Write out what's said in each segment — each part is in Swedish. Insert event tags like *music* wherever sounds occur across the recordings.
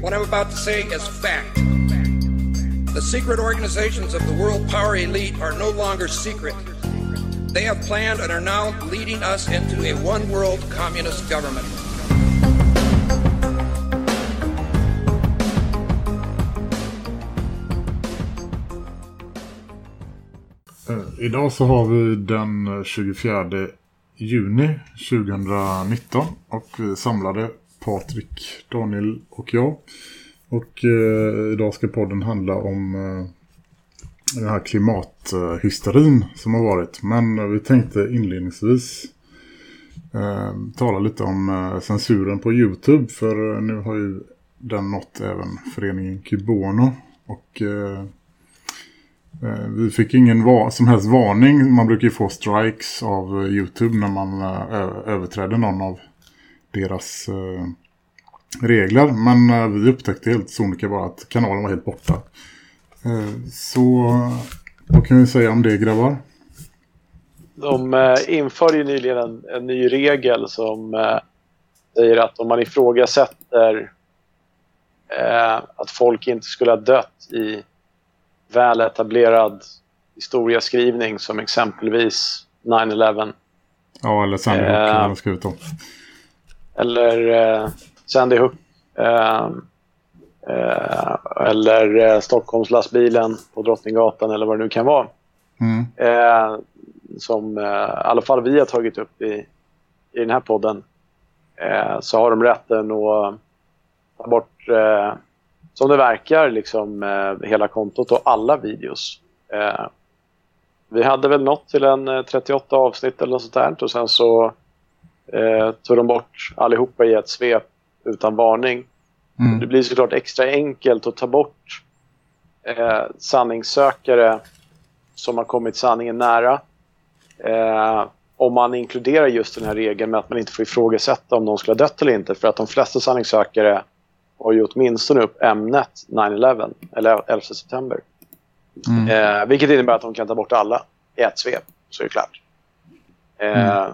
What I'm about to say is fact. The secret organizations of the world power elite are no longer secret. They have planned and are now leading us into a one world communist government. Eh, Idag så har vi den 24 juni 2019 och vi samlade Patrik, Daniel och jag. Och eh, idag ska podden handla om eh, den här klimathysterin som har varit. Men eh, vi tänkte inledningsvis eh, tala lite om eh, censuren på Youtube. För eh, nu har ju den nått även föreningen Kubono. Och eh, eh, vi fick ingen som helst varning. Man brukar ju få strikes av eh, Youtube när man eh, överträder någon av deras eh, regler. Men eh, vi upptäckte helt sonika bara att kanalen var helt borta. Eh, så vad kan vi säga om det grabbar? De eh, införde ju nyligen en, en ny regel som eh, säger att om man ifrågasätter eh, att folk inte skulle ha dött i väl etablerad historieskrivning som exempelvis 9-11 Ja, eller Sandy Hook Eh. eller vad man ska ut om. Eller eh, Sandy Hook eh, eh, eller eh, Stockholmslastbilen på Drottninggatan eller vad det nu kan vara. Mm. eh, som eh, i alla fall vi har tagit upp i, i den här podden eh, så har de rätten att ta bort, eh, som det verkar, liksom, hela kontot och alla videos. Vi hade väl nått till en eh, 38 avsnitt eller något sånt där och sen så eh, tog de bort allihopa i ett svep utan varning. Det Mm. blir såklart extra enkelt att ta bort eh, sanningssökare som har kommit sanningen nära. Eh, om man inkluderar just den här regeln med att man inte får ifrågasätta om de skulle ha dött eller inte. För att de flesta sanningssökare har ju åtminstone upp ämnet 9-11 eller 11 september. Mm. Eh, vilket innebär att de kan ta bort alla i ett svep. Så är det klart. Eh,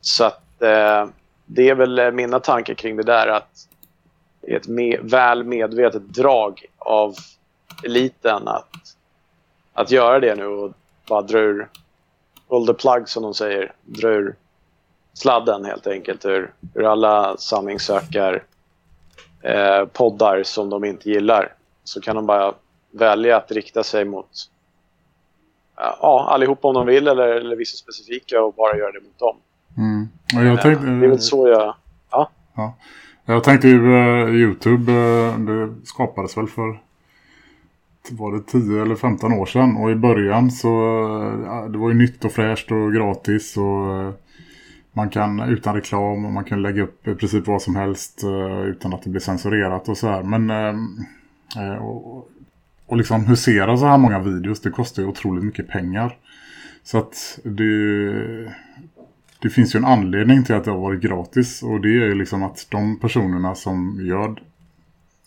Så att Eh, det är väl eh, mina tankar kring det där att det är ett me- väl medvetet drag av eliten att, att göra det nu och bara dra ur all the plug som de säger, dra ur sladden helt enkelt ur, ur alla sanningssökar eh, poddar som de inte gillar. Så kan de bara välja att rikta sig mot ja, allihopa om de vill eller, eller vissa specifika och bara göra det mot dem. Mm. Jag tänkte, det är väl så jag... Ja. Jag tänkte ju eh, Youtube, eh, det skapades väl för var det 10 eller 15 år sedan och i början så eh, ja, det var ju nytt och fräscht och gratis och man kan utan reklam och man kan lägga upp i princip vad som helst utan att det blir censurerat och så här. Men och, och liksom husera så här många videos det kostar ju otroligt mycket pengar. Så att det det finns ju en anledning till att det har varit gratis. Och det är ju liksom att de personerna som gör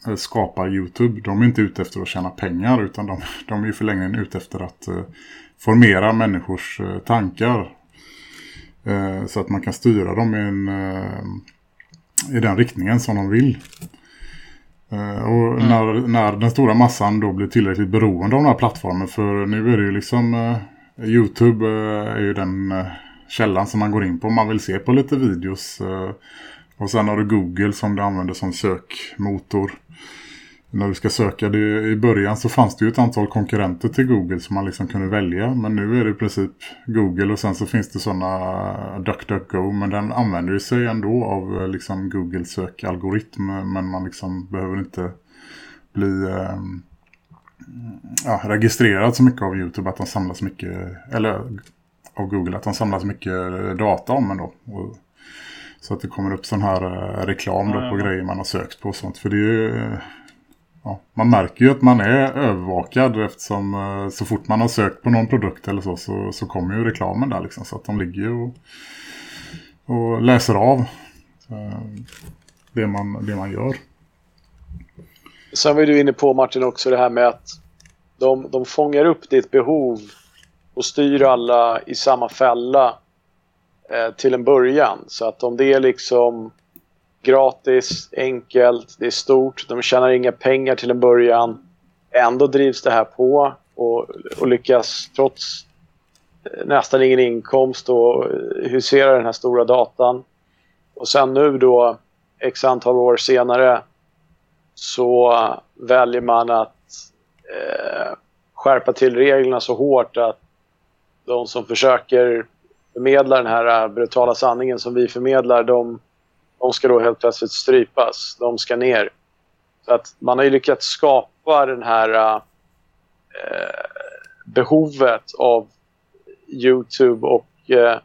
eh, skapar Youtube, de är inte ute efter att tjäna pengar. Utan de, *laughs* de är ju förlängningen ute efter att eh, formera människors eh, tankar. Eh, så att man kan styra dem i, en, eh, i den riktningen som de vill. Eh, och när, när den stora massan då blir tillräckligt beroende av den här plattformen. För nu är det ju liksom Youtube är ju den källan som man går in på om man vill se på lite videos. Eh, och sen har du Google som du använder som sökmotor. När du ska söka det i början så fanns det ju ett antal konkurrenter till Google som man liksom kunde välja. Men nu är det i princip Google och sen så finns det sådana eh, DuckDuckGo. Men den använder ju sig ändå av eh, liksom Googles sökalgoritm. Men man liksom behöver inte bli eh, ja, registrerad så mycket av Youtube att de samlas mycket, eller av Google att de samlar så mycket data om en då. Och, så att det kommer upp sån här eh, reklam då på grejer man har sökt på och sånt. För det är ju, eh, ja, man märker ju att man är övervakad eftersom eh, så fort man har sökt på någon produkt eller så så, så kommer ju reklamen där liksom. Så att de ligger ju och, och läser av det, man, det man gör. Sen var du inne på Martin också det här med att de, de fångar upp ditt behov och styr alla i samma fälla eh, till en början. Så att om det är liksom gratis, enkelt, det är stort, de tjänar inga pengar till en början. Ändå drivs det här på och, och lyckas trots eh, nästan ingen inkomst och eh, husera den här stora datan. Och sen nu då, x antal år senare, så väljer man att eh, skärpa till reglerna så hårt att de som försöker förmedla den här äh, brutala sanningen som vi förmedlar, de, de ska då helt plötsligt strypas. De ska ner. Så att man har ju lyckats skapa den här äh, eh, behovet av Youtube och eh,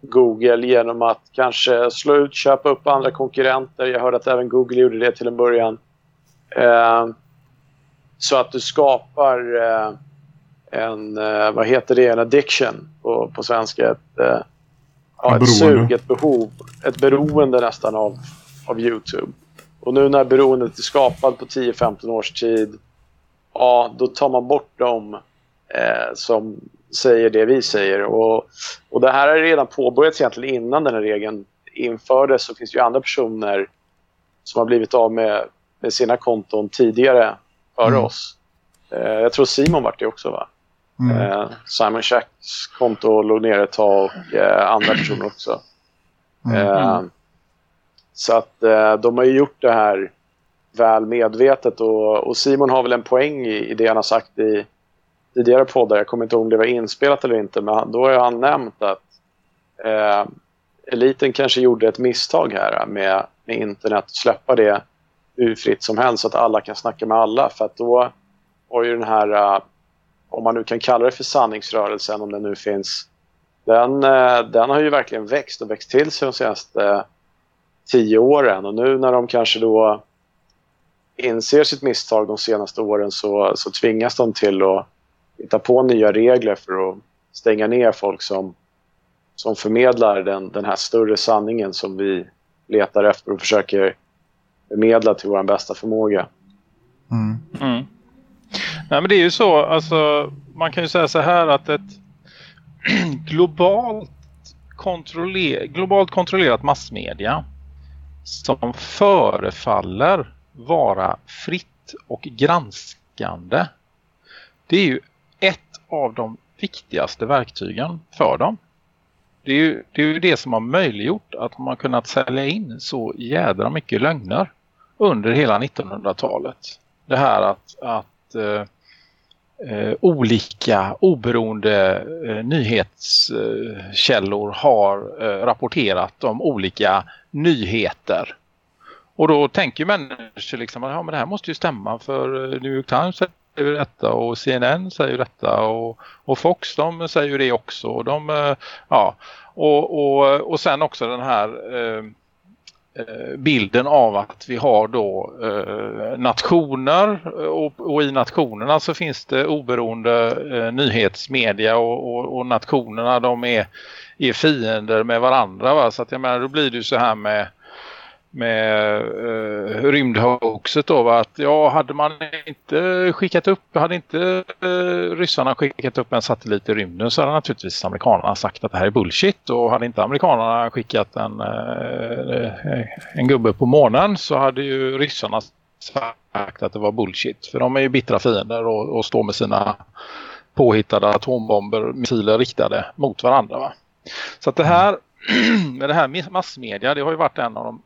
Google genom att kanske slå ut, köpa upp andra konkurrenter. Jag hörde att även Google gjorde det till en början. Eh, så att du skapar eh, en, eh, vad heter det, en addiction på, på svenska. Ett, eh, ja, ett sug, ett behov, ett beroende nästan av, av Youtube. Och nu när beroendet är skapat på 10-15 års tid, ja, då tar man bort dem eh, som säger det vi säger. Och, och det här har redan påbörjats egentligen innan den här regeln infördes. Så finns det ju andra personer som har blivit av med, med sina konton tidigare före mm. oss. Eh, jag tror Simon vart det också va? Mm. Eh, Simon Shacks konto låg ner ett tag och eh, andra personer också. Mm. Eh, så att eh, de har ju gjort det här väl medvetet och, och Simon har väl en poäng i, i det han har sagt i tidigare poddar. Jag kommer inte ihåg om det var inspelat eller inte men då har han nämnt att eh, eliten kanske gjorde ett misstag här med, med internet och släppa det hur fritt som helst så att alla kan snacka med alla för att då har ju den här om man nu kan kalla det för sanningsrörelsen, om den nu finns, den, eh, den har ju verkligen växt och växt till sig de senaste eh, tio åren. Och nu när de kanske då inser sitt misstag de senaste åren så, så tvingas de till att hitta på nya regler för att stänga ner folk som, som förmedlar den, den här större sanningen som vi letar efter och försöker förmedla till vår bästa förmåga. Mm. Mm. Nej men det är ju så, alltså man kan ju säga så här att ett *clears throat* globalt, kontroller, globalt kontrollerat massmedia som förefaller vara fritt och granskande. Det är ju ett av de viktigaste verktygen för dem. Det är ju det, är ju det som har möjliggjort att man kunnat sälja in så jädra mycket lögner under hela 1900-talet. Det här att, att eh, eh, olika oberoende eh, nyhetskällor har eh, rapporterat om olika nyheter. Och då tänker människor liksom att ja, men det här måste ju stämma för eh, New York Times säger detta och CNN säger detta och, och Fox de säger det också. Och, de, eh, ja, och, och, och sen också den här Eh, Eh, bilden av att vi har då eh, nationer och, och, i nationerna så finns det oberoende eh, nyhetsmedia och, och, och, nationerna de är, är fiender med varandra va? så att jag menar då blir det ju så här med med eh, rymdhoaxet då va? att ja hade man inte skickat upp hade inte eh, ryssarna skickat upp en satellit i rymden så hade naturligtvis amerikanerna sagt att det här är bullshit och hade inte amerikanerna skickat en, eh, en gubbe på månen så hade ju ryssarna sagt att det var bullshit för de är ju bittra fiender och, och står med sina påhittade atombomber missiler riktade mot varandra va? så att det här *clears throat* med det här massmedia det har ju varit en av de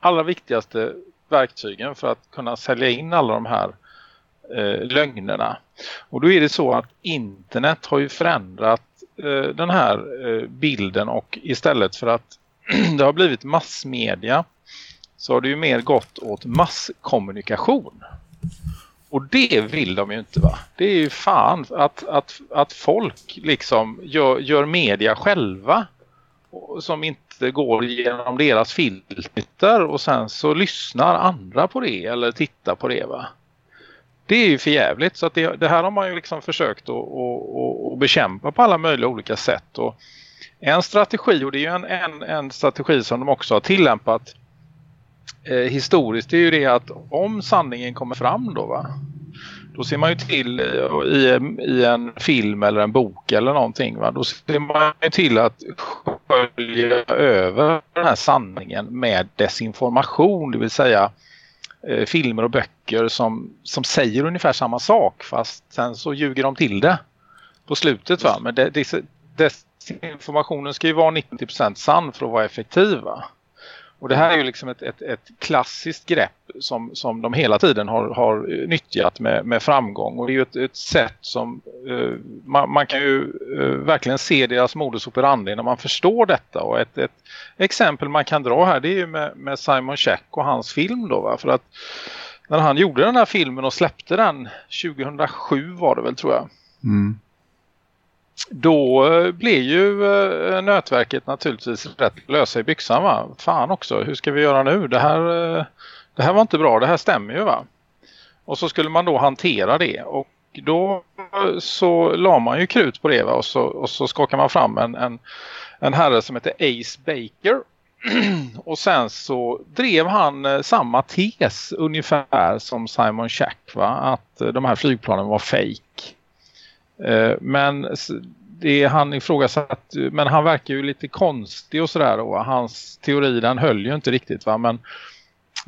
allra viktigaste verktygen för att kunna sälja in alla de här eh, lögnerna. Och då är det så att internet har ju förändrat eh, den här eh, bilden och istället för att *clears throat* det har blivit massmedia så har det ju mer gått åt masskommunikation. Och det vill de ju inte va? Det är ju fan att, att, att folk liksom gör, gör media själva som inte går genom deras filter och sen så lyssnar andra på det eller tittar på det va. Det är ju för jävligt. Så att det, det här har man ju liksom försökt att, att, att, bekämpa på alla möjliga olika sätt. Och en strategi och det är ju en, en, en strategi som de också har tillämpat eh, historiskt det är ju det att om sanningen kommer fram då va? Då ser man ju till eh, i, i en film eller en bok eller någonting va? Då ser man ju till att skölja över den här sanningen med desinformation. Det vill säga eh, filmer och böcker som, som säger ungefär samma sak fast sen så ljuger de till det på slutet va. Men det, det, desinformationen ska ju vara 90% sann för att vara effektiv va. Och det här är ju liksom ett, ett, ett klassiskt grepp som, som de hela tiden har, har nyttjat med, med framgång. Och det är ju ett, ett sätt som uh, man, man, kan ju uh, verkligen se deras modus operandi när man förstår detta. Och ett, ett exempel man kan dra här det är ju med, med Simon Scheck och hans film då va? För att när han gjorde den här filmen och släppte den 2007 var det väl tror jag. Mm då eh, blir ju eh, nätverket naturligtvis rätt lösa i byxan va. Fan också, hur ska vi göra nu? Det här, eh, det här var inte bra, det här stämmer ju va. Och så skulle man då hantera det och då så la man ju krut på det va? Och, så, och så skakar man fram en, en, en herre som heter Ace Baker. *clears throat* och sen så drev han samma tes ungefär som Simon Shack va? Att de här flygplanen var fake. Eh, men det är han ifrågasatt, men han verkar ju lite konstig och sådär och hans teori den höll ju inte riktigt va, men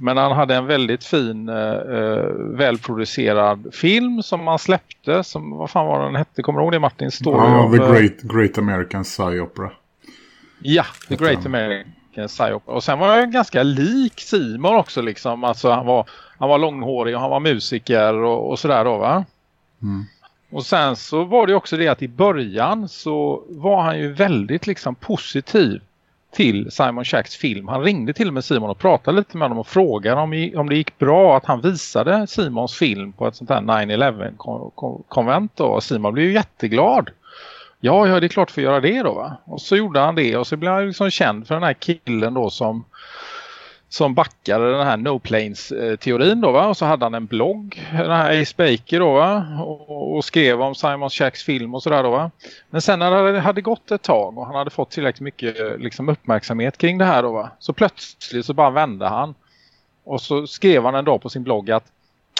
men han hade en väldigt fin uh, välproducerad film som han släppte som, vad fan var den hette, kommer du ihåg det Martin? Story ja, of, The Great, Great American Psy Opera. Ja, The Great American Psy Opera. Och sen var jag ganska lik Simon också liksom, alltså han var, han var långhårig och han var musiker och, och sådär då va? Mm. Och sen så var det också det att i början så var han ju väldigt liksom positiv till Simon Shacks film. Han ringde till och med Simon och pratade lite med honom och frågade om, om det gick bra att han visade Simons film på ett sånt här 9-11-konvent. Och Simon blev ju jätteglad. Ja, ja, det är klart för att göra det då va. Och så gjorde han det och så blev han liksom känd för den här killen då som som backade den här No Planes-teorin eh, då va? Och så hade han en blogg, den här Ace Baker då va? Och, och skrev om Simon Shacks film och sådär då va? Men sen när det hade gått ett tag och han hade fått tillräckligt mycket eh, liksom, uppmärksamhet kring det här då va? Så plötsligt så bara vände han. Och så skrev han en dag på sin blogg att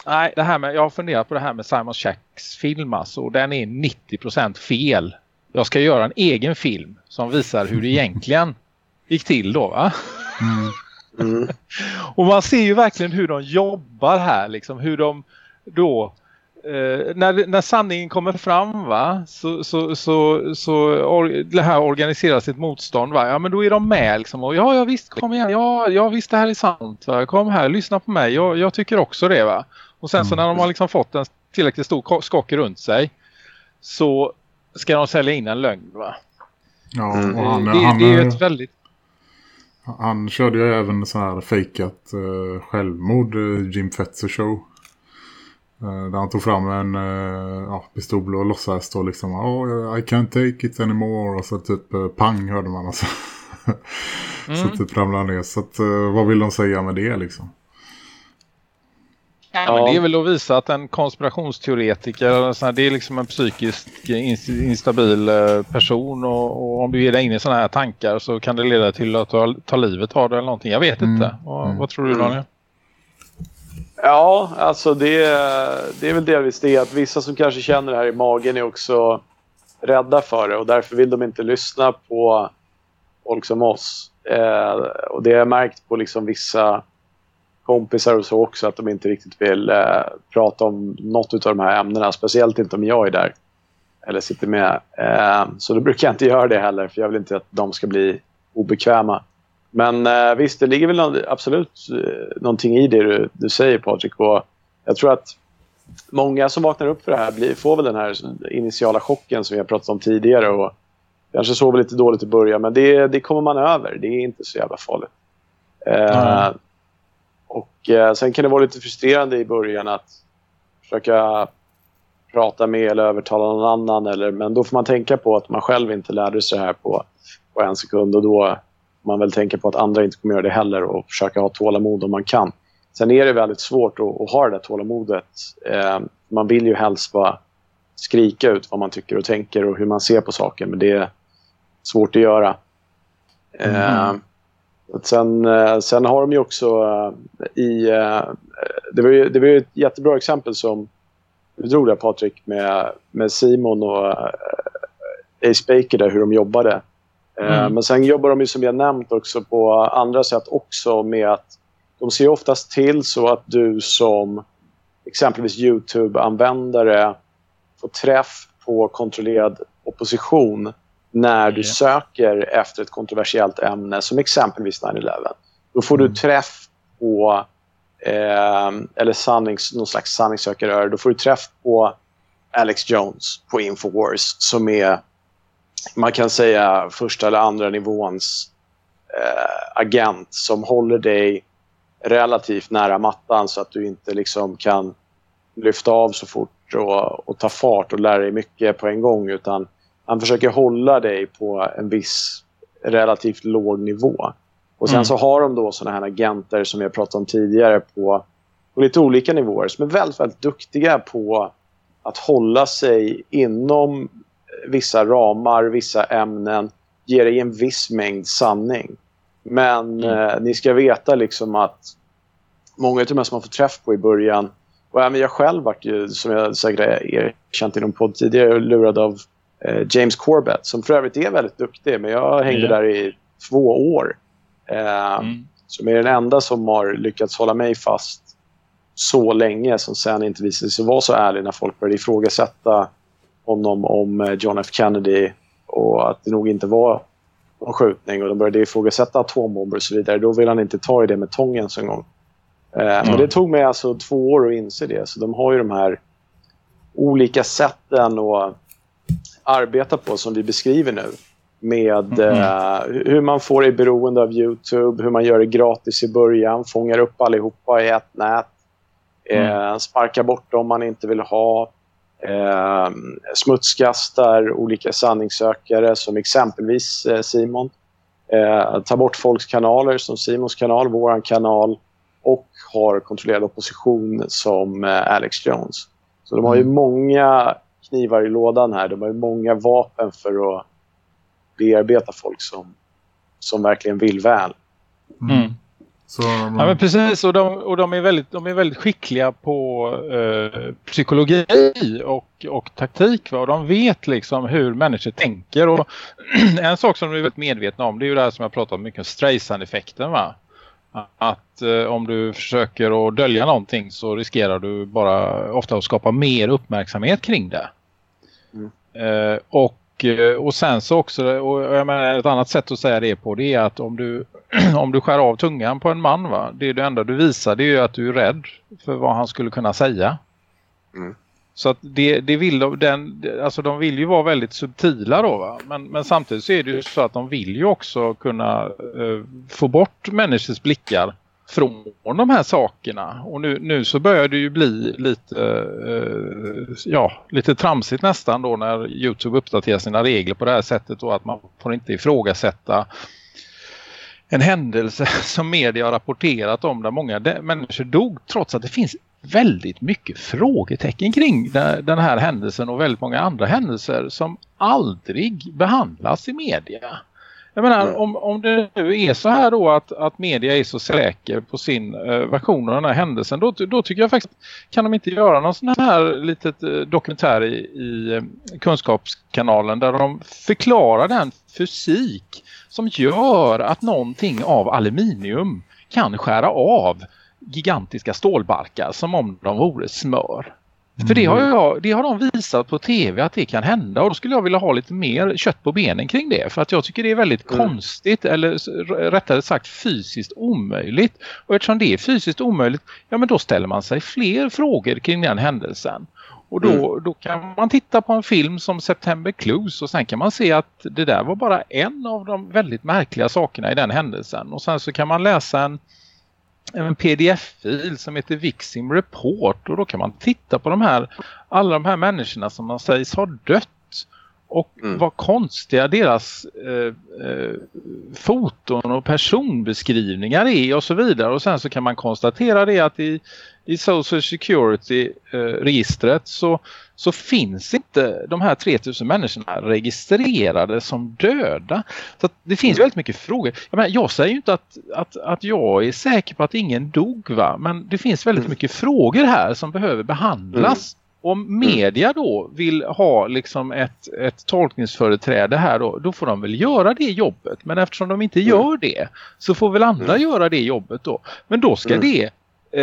Nej, det här med, jag har funderat på det här med Simon Shacks film alltså, och den är 90% fel. Jag ska göra en egen film som visar hur det egentligen gick till då va? Mm. Mm. *laughs* och man ser ju verkligen hur de jobbar här. Liksom, hur de då... Eh, när, när sanningen kommer fram va så, så, så, så or, det här organiserar sitt motstånd va ja men då är de med liksom och ja ja visst kom igen ja, ja visst det här är sant va? kom här lyssna på mig jag, jag tycker också det va och sen mm. så när de har liksom fått en tillräckligt stor skock runt sig så ska de sälja in en lögn va ja, mm. han, det, han, det är ju ett väldigt han körde ju även så här fejkat uh, självmord, Jim Fetzer show. Uh, där han tog fram en uh, pistol och låtsades då liksom oh, I can't take it anymore och så typ uh, pang hörde man alltså. *laughs* mm. så typ ramlade ner. Så att, vad vill de säga med det liksom? Ja, men det är väl att visa att en konspirationsteoretiker det är liksom en psykiskt instabil eh, person och, och om du ger dig in i sådana här tankar så kan det leda till att du tar livet av det eller någonting. Jag vet mm. inte. Vad, mm. vad tror du Daniel? Ja, alltså det, det är väl delvis det att vissa som kanske känner det här i magen är också rädda för det och därför vill de inte lyssna på folk som oss. Eh, och det har jag märkt på liksom vissa kompisar och så också att de inte riktigt vill eh, prata om något av de här ämnena. Speciellt inte om jag är där eller sitter med. Eh, så då brukar jag inte göra det heller för jag vill inte att de ska bli obekväma. Men eh, visst, det ligger väl någon, absolut eh, någonting i det du, du säger Patrik. Och jag tror att många som vaknar upp för det här blir, får väl den här initiala chocken som vi har pratat om tidigare. Och kanske sover lite dåligt i början men det, det kommer man över. Det är inte så jävla farligt. Mm. Och eh, sen kan det vara lite frustrerande i början att försöka prata med eller övertala någon annan. Eller, men då får man tänka på att man själv inte lärde sig det här på, på en sekund. Och då man väl tänker på att andra inte kommer göra det heller och försöka ha tålamod om man kan. Sen är det väldigt svårt att, att ha det där tålamodet. Eh, man vill ju helst bara skrika ut vad man tycker och tänker och hur man ser på saker men det är svårt att göra. Mm. Eh, sen, eh, sen har de ju också eh, i... Eh, det var ju, det var ju ett jättebra exempel som du drog där Patrik med, med Simon och Ace Baker där hur de jobbade. Mm. Men sen jobbar de ju som jag nämnt också på andra sätt också med att de ser oftast till så att du som exempelvis Youtube-användare får träff på kontrollerad opposition när du söker efter ett kontroversiellt ämne som exempelvis 9-11. Då får du mm. träff på eh, eller sannings, någon slags sanningssökarrör. Då får du träff på Alex Jones på Infowars som är man kan säga första eller andra nivåns eh, agent som håller dig relativt nära mattan så att du inte liksom kan lyfta av så fort och, och ta fart och lära dig mycket på en gång utan han försöker hålla dig på en viss relativt låg nivå. Och sen mm. så har de då såna här agenter som jag pratade om tidigare på, på lite olika nivåer som är väldigt, väldigt duktiga på att hålla sig inom vissa ramar, vissa ämnen, ge dig en viss mängd sanning. Men mm. eh, ni ska veta liksom att många av de som man får träff på i början och även jag själv vart ju, som jag säkert erkänt i någon podd tidigare, lurad av eh, James Corbett som för övrigt är väldigt duktig men jag hängde mm. där i två år. Eh, mm. Som är den enda som har lyckats hålla mig fast så länge som sen inte visade sig vara så ärlig när folk började ifrågasätta honom om eh, John F Kennedy och att det nog inte var någon skjutning och de började ifrågasätta atombomber och så vidare. Då vill han inte ta i det med tången en gång. Mm. Men det tog mig alltså två år att inse det. Så de har ju de här olika sätten att arbeta på som vi beskriver nu med mm. eh, hur man får det beroende av Youtube, hur man gör det gratis i början, fångar upp allihopa i ett nät, eh, mm. sparkar bort dem man inte vill ha, eh, smutskastar olika sanningssökare som exempelvis eh, Simon, eh, tar bort folks kanaler som Simons kanal, våran kanal och har kontrollerad opposition som eh, Alex Jones. Så de har ju mm. många knivar i lådan här. De har ju många vapen för att bearbeta folk som, som verkligen vill väl. Mm. mm. Så, man... Ja men precis och de, och de, är, väldigt, de är väldigt skickliga på eh, psykologi och, och taktik. Va? Och de vet liksom hur människor tänker. Och *clears throat* en sak som de är väldigt medvetna om det är ju det här som jag pratat om mycket om Streisand-effekten va? Att eh, om du försöker att dölja någonting så riskerar du bara ofta att skapa mer uppmärksamhet kring det. Mm. Eh, och Eh, och sen så också, och jag menar, ett annat sätt att säga det på det är att om du, *clears throat* om du skär av tungan på en man va, det är det enda du visar det är ju att du är rädd för vad han skulle kunna säga. Mm. Så att det, det vill de, den, alltså de vill ju vara väldigt subtila då va? Men, men samtidigt så är det ju så att de vill ju också kunna eh, få bort människors blickar från de här sakerna. Och nu, nu så börjar det ju bli lite, eh, ja, lite tramsigt nästan då när Youtube uppdaterar sina regler på det här sättet och att man får inte ifrågasätta en händelse *laughs* som media har rapporterat om där många människor dog trots att det finns väldigt mycket frågetecken kring den här händelsen och väldigt många andra händelser som aldrig behandlas i media. Jag menar, mm. om, om det nu är så här då att, att media är så säker på sin uh, version av den här händelsen, då, då tycker jag faktiskt, kan de inte göra någon sån här litet uh, dokumentär i, i uh, kunskapskanalen där de förklarar den fysik som gör att någonting av aluminium kan skära av gigantiska stålbarkar som om de vore smör. För det har, mm. jag, det har de visat på tv att det kan hända och då skulle jag vilja ha lite mer kött på benen kring det. För att jag tycker det är väldigt mm. konstigt eller rättare sagt fysiskt omöjligt. Och eftersom det är fysiskt omöjligt, ja men då ställer man sig fler frågor kring den händelsen. Och då, mm. då kan man titta på en film som September Clues och sen kan man se att det där var bara en av de väldigt märkliga sakerna i den händelsen. Och sen så kan man läsa en en pdf-fil som heter Vixim Report. Och då kan man titta på de här alla de här människorna som man sägs ha dött och Mm. vad konstiga deras eh, eh, foton och personbeskrivningar är och så vidare. Och sen så kan man konstatera det att i, i Social Security-registret så, så finns inte de här 3000 människorna registrerade som döda. Så det finns väldigt mycket frågor. Jag, menar, jag säger ju inte att, att, att jag är säker på att ingen dog va. Men det finns väldigt Mm. mycket frågor här som behöver behandlas. Om media då vill ha liksom ett, ett tolkningsföreträde här då, då får de väl göra det jobbet. Men eftersom de inte gör det så får väl andra Mm. göra det jobbet då. Men då ska Mm. det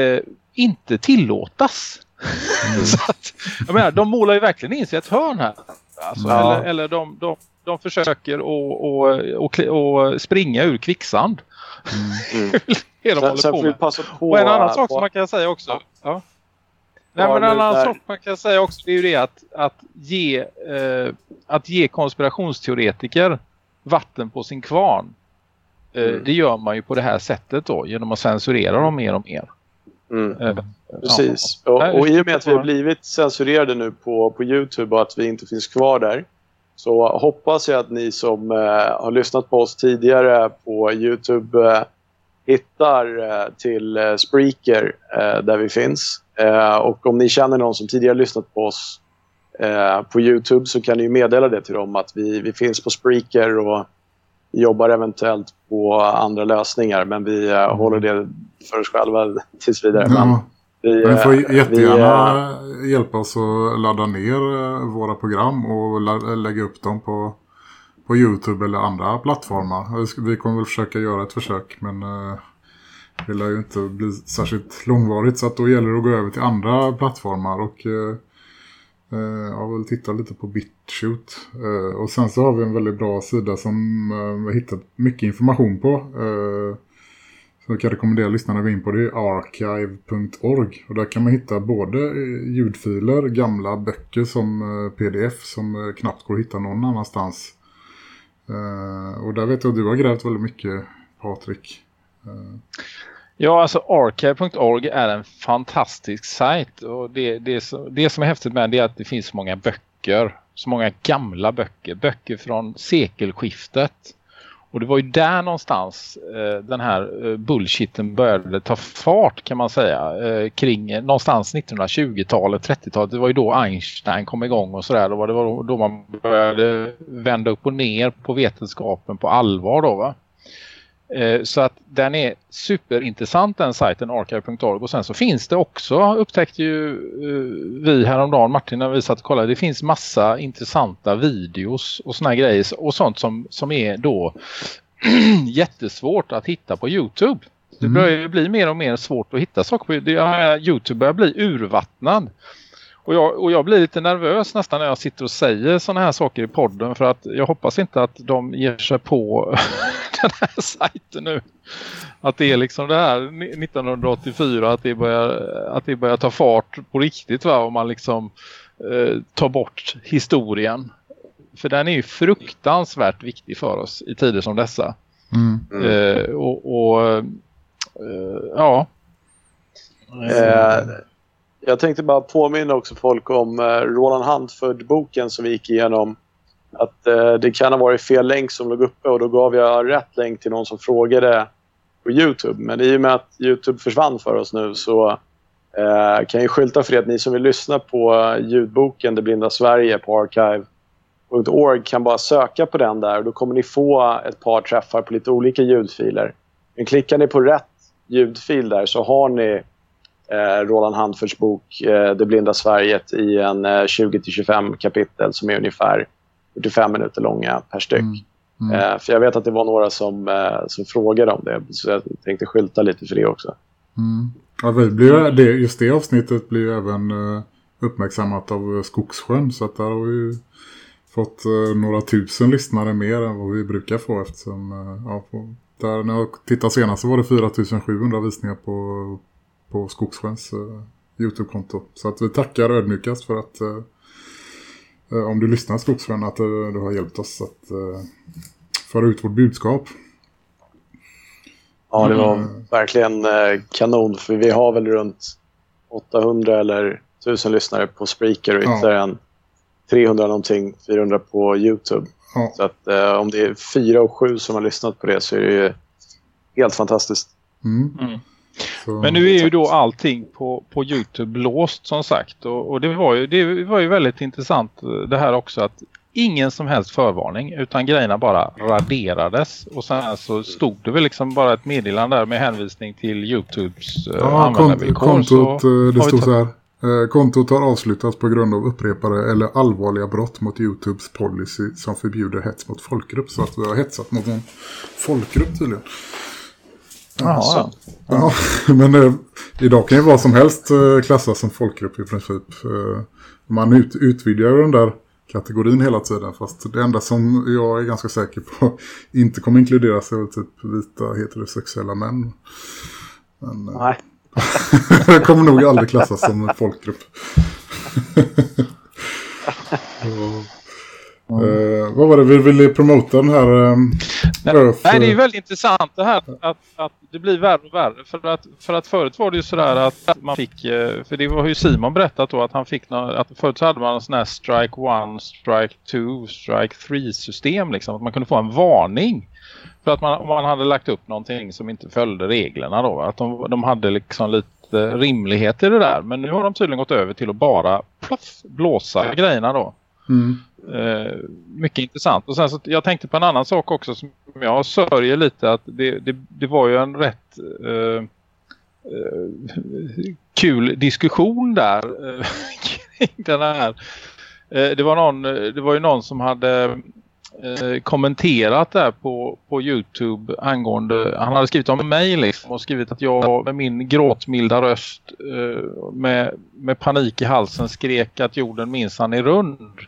eh, inte tillåtas. *laughs* så att, jag menar, de målar ju verkligen in sig ett hörn här. Alltså, Ja. Eller, eller de, de, de försöker att springa ur kvicksand. Mm. Sen, sen får vi passa på... Och en annan sak på- som man kan säga också. Ja. Nej, men en annan där- sak man kan säga också det är ju det att, att, ge, eh, att ge konspirationsteoretiker vatten på sin kvarn. Eh, Mm. Det gör man ju på det här sättet då genom att censurera dem mer och mer. Mm. Eh, Precis. Ja. Och, och i och med att vi har blivit censurerade nu på, på Youtube och att vi inte finns kvar där så hoppas jag att ni som eh, har lyssnat på oss tidigare på Youtube eh, hittar eh, till Spreaker där vi finns. Eh, och om ni känner någon som tidigare lyssnat på oss eh, på Youtube så kan ni ju meddela det till dem att vi, vi finns på Spreaker och jobbar eventuellt på andra lösningar men vi eh, håller det för oss själva tills vidare. Men Ja. vi, Men får eh, jättegärna hjälpa oss att ladda ner eh, våra program och lä- lägga upp dem på, på Youtube eller andra plattformar. Vi Vi kommer väl försöka göra ett försök men eh, det lär ju inte bli särskilt långvarigt så att då gäller det att gå över till andra plattformar och eh, eh jag vill titta lite på BitChute. Eh, och sen så har vi en väldigt bra sida som eh, vi har hittat mycket information på. Eh, så jag kan rekommendera lyssnarna att gå in på det är archive.org och där kan man hitta både eh, ljudfiler, gamla böcker som eh, pdf som eh, knappt går att hitta någon annanstans. Eh, och där vet jag att du har grävt väldigt mycket Patrik. Eh. Ja, alltså archive.org är en fantastisk sajt och det, det, som, det som är häftigt med det är att det finns så många böcker, så många gamla böcker, böcker från sekelskiftet. Och det var ju där någonstans eh, den här eh, bullshitten började ta fart kan man säga. Eh, kring eh, någonstans 1920-talet, 30-talet. Det var ju då Einstein kom igång och sådär. Det var, det var då man började vända upp och ner på vetenskapen på allvar då va. Eh, Så att den är superintressant den sajten archive.org och sen så finns det också upptäckte ju eh, vi häromdagen Martin när vi satt och kollade det finns massa intressanta videos och såna grejer och sånt som, som är då *clears throat* jättesvårt att hitta på Youtube. Det Mm. börjar ju bli mer och mer svårt att hitta saker på ja, Youtube börjar bli urvattnad. Och jag, och jag blir lite nervös nästan när jag sitter och säger såna här saker i podden för att jag hoppas inte att de ger sig på *laughs* den här sajten nu. Att det är liksom det här 1984 att det börjar, att det börjar ta fart på riktigt va? och man liksom eh, tar bort historien. För den är ju fruktansvärt viktig för oss i tider som dessa. Mm. Eh, och och eh, ja. Eh, jag tänkte bara påminna också folk om eh, Roland Handford-boken som vi gick igenom. Att eh, det kan ha varit fel länk som låg uppe och då gav jag rätt länk till någon som frågade på Youtube. Men i och med att Youtube försvann för oss nu så eh, kan jag skylta för det att ni som vill lyssna på eh, ljudboken Det blinda Sverige på archive.org kan bara söka på den där och då kommer ni få ett par träffar på lite olika ljudfiler. Men klickar ni på rätt ljudfil där så har ni Roland Handfords bok eh, Det blinda Sverige i en eh, 20-25 kapitel som är ungefär 45 minuter långa per styck. Mm. Mm. Eh, för jag vet att det var några som, eh, som frågade om det så jag tänkte skylta lite för det också. Mm. Ja, vi blir, just det avsnittet blir ju även eh, uppmärksammat av eh, Skogssjön så att där har vi ju fått eh, några tusen lyssnare mer än vad vi brukar få eftersom eh, ja, på, där när jag tittade senast så var det 4700 visningar på, på Skogssjöns eh, Youtube-konto. Så att vi tackar ödmjukast för att eh, eh, om du lyssnar Skogssjön att eh, du har hjälpt oss att eh, föra ut vårt budskap. Ja, det var Mm. verkligen eh, kanon för vi har väl runt 800 eller 1000 lyssnare på Spreaker och Ja. ytterligare en 300 någonting, 400 på Youtube. Ja. Så att eh, om det är fyra och sju som har lyssnat på det så är det ju helt fantastiskt. Mm. Mm. Så, Men nu är ju då allting på, på Youtube låst som sagt. Och, och det, var ju, det var ju väldigt intressant eh, det här också att ingen som helst förvarning utan grejerna bara raderades. Och sen så stod det väl liksom bara ett meddelande där med hänvisning till Youtubes eh, ja, användarvillkor. kontot, så eh, det stod så här. Kontot har avslutats på grund av upprepade eller allvarliga brott mot Youtubes policy som förbjuder hets mot folkgrupp. Så att vi har hetsat mot en folkgrupp tydligen. Jaha, ja. Ja, *laughs* men eh, idag kan ju vad som helst eh, klassas som folkgrupp i princip. Eh, man ut, utvidgar ju den där kategorin hela tiden. Fast det enda som jag är ganska säker på *laughs* inte kommer inkluderas är väl typ vita heterosexuella män. Men eh, Nej. *laughs* det kommer nog aldrig klassas som en folkgrupp. Eh, vad var det vi ville promota den här? Eh, Earth, Nej, det är eh, väldigt intressant det här att, att det blir värre och värre. För att, för att förut var det ju sådär att man fick, för det var ju Simon berättat då att han fick att förut hade man en sån här strike one, strike two, strike three system liksom. Att man kunde få en varning. För att man, om man hade lagt upp någonting som inte följde reglerna då. Att de, de hade liksom lite rimlighet i det där. Men nu har de tydligen gått över till att bara ploff, blåsa grejerna då mm, Eh, mycket intressant. Och sen så, jag tänkte på en annan sak också som jag sörjer lite att det, det, det var ju en rätt eh, eh kul diskussion där eh, *laughs* kring den här. Eh, det, var någon, det var ju någon som hade kommenterat där på, på Youtube angående, han hade skrivit om mig liksom och skrivit att jag med min gråtmilda röst med, med panik i halsen skrek att jorden minsann är rund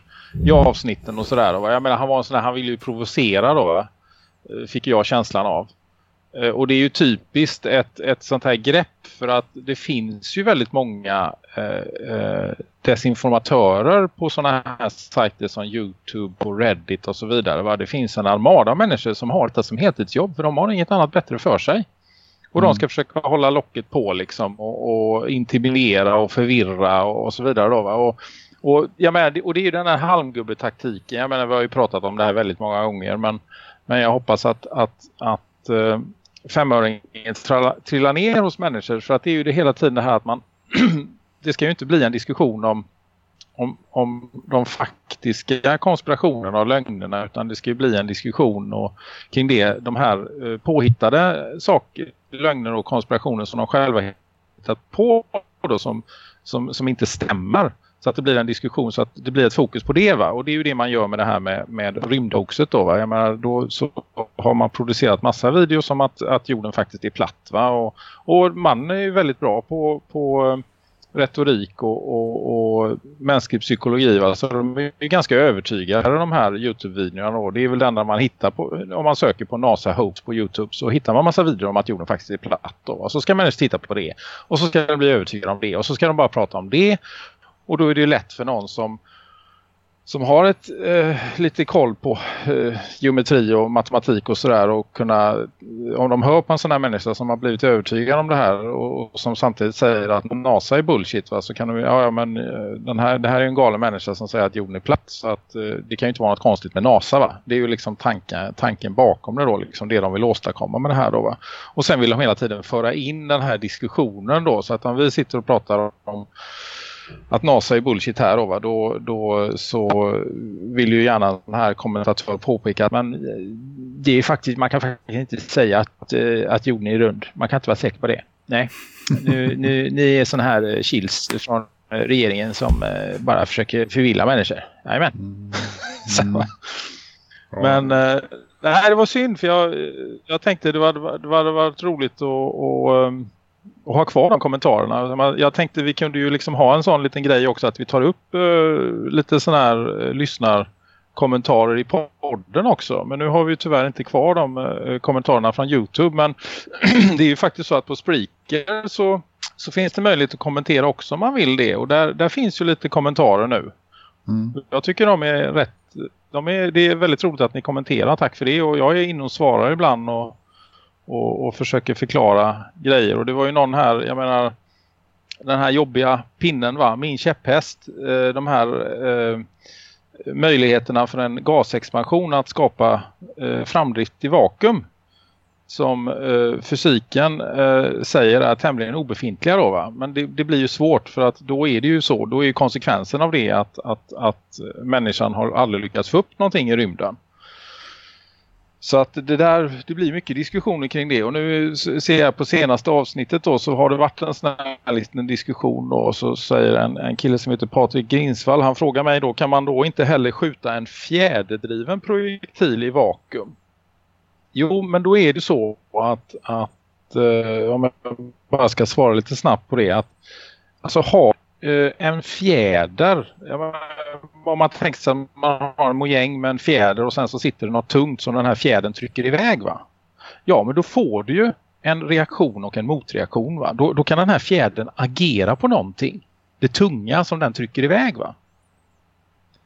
i avsnitten och sådär. va. Jag menar, han var en sån där, han ville ju provocera då. va. Eh, Fick jag känslan av. Eh, Och det är ju typiskt ett, ett sånt här grepp för att det finns ju väldigt många eh, eh, desinformatörer på såna här sajter som Youtube och Reddit och så vidare. Va? Det finns en armada människor som har detta som heltidsjobb för de har inget annat bättre för sig. Och de ska försöka hålla locket på liksom och, och intimidera och förvirra och, och så vidare. Då, va? Och, och, jag menar, det- och det är ju den här halmgubbetaktiken. Jag menar, vi har ju pratat om det här väldigt många gånger. Men, men jag hoppas att, att, att uh, femöringen trilla- trillar ner hos människor. För att det är ju det hela tiden det här att man... *clears throat* det ska ju inte bli en diskussion om, om, om de faktiska konspirationerna och lögnerna. Utan det ska ju bli en diskussion och, kring det. De här uh, påhittade saker, lögner och konspirationer som de själva hittat på. Då, som, som, som inte stämmer. Så att det blir en diskussion så att det blir ett fokus på det va. Och det är ju det man gör med det här med, med rymdhoaxet då va. Jag menar då så har man producerat massa videos om att, att jorden faktiskt är platt va. Och, och man är ju väldigt bra på, på eh, retorik och, och, och mänsklig psykologi va. Så de är ju ganska övertygade de här Youtube-videorna. Det är väl det enda man hittar på, om man söker på NASA hoax på Youtube så hittar man massa videor om att jorden faktiskt är platt då. Och så ska människor titta på det. Och så ska de bli övertygade om det. Och så ska de bara prata om det. Och då är det lätt för någon som, som har ett, eh, lite koll på eh, geometri och matematik och sådär och kunna, om de hör på en sån här människa som har blivit övertygad om det här och, och som samtidigt säger att NASA är bullshit va, så kan de, ja, ja men eh, den här, det här är en galen människa som säger att jorden är platt så att eh, det kan ju inte vara något konstigt med NASA va. Det är ju liksom tanken, tanken bakom det då, liksom det de vill åstadkomma med det här då va. Och sen vill de hela tiden föra in den här diskussionen då så att om vi sitter och pratar om att NASA är bullshit här då, va? Då, då så vill ju gärna den här kommentator påpeka att man, det är faktiskt, man kan faktiskt inte säga att, eh, att jorden är rund. Man kan inte vara säker på det. Nej, nu, nu, ni är sån här chills från eh, regeringen som eh, bara försöker förvilla människor. Jajamän. *laughs* Så. Men eh, nej, det var synd för jag, jag tänkte det var, det var, det var roligt att, att ha kvar de kommentarerna. Jag tänkte vi kunde ju liksom ha en sån liten grej också att vi tar upp eh, lite sån här eh, lyssnarkommentarer i podden också. Men nu har vi ju tyvärr inte kvar de eh, kommentarerna från Youtube. Men *clears throat* det är ju faktiskt så att på Spreaker så, så finns det möjlighet att kommentera också om man vill det. Och där, där finns ju lite kommentarer nu. Mm. Jag tycker de är rätt de är, det är väldigt roligt att ni kommenterar, tack för det. Och jag är inne och svarar ibland och, och, och försöker förklara grejer. Och det var ju någon här, jag menar, den här jobbiga pinnen va, min käpphäst. Eh, de här eh, möjligheterna för en gasexpansion att skapa eh, framdrift i vakuum som eh, fysiken eh, säger är tämligen obefintliga då va? Men det, det, blir ju svårt för att då är det ju så, då är konsekvensen av det att, att, att människan har aldrig lyckats få upp någonting i rymden. Så att det där, det blir mycket diskussioner kring det och nu ser jag på senaste avsnittet då så har det varit en sån här liten diskussion då och så säger en, en kille som heter Patrik Grinsvall, han frågar mig då kan man då inte heller skjuta en fjäderdriven projektil i vakuum? Jo, men då är det så att, att eh, om jag bara ska svara lite snabbt på det. att Alltså har eh, en fjäder, om man tänker sig att man har en mojäng med en fjäder och sen så sitter det något tungt som den här fjädern trycker iväg va? Ja, men då får du ju en reaktion och en motreaktion va? Då, då kan den här fjädern agera på någonting. Det tunga som den trycker iväg va?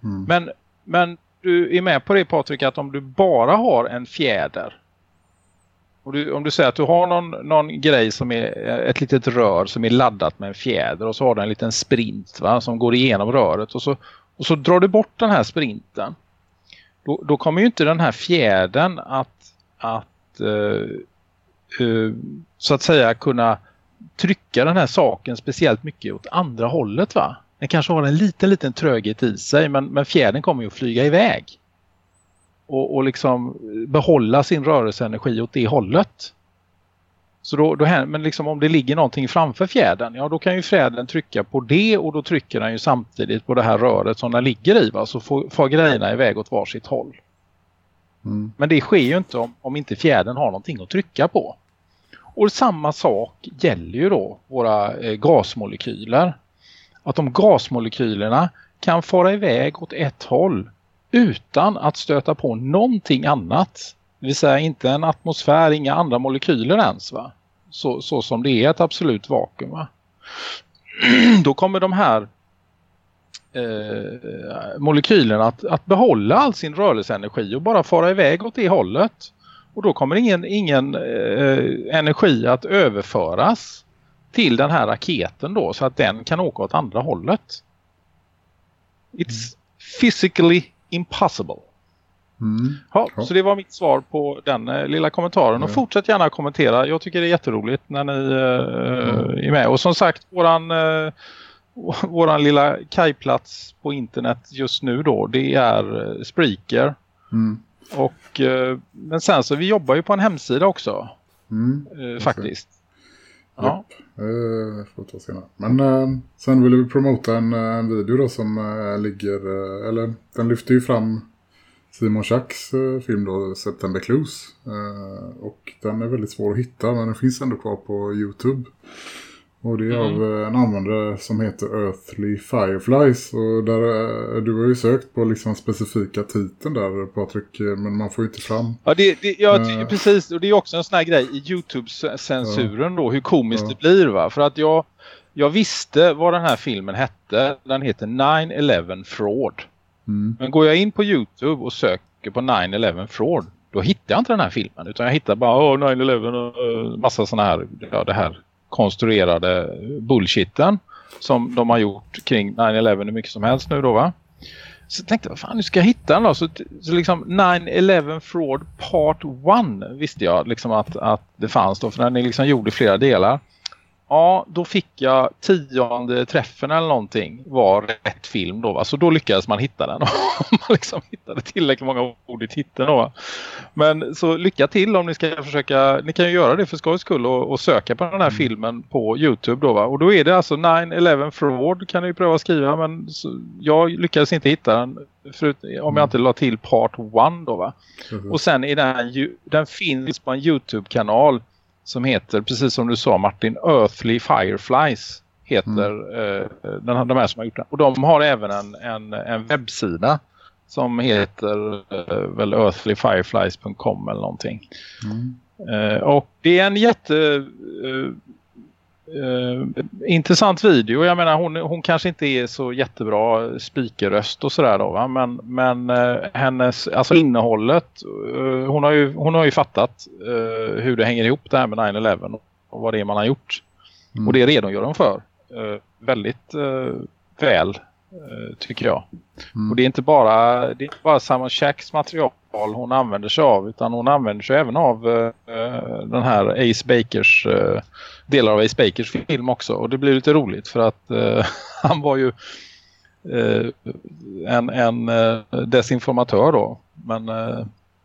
Mm. Men, men du är med på det Patrik att om du bara har en fjäder du, om du säger att du har någon, någon grej som är eh, ett litet rör som är laddat med en fjäder och så har du en liten sprint va, som går igenom röret och så, och så drar du bort den här sprinten. Då, då kommer ju inte den här fjädern att, att uh, uh, så att säga kunna trycka den här saken speciellt mycket åt andra hållet va. Den kanske har en liten liten tröghet i sig men, men fjädern kommer ju att flyga iväg och, och liksom behålla sin rörelseenergi åt det hållet. Så då, då, men liksom om det ligger någonting framför fjädern, ja då kan ju fjädern trycka på det och då trycker den ju samtidigt på det här röret som den ligger i va? så får, får grejerna iväg åt varsitt håll. Mm. Men det sker ju inte om, om inte fjädern har någonting att trycka på. Och samma sak gäller ju då våra eh, gasmolekyler. Att de gasmolekylerna kan fara iväg åt ett håll utan att stöta på någonting annat. Det vill säga inte en atmosfär, inga andra molekyler ens va? Så, så som det är ett absolut vakuum va? *clears throat* Då kommer de här eh, molekylerna att, att behålla all sin rörelseenergi och bara fara iväg åt det hållet. Och då kommer ingen, ingen eh, energi att överföras till den här raketen då så att den kan åka åt andra hållet. It's physically impossible. Mm. Ja, ja, Så det var mitt svar på den eh, lilla kommentaren. Ja. Och fortsätt gärna kommentera. Jag tycker det är jätteroligt när ni eh, mm. är med. Och som sagt, våran, eh, *laughs* våran lilla kajplats på internet just nu då, det är eh, Spreaker. Mm. Och, eh, men sen så vi jobbar ju på en hemsida också. Mm. Eh, faktiskt. Ja. Uh, får ta senare. Men uh, sen vill vi promota en, eh, en video då som uh, ligger, eller den lyfter ju fram Simon Schacks film då, September Clues. och den är väldigt svår att hitta men den finns ändå kvar på Youtube. Och det är mm. av en användare som heter Earthly Fireflies. Och där, eh, du har ju sökt på liksom specifika titeln där Patrik. Men man får ju inte fram. Ja, det, det, ja uh, precis. Och det är också en sån här grej i Youtube-censuren då. Hur komiskt ja. det blir va. För att jag, jag visste vad den här filmen hette. Den heter 9-11 Fraud. Mm. Men går jag in på Youtube och söker på 9-11 Fraud. Då hittar jag inte den här filmen. Utan jag hittar bara oh, 9-11 och massa såna här. Ja, det här konstruerade bullshitten som de har gjort kring 9-11 hur mycket som helst nu då va? Så jag tänkte, vad fan, nu ska jag hitta den då. Så, så liksom 9-11 Fraud Part 1 visste jag liksom att, att det fanns då. För den är liksom gjord i flera delar. Ja, då fick jag tionde träffen eller någonting var rätt film då va. Så då lyckades man hitta den. *laughs* man liksom hittade tillräckligt många ord i titeln då va? Men så lycka till om ni ska försöka, ni kan ju göra det för skojs skull och, och söka på den här mm. filmen på Youtube då va. Och då är det alltså 9-11 Fraud kan ni pröva skriva men så, jag lyckades inte hitta den förut, om jag mm. inte la till part 1 då va. Mm. Och sen är den, den finns på en Youtube-kanal som heter, precis som du sa Martin, Earthly Fireflies heter mm. eh, den, de här som har gjort den. Och de har även en, en, en webbsida som heter eh, väl earthlyfireflies.com eller någonting. Mm. Eh, och det är en jätte eh, Uh, intressant video. Jag menar hon, hon kanske inte är så jättebra spikerröst och sådär då va? Men, men uh, hennes, alltså innehållet, uh, hon, har ju, hon har ju fattat hur det hänger ihop det här med 9-11 och vad det är man har gjort. Mm. Och det redogör hon för väldigt väl eh, tycker jag. Mm. Och det är inte bara, det är inte bara Simon Shacks material hon använder sig av utan hon använder sig även av den här Ace Bakers delar av Ace Bakers film också och det blir lite roligt för att uh, *laughs* han var ju en, en desinformatör då men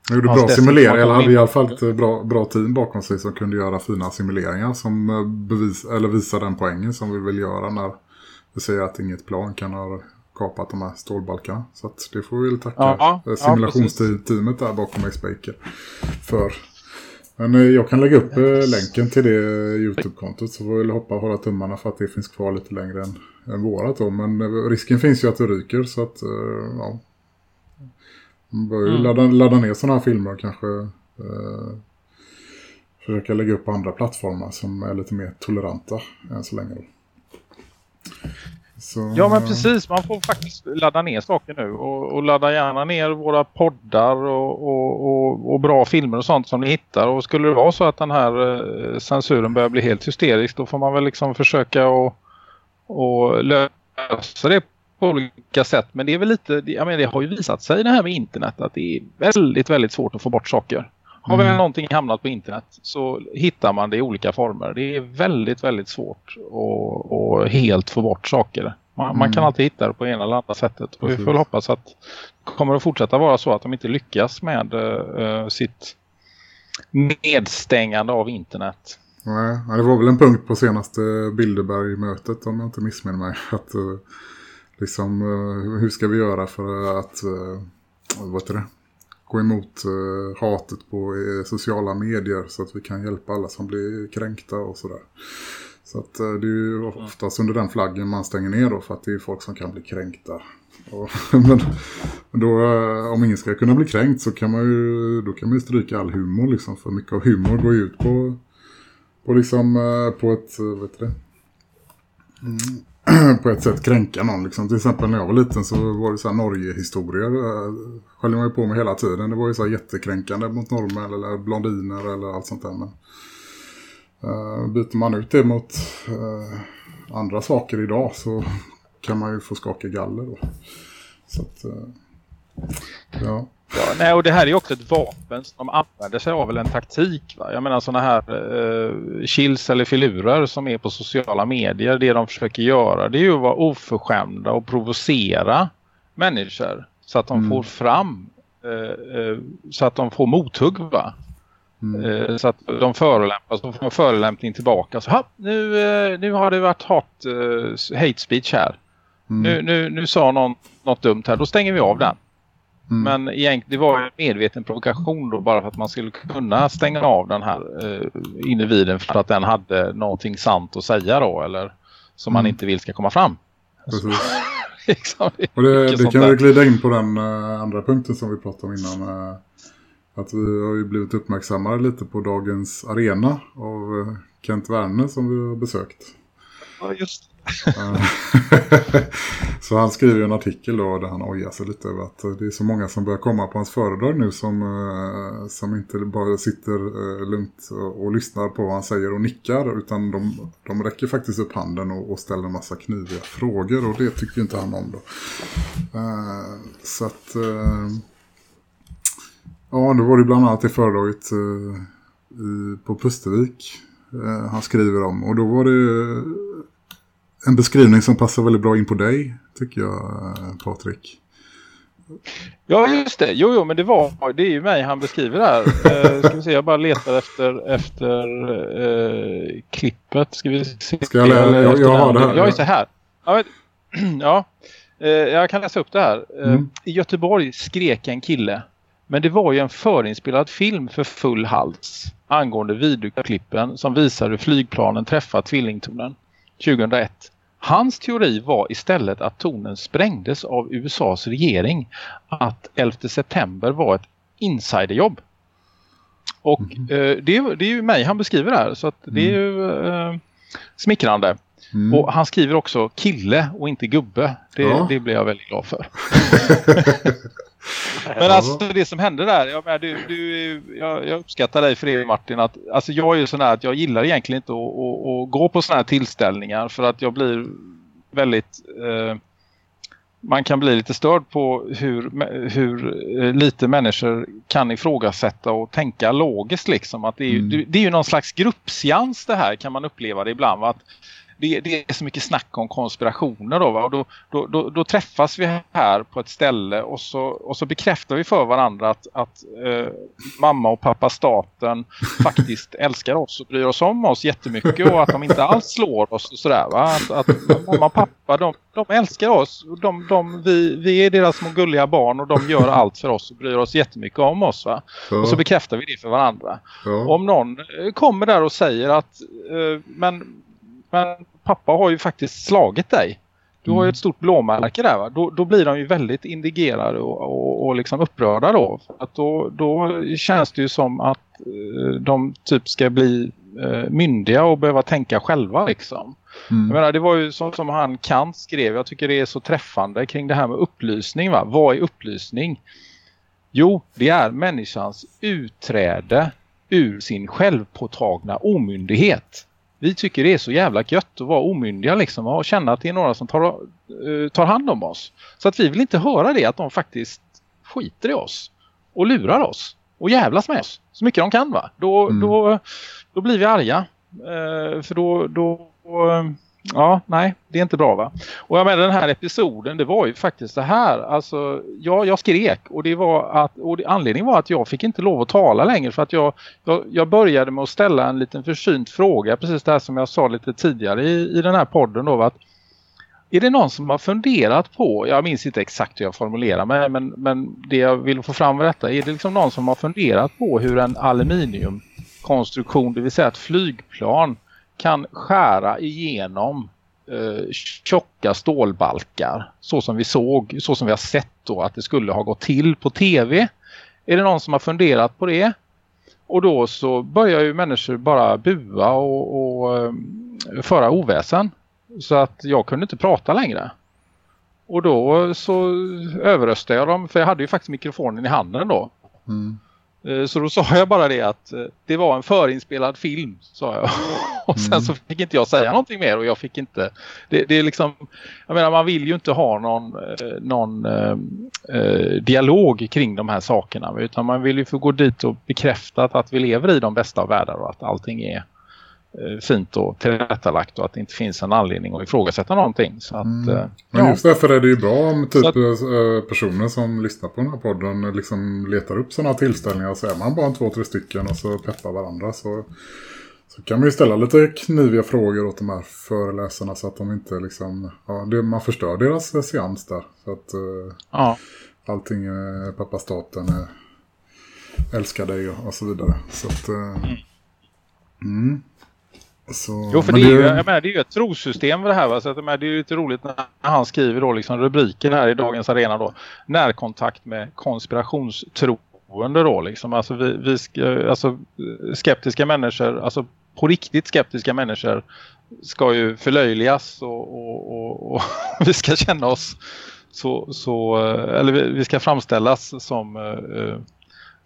han gjorde bra simuleringar, eller hade i alla fall ett bra, bra team bakom sig som kunde göra fina simuleringar som bevis, eller visar den poängen som vi vill göra när vi säger att inget plan kan ha kapat de här stålbalkarna. Så det får vi väl tacka ja, simulationsteamet ja, där bakom X-Baker för. Men eh, jag kan lägga upp eh, länken till det Youtube-kontot så får vi hoppa och hålla tummarna för att det finns kvar lite längre än, än vårat då. Men eh, risken finns ju att det ryker så att ja. Man bör ju mm. ladda, ladda ner sådana här filmer och kanske eh, försöka lägga upp på andra plattformar som är lite mer toleranta än så länge. Då. Så... Ja men precis, man får faktiskt ladda ner saker nu och, och ladda gärna ner våra poddar och, och, och, bra filmer och sånt som ni hittar. Och skulle det vara så att den här eh, censuren börjar bli helt hysterisk då får man väl liksom försöka och, och lösa det på olika sätt. Men det är väl lite, jag menar, det har ju visat sig det här med internet att det är väldigt, väldigt svårt att få bort saker. Har mm. väl någonting hamnat på internet så hittar man det i olika former. Det är väldigt, väldigt svårt att, att helt få bort saker. Man, mm. man, kan alltid hitta det på ena eller andra sättet. Och vi får hoppas att det kommer att fortsätta vara så att de inte lyckas med uh, sitt nedstängande av internet. Nej, det var väl en punkt på senaste Bilderberg-mötet om jag inte missminner mig. *laughs* Att, uh, liksom, uh, hur ska vi göra för att vad heter det? Gå emot eh, hatet på eh, sociala medier så att vi kan hjälpa alla som blir kränkta och sådär. Så att eh, det är ju oftast under den flaggen man stänger ner då för att det är folk som kan bli kränkta. Och, *laughs* men då, eh, om ingen ska kunna bli kränkt så kan man ju, då kan man ju stryka all humor liksom. För mycket av humor går ju ut på, på liksom, eh, på ett, eh, vet du det? Mm *clears throat* på ett sätt kränka någon. Liksom. Till exempel när jag var liten så var det så här Norge-historier. Eh, Höll man ju på med hela tiden. Det var ju så här jättekränkande mot normer eller blondiner eller allt sånt där. Men, uh, byter man ut det mot uh, andra saker idag så kan man ju få skaka galler då. Så att, uh, ja. Ja, nej, och det här är också ett vapen som de använder sig av, eller en taktik. Va? Jag menar sådana här eh, chills eller filurer som är på sociala medier. Det de försöker göra det är ju att vara oförskämda och provocera människor. Så att de mm. får fram, eh, eh, så att de får mothugg va? Mm. Eh, så att de förolämpas, de får förolämpning tillbaka. Så, nu, eh, nu har det varit hat, eh, hate speech här. Mm. Nu, nu, nu sa någon något dumt här, då stänger vi av den. Mm. Men egentligen, det var en medveten provokation då bara för att man skulle kunna stänga av den här eh, individen för att den hade någonting sant att säga då eller som mm. man inte vill ska komma fram. *laughs* liksom, det och det, det kan vi glida in på den uh, andra punkten som vi pratade om innan. Uh, att vi har ju blivit uppmärksammade lite på dagens arena av uh, Kent Werner som vi har besökt. Ja, just *laughs* så han skriver en artikel då där han ojar sig lite över att eh, det är så många som börjar komma på hans föredrag nu som, eh, som inte bara sitter eh, lugnt och, lyssnar på vad han säger och nickar utan de, de räcker faktiskt upp handen och, och ställer en massa kniviga frågor och det tycker inte han om då. Så att ja, då var det bland annat i föredraget på Pustervik han skriver om och då var det en beskrivning som passar väldigt bra in på dig, tycker jag, Patrik. Ja, just det. Jo, jo, men det var det är ju mig han beskriver där. eh, ska vi se, jag bara letar efter efter eh, klippet. Ska vi se? Ska jag, lära, jag, jag har det här. Ja, just det här. Ja, *clears throat* ja eh, jag kan läsa upp det här. Eh, mm. I Göteborg skrek en kille. Men det var ju en förinspelad film för full hals angående videoklippen som visar hur flygplanen träffar tvillingtornen. 2001. Hans teori var istället att tonen sprängdes av USAs regering. Att 11 september var ett insiderjobb. Och mm. eh, det, det, är ju mig han beskriver här så att det är ju eh, smickrande. Mm. Och han skriver också kille och inte gubbe. Det, ja. det blir jag väldigt glad för. *laughs* *laughs* Men alltså det som hände där, jag, men, du, du, jag, jag uppskattar dig för det Martin. Att, alltså jag är ju sån här att jag gillar egentligen inte att, att, att gå på såna här tillställningar för att jag blir väldigt... Eh, man kan bli lite störd på hur, hur eh, lite människor kan ifrågasätta och tänka logiskt liksom. Att det, är, mm. det är ju någon slags gruppsjans det här kan man uppleva det ibland. Va? Att det, det, är så mycket snack om konspirationer då, va? Och då, då, då, då, träffas vi här på ett ställe och så, och så bekräftar vi för varandra att, att eh, mamma och pappa staten faktiskt *laughs* älskar oss och bryr oss om oss jättemycket och att de inte alls slår oss och sådär va? Att, att mamma och pappa de, de älskar oss de, de, vi, vi är deras små gulliga barn och de gör allt för oss och bryr oss jättemycket om oss va? Ja. Och så bekräftar vi det för varandra. Ja. Om någon kommer där och säger att eh, men men pappa har ju faktiskt slagit dig. Du har ju mm. ett stort blåmärke där va? Då, då blir de ju väldigt indigerade och, och, och liksom upprörda då. Att då, då känns det ju som att eh, de typ ska bli eh, myndiga och behöva tänka själva liksom. Mm. Jag menar, det var ju som, som han Kant skrev, jag tycker det är så träffande kring det här med upplysning va? Vad är upplysning? Jo, det är människans utträde ur sin självpåtagna omyndighet vi tycker det är så jävla gött att vara omyndiga liksom och känna att det är några som tar, uh, tar hand om oss. Så att vi vill inte höra det att de faktiskt skiter i oss och lurar oss och jävlas med oss så mycket de kan va. Då, mm. då, då blir vi arga. Uh, för då, då uh, Ja, nej, det är inte bra va. Och jag menar den här episoden, det var ju faktiskt det här. Alltså, ja, jag skrek och det var att, och det, anledningen var att jag fick inte lov att tala längre för att jag, jag, jag började med att ställa en liten försynt fråga, precis det här som jag sa lite tidigare i, i den här podden då, att är det någon som har funderat på, jag minns inte exakt hur jag formulerar mig, men, men det jag vill få fram med detta, är det liksom någon som har funderat på hur en aluminiumkonstruktion, det vill säga ett flygplan, kan skära igenom eh, tjocka stålbalkar så som vi såg, så som vi har sett då att det skulle ha gått till på tv. Är det någon som har funderat på det? Och då så börjar ju människor bara bua och, och eh, föra oväsen. Så att jag kunde inte prata längre. Och då så överröstade jag dem, för jag hade ju faktiskt mikrofonen i handen då. Mm. Eh, så då sa jag bara det att eh, det var en förinspelad film, sa jag. *laughs* Och sen mm. så fick inte jag säga någonting mer och jag fick inte... Det, det är liksom... Jag menar, man vill ju inte ha någon, eh, någon eh, dialog kring de här sakerna. Utan man vill ju få gå dit och bekräfta att vi lever i de bästa av världar och att allting är fint och tillrättalagt och att det inte finns en anledning att ifrågasätta någonting. Så att, mm. Eh, Men just därför är det ju bra om typ att, eh, personer som lyssnar på den här podden liksom letar upp sådana tillställningar så är man bara två, tre stycken och så peppar varandra så, så kan man ju ställa lite kniviga frågor åt de här föreläsarna så att de inte liksom, ja, det, man förstör deras seans där. Så att ja. allting pappa staten älskar dig och, och så vidare. Så att, mm. Mm. Så, jo, för det är, ju, jag menar, det är ju ett trosystem för det här. Va? Så att, menar, det är ju lite roligt när han skriver då liksom rubriken här i dagens arena då. Närkontakt med konspirationstroende då liksom. Alltså, vi, vi alltså skeptiska människor, alltså på riktigt skeptiska människor ska ju förlöjligas och, och, och, och *laughs* vi ska känna oss så, så eller vi, vi ska framställas som eh,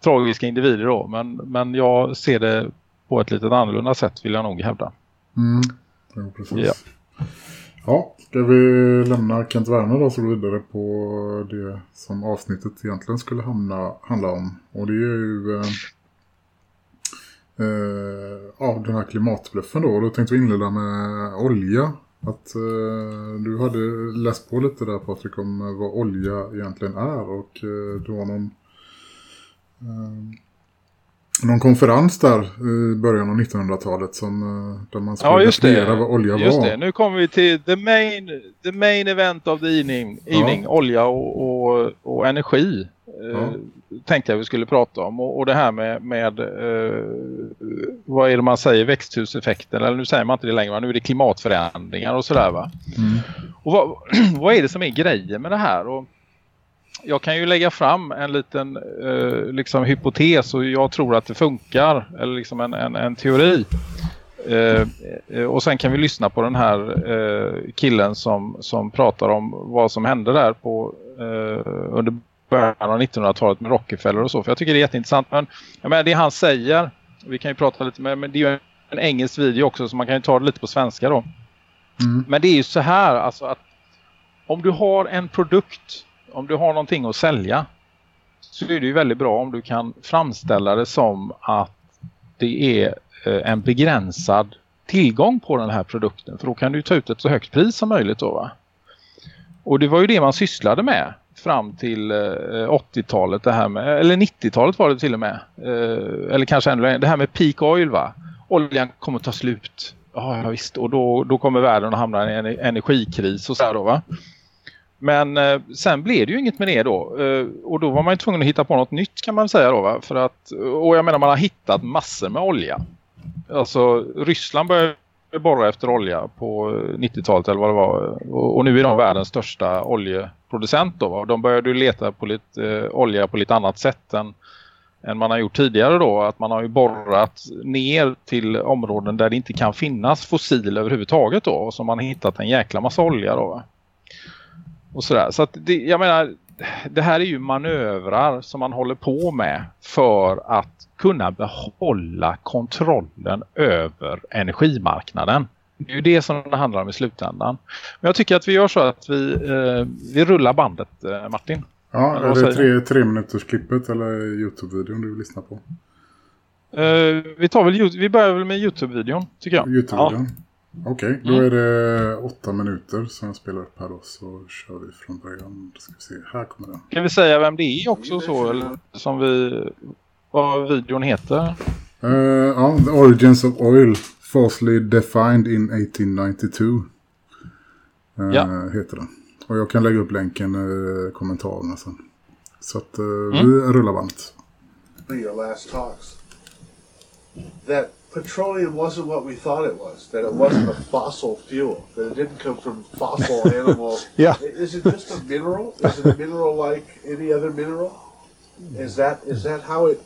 tragiska individer då. Men, men jag ser det på ett lite annorlunda sätt vill jag nog hävda. Mm. Ja, precis. Ja. ja, ska vi lämna Kent Werner då så går vidare på det som avsnittet egentligen skulle hamna, handla om. Och det är ju eh, eh, ja, den här klimatbluffen då. Och då tänkte vi inleda med olja. Att eh, du hade läst på lite där Patrik om vad olja egentligen är. Och eh, du har någon eh, någon konferens där i början av 1900-talet som eh, där man skulle ja, just definiera vad olja just var. Det. Nu kommer vi till the main, the main event of the evening, evening ja. olja och, och, och energi. Eh, ja. tänkte jag vi skulle prata om och, och det här med, med uh, vad är det man säger växthuseffekten eller nu säger man inte det längre nu är det klimatförändringar och sådär va. Mm. Och vad, *clears throat* vad är det som är grejen med det här och jag kan ju lägga fram en liten eh, liksom hypotes och jag tror att det funkar. Eller liksom en, en, en teori. Eh, eh, och sen kan vi lyssna på den här eh, killen som, som pratar om vad som hände där på, eh, under början av 1900-talet med Rockefeller och så. För jag tycker det är jätteintressant. Men jag menar, det han säger, vi kan ju prata lite med, men det är ju en engelsk video också så man kan ju ta det lite på svenska då. Mm. Men det är ju så här alltså att om du har en produkt, om du har någonting att sälja så är det ju väldigt bra om du kan framställa det som att det är eh, en begränsad tillgång på den här produkten. För då kan du ta ut ett så högt pris som möjligt då va? Och det var ju det man sysslade med fram till eh, 80-talet det här med, eller 90-talet var det till och med. Eh, eller kanske ännu längre, det här med peak oil va? Oljan kommer ta slut. Ja, visst. Och då, då kommer världen att hamna i en energikris och så här då va? Men eh, sen blev det ju inget med det då. Eh, och då var man ju tvungen att hitta på något nytt kan man säga då va? För att, och jag menar man har hittat massor med olja. Alltså Ryssland började borra efter olja på eh, 90-talet eller vad det var. Och, och, nu är de världens största oljeproducent då va? De började leta på lite eh, olja på lite annat sätt än, än man har gjort tidigare då. Att man har ju borrat ner till områden där det inte kan finnas fossil överhuvudtaget då. Och så man har hittat en jäkla massa olja då va? Och sådär. Så att det, jag menar, det här är ju manövrar som man håller på med för att kunna behålla kontrollen över energimarknaden. Det är ju det som det handlar om i slutändan. Men jag tycker att vi gör så att vi, eh, vi rullar bandet, eh, Martin. Ja, är det tre, tre minuters klippet eller Youtube-videon du vill lyssna på? Eh, vi, tar väl, vi börjar väl med Youtube-videon, tycker jag. Youtube-videon. Ja. Okej, okay, då mm. är det åtta minuter som jag spelar upp här då. Så kör vi från början. Då ska vi se, här kommer den. Kan vi säga vem det är också så? Eller som vi, vad videon heter? Uh, ja, The Origins of Oil. Falsely Defined in 1892. Uh, eh, ja. Heter den. Och jag kan lägga upp länken i kommentarerna sen. Så att uh, mm. vi rullar bandet. Your last talks. That petroleum wasn't what we thought it was. That it wasn't a fossil fuel. That it didn't come from fossil *laughs* animals. yeah. Is it just a mineral? Is it a mineral like any other mineral? Is that is that how it?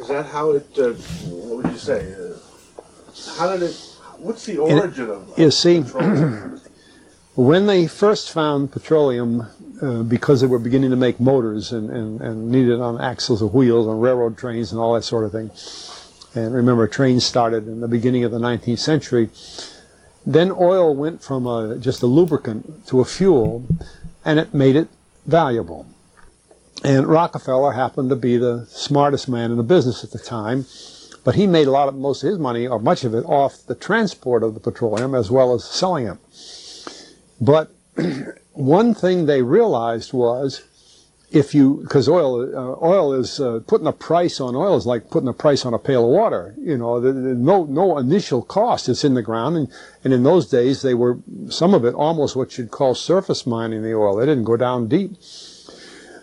Is that how it? Uh, what would you say? Uh, how did it? What's the origin it, of? You see, *clears throat* when they first found petroleum, uh, because they were beginning to make motors and, and, and needed on axles of wheels on railroad trains and all that sort of thing and remember, trains started in the beginning of the 19th century. Then oil went from a, just a lubricant to a fuel, and it made it valuable. And Rockefeller happened to be the smartest man in the business at the time, but he made a lot of most of his money, or much of it, off the transport of the petroleum as well as selling it. But *clears throat* one thing they realized was if you because oil uh, oil is uh, putting a price on oil is like putting a price on a pail of water you know the, the, no no initial cost it's in the ground. And and in those days they were some of it almost what you'd call surface mining the oil. They didn't go down deep.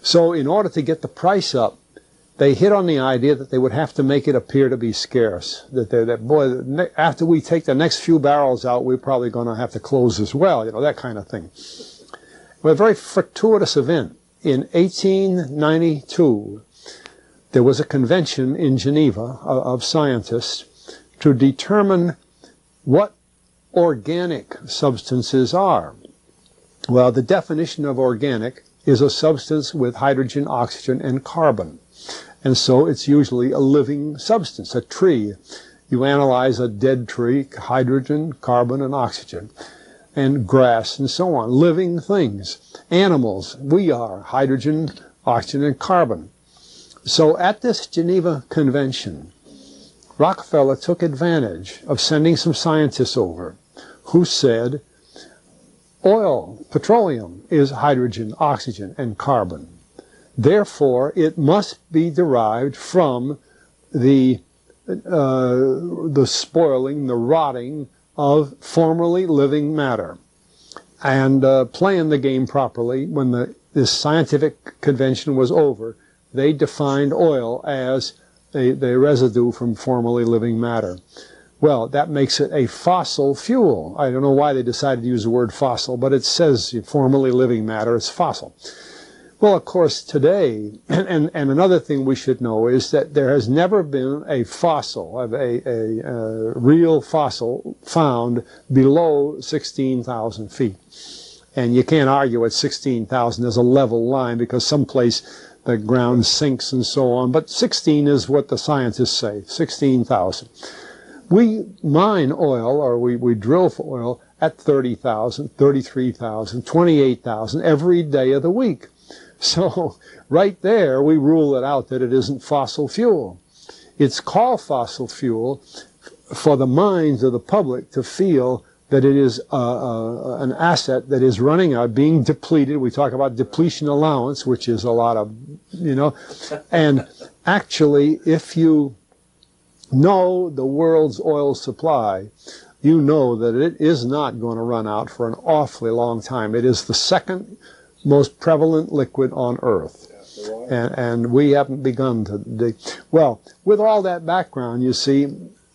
So in order to get the price up they hit on the idea that they would have to make it appear to be scarce that that boy after we take the next few barrels out we're probably going to have to close as well you know that kind of thing. Well, a very fortuitous event in 1892, there was a convention in Geneva of scientists to determine what organic substances are. Well, the definition of organic is a substance with hydrogen, oxygen, and carbon. And so it's usually a living substance, a tree. You analyze a dead tree, hydrogen, carbon, and oxygen and grass and so on, living things. Animals, we are hydrogen, oxygen, and carbon. So at this Geneva Convention, Rockefeller took advantage of sending some scientists over who said oil, petroleum, is hydrogen, oxygen, and carbon. Therefore, it must be derived from the, uh, the spoiling, the rotting of formerly living matter. And uh, playing the game properly, when the, this scientific convention was over, they defined oil as a, the residue from formerly living matter. Well, that makes it a fossil fuel. I don't know why they decided to use the word fossil, but it says formerly living matter, it's fossil. Well, of course, today, *clears throat* and, and, and, another thing we should know is that there has never been a fossil, a, a, a real fossil found below 16,000 feet. And you can't argue at 16,000 as a level line because someplace the ground sinks and so on. But 16 is what the scientists say, 16,000. We mine oil or we, we drill for oil at 30,000, 33,000, 28,000 every day of the week. *laughs* So right there, we rule it out that it isn't fossil fuel. It's called fossil fuel for the minds of the public to feel that it is uh, uh, an asset that is running out, being depleted. We talk about depletion allowance, which is a lot of, you know, and actually, if you know the world's oil supply, you know that it is not going to run out for an awfully long time. It is the second most prevalent liquid on Earth. And, and we haven't begun to dig. Well, with all that background, you see,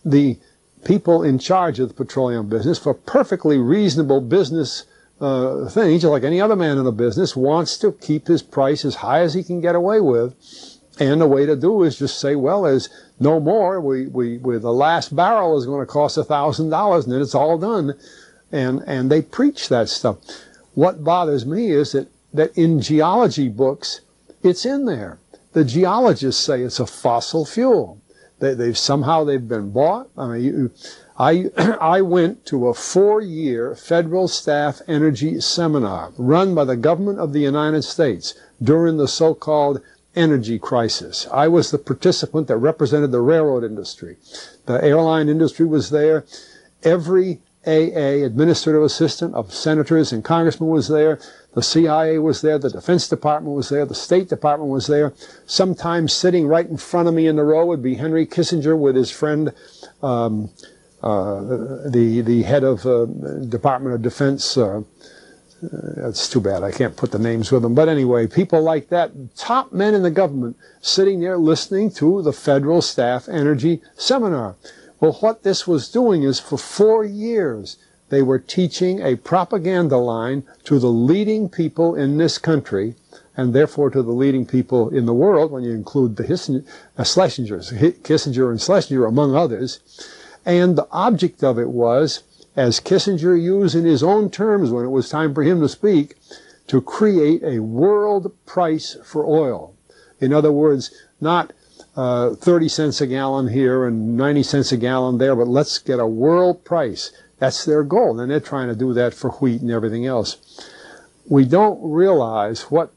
the people in charge of the petroleum business, for perfectly reasonable business uh, things, just like any other man in the business, wants to keep his price as high as he can get away with. And the way to do is just say, well, there's no more. We, we, we the last barrel is going to cost a thousand dollars, and then it's all done. And and they preach that stuff. What bothers me is that that in geology books, it's in there. The geologists say it's a fossil fuel. They, they've somehow they've been bought. I mean, you, I *clears throat* I went to a four-year federal staff energy seminar run by the government of the United States during the so-called energy crisis. I was the participant that represented the railroad industry. The airline industry was there. Every AA administrative assistant of senators and congressmen was there. The CIA was there. The Defense Department was there. The State Department was there. Sometimes sitting right in front of me in the row would be Henry Kissinger with his friend, um, uh, the the head of uh, Department of Defense. Uh, that's too bad. I can't put the names with them. But anyway, people like that, top men in the government, sitting there listening to the Federal Staff Energy Seminar. Well, what this was doing is for four years, they were teaching a propaganda line to the leading people in this country, and therefore to the leading people in the world, when you include the uh, Schlesingers, Kissinger and Schlesinger, among others. And the object of it was as Kissinger used in his own terms when it was time for him to speak, to create a world price for oil. In other words, not uh, 30 cents a gallon here and 90 cents a gallon there, but let's get a world price. That's their goal, and they're trying to do that for wheat and everything else. We don't realize what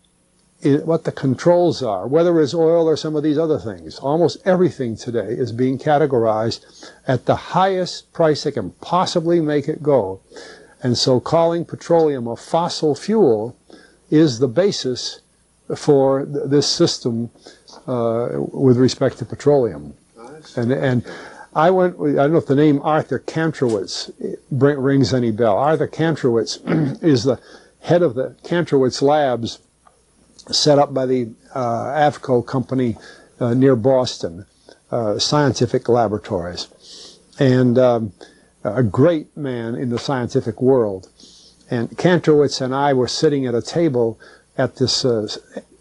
what the controls are, whether it's oil or some of these other things. Almost everything today is being categorized at the highest price they can possibly make it go. And so calling petroleum a fossil fuel is the basis for th- this system uh, with respect to petroleum. And, and I went, I don't know if the name Arthur Kantrowitz rings any bell. Arthur Kantrowitz *clears throat* is the head of the Kantrowitz Labs set up by the uh, company uh, near Boston, uh, Scientific Laboratories. And um, a great man in the scientific world. And Kantrowitz and I were sitting at a table at this uh,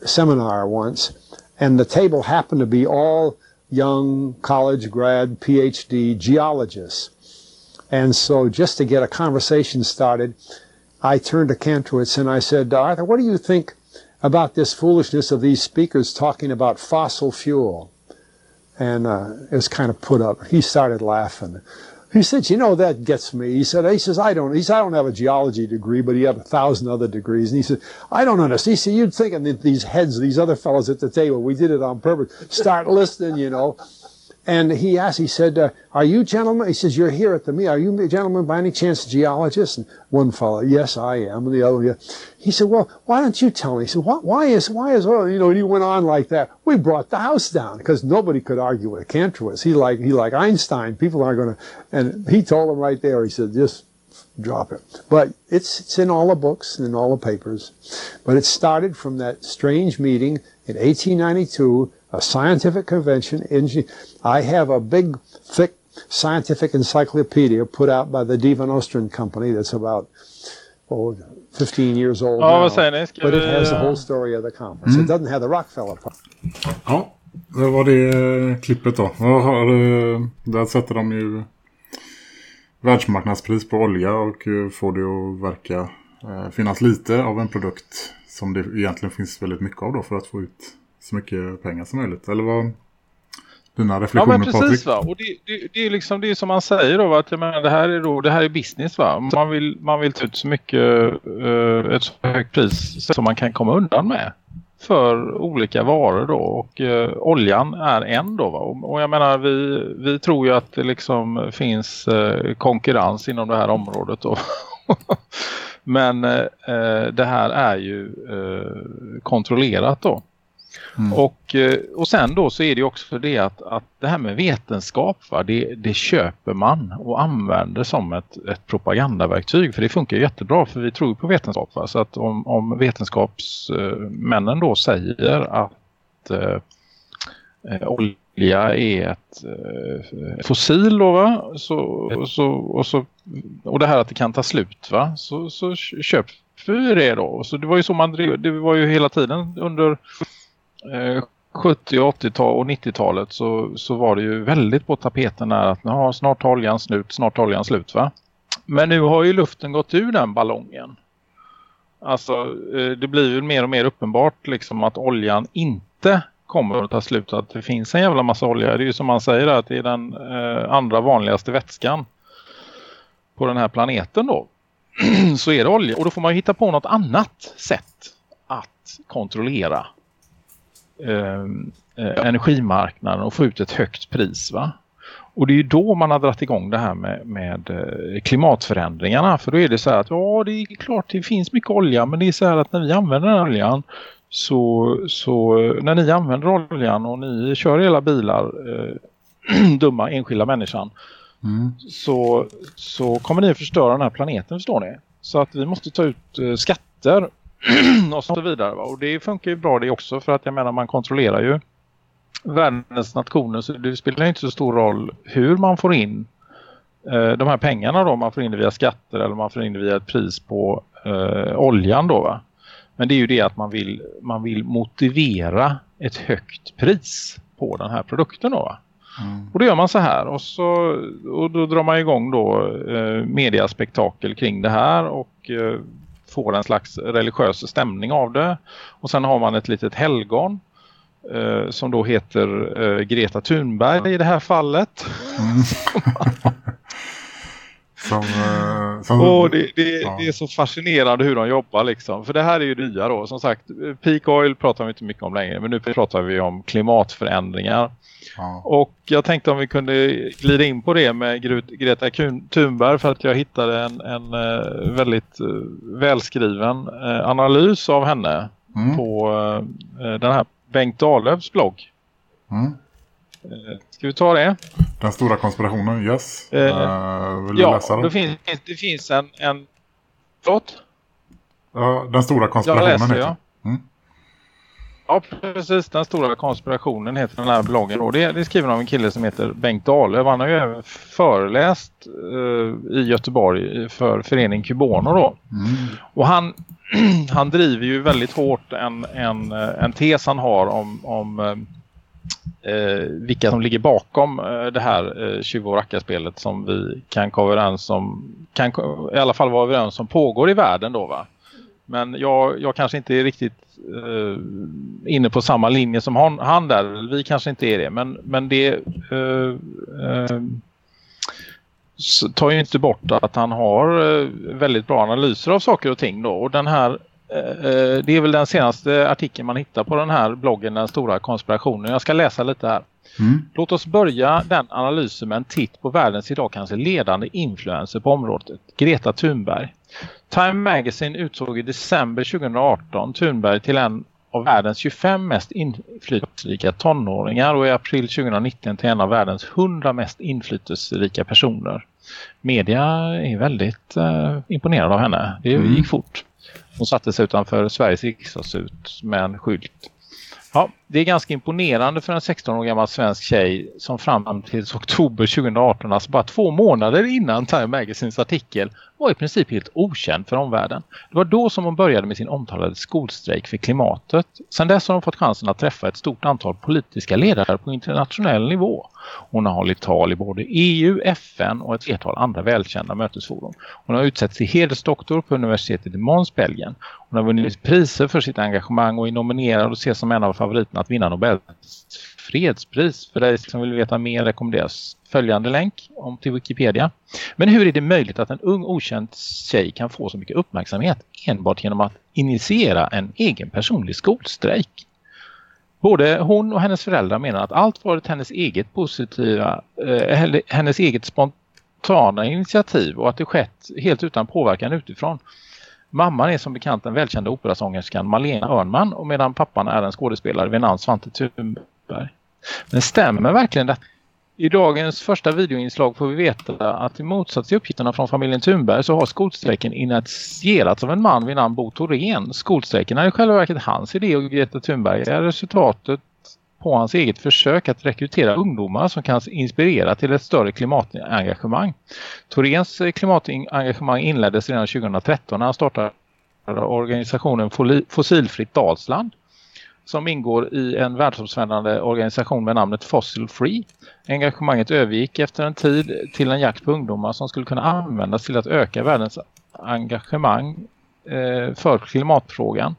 seminar once, and the table happened to be all young college grad, PhD geologists. And so, just to get a conversation started, I turned to Kantrowitz and I said, Arthur, what do you think about this foolishness of these speakers talking about fossil fuel. And uh, it was kind of put up. He started laughing. He said, "You know that gets me." He said, "He says I don't." He said, "I don't have a geology degree, but he had a thousand other degrees." And he said, "I don't understand." He said, "You'd think that these heads, these other fellows at the table, we did it on purpose. Start *laughs* listening, you know." And he asked, he said, uh, are you gentlemen? He says, you're here at the meeting. Are you gentlemen by any chance geologists? And one fellow, yes, I am. And the other, yeah. He said, well, why don't you tell me? He said, why is, why is oil? You know, and he went on like that. We brought the house down because nobody could argue with Kantrowitz. He like, he like Einstein. People aren't going to, and he told him right there, he said, just drop it. But it's, it's in all the books and in all the papers. But it started from that strange meeting in 1892 a scientific convention. I have a big, thick scientific encyclopedia put out by the Divan Ostrom Company that's about oh, 15 years old ja, now. Säger ni? Ska but it vi... has the whole story of the conference. Mm. It doesn't have the Rockefeller part. Ja, det var det eh, klippet då. Eh, där sätter de ju världsmarknadspris på olja och eh, får det att verka finnas lite av en produkt som det egentligen finns väldigt mycket av då för att få ut så mycket pengar som möjligt. Eller vad? Dina Ja reflektioner men Patrik. precis va. Och det, det, det är liksom det är som man säger då att jag menar, det här är då det här är business va. Man vill man vill ta ut så mycket eh, ett så högt pris som man kan komma undan med för olika varor då och eh, oljan är en då va. Och, och jag menar vi vi tror ju att det liksom finns eh, konkurrens inom det här området då. *laughs* Men eh, eh, det här är ju eh, kontrollerat då. Mm. Och, eh, och sen då så är det också det att, att det här med vetenskap va, det, det köper man och använder som ett, ett propagandaverktyg för det funkar jättebra för vi tror på vetenskap va? så att om, om vetenskapsmännen då säger att eh, olja är ett eh, fossil då va så, och, så, och, så, och det här att det kan ta slut va så, så köper vi det då så det var ju så man drev, det var ju hela tiden under Eh, 70, 80-tal och 90-talet så, så var det ju väldigt på tapeten där att ja, snart tar oljan slut, snart tar oljan slut va. Men nu har ju luften gått ur den ballongen. Alltså eh, det blir ju mer och mer uppenbart liksom att oljan inte kommer att ta slut. Att det finns en jävla massa olja. Det är ju som man säger att det är den eh, andra vanligaste vätskan på den här planeten då. *clears throat* så är det olja. Och då får man ju hitta på något annat sätt att kontrollera energimarknaden och få ut ett högt pris va. Och det är ju då man har dragit igång det här med, med eh, klimatförändringarna. För då är det så här att ja det är klart det finns mycket olja men det är så här att när vi använder den oljan så, så eh, när ni använder oljan och ni kör hela bilar eh, *clears throat* dumma enskilda människan Mm. så, så kommer ni att förstöra den här planeten förstår ni. Så att vi måste ta ut eh, skatter *clears throat* och så vidare. Va? Och det funkar ju bra det också för att jag menar man kontrollerar ju världens nationer så det spelar inte så stor roll hur man får in eh, de här pengarna då. Man får in det via skatter eller man får in det via ett pris på eh, oljan då va. Men det är ju det att man vill, man vill motivera ett högt pris på den här produkten då va. Mm. Och då gör man så här och, så, och då drar man igång då eh, mediaspektakel kring det här och eh, får en slags religiös stämning av det. Och sen har man ett litet helgon eh, som då heter eh, Greta Thunberg i det här fallet. Mm. *laughs* som, eh, som, Och det, det, ja. det är så fascinerande hur de jobbar liksom. För det här är ju nya då. Som sagt, peak oil pratar vi inte mycket om längre. Men nu pratar vi om klimatförändringar. Ja. Och jag tänkte om vi kunde glida in på det med Greta Thunberg för att jag hittade en, en eh, väldigt eh, välskriven eh, analys av henne Mm. på den här Bengt Dahlöfs blogg. Mm. Ska vi ta det? Den stora konspirationen, yes. Eh, Eh, vill du Ja, läsa den? det finns, det finns en... en förlåt? Ja, den stora Jag konspirationen läser, heter ja. Mm. Ja, precis. Den stora konspirationen heter den här bloggen. Och det, det är skriven av en kille som heter Bengt Dahlöf. Han har ju även föreläst eh, i Göteborg för förening Kubono då. Mm. Och han, *clears throat* han driver ju väldigt hårt en, en, eh, en tes han har om, om eh, eh, vilka som ligger bakom eh, det här eh, tjuv- och rackarspelet som vi kan komma överens om, kan i alla fall vara överens om pågår i världen då va. Men jag, jag kanske inte är riktigt eh, inne på samma linje som han, han där. Vi kanske inte är det. Men, men det eh, eh, tar ju inte bort att han har eh, väldigt bra analyser av saker och ting då. Och den här eh, det är väl den senaste artikeln man hittar på den här bloggen, den stora konspirationen. Jag ska läsa lite här. Mm. Låt oss börja den analysen med en titt på världens idag kanske ledande influencer på området, Greta Thunberg. Time Magazine utsåg i december 2018 Thunberg till en av världens 25 mest inflytelserika tonåringar och i april 2019 till en av världens 100 mest inflytelserika personer. Media är väldigt eh, imponerad av henne. Det Mm. gick fort. Hon satte sig utanför Sveriges riksdagshus med en skylt. Ja, det är ganska imponerande för en 16 år gammal svensk tjej som fram till oktober 2018, alltså bara två månader innan Time Magazines artikel, var i princip helt okänd för omvärlden. Det var då som hon började med sin omtalade skolstrejk för klimatet. Sedan dess har hon fått chansen att träffa ett stort antal politiska ledare på internationell nivå. Hon har hållit tal i både EU, FN och ett flertal andra välkända mötesforum. Hon har utsetts till hedersdoktor på universitetet i Mons, Belgien. Hon har vunnit priser för sitt engagemang och är nominerad och ses som en av favoriterna att vinna Nobels fredspris. För dig som vill veta mer rekommenderas följande länk om till Wikipedia. Men hur är det möjligt att en ung okänd tjej kan få så mycket uppmärksamhet enbart genom att initiera en egen personlig skolstrejk? Både hon och hennes föräldrar menar att allt varit hennes eget positiva, eh, hennes eget spontana initiativ och att det skett helt utan påverkan utifrån. Mamman är som bekant den välkända operasångerskan Malena Örnman och medan pappan är en skådespelare vid namn Svante Thunberg. Men stämmer verkligen det? I dagens första videoinslag får vi veta att i motsats till uppgifterna från familjen Thunberg så har skolstrejken initierats av en man vid namn Bo Thorén. Skolstrejken är i själva verket hans idé och Greta Thunberg är resultatet på hans eget försök att rekrytera ungdomar som kan inspirera till ett större klimatengagemang. Thoréns klimatengagemang inleddes redan 2013 när han startade organisationen Fossilfritt Dalsland som ingår i en världsomspännande organisation med namnet Fossil Free. Engagemanget övergick efter en tid till en jakt på ungdomar som skulle kunna användas till att öka världens engagemang eh, för klimatfrågan.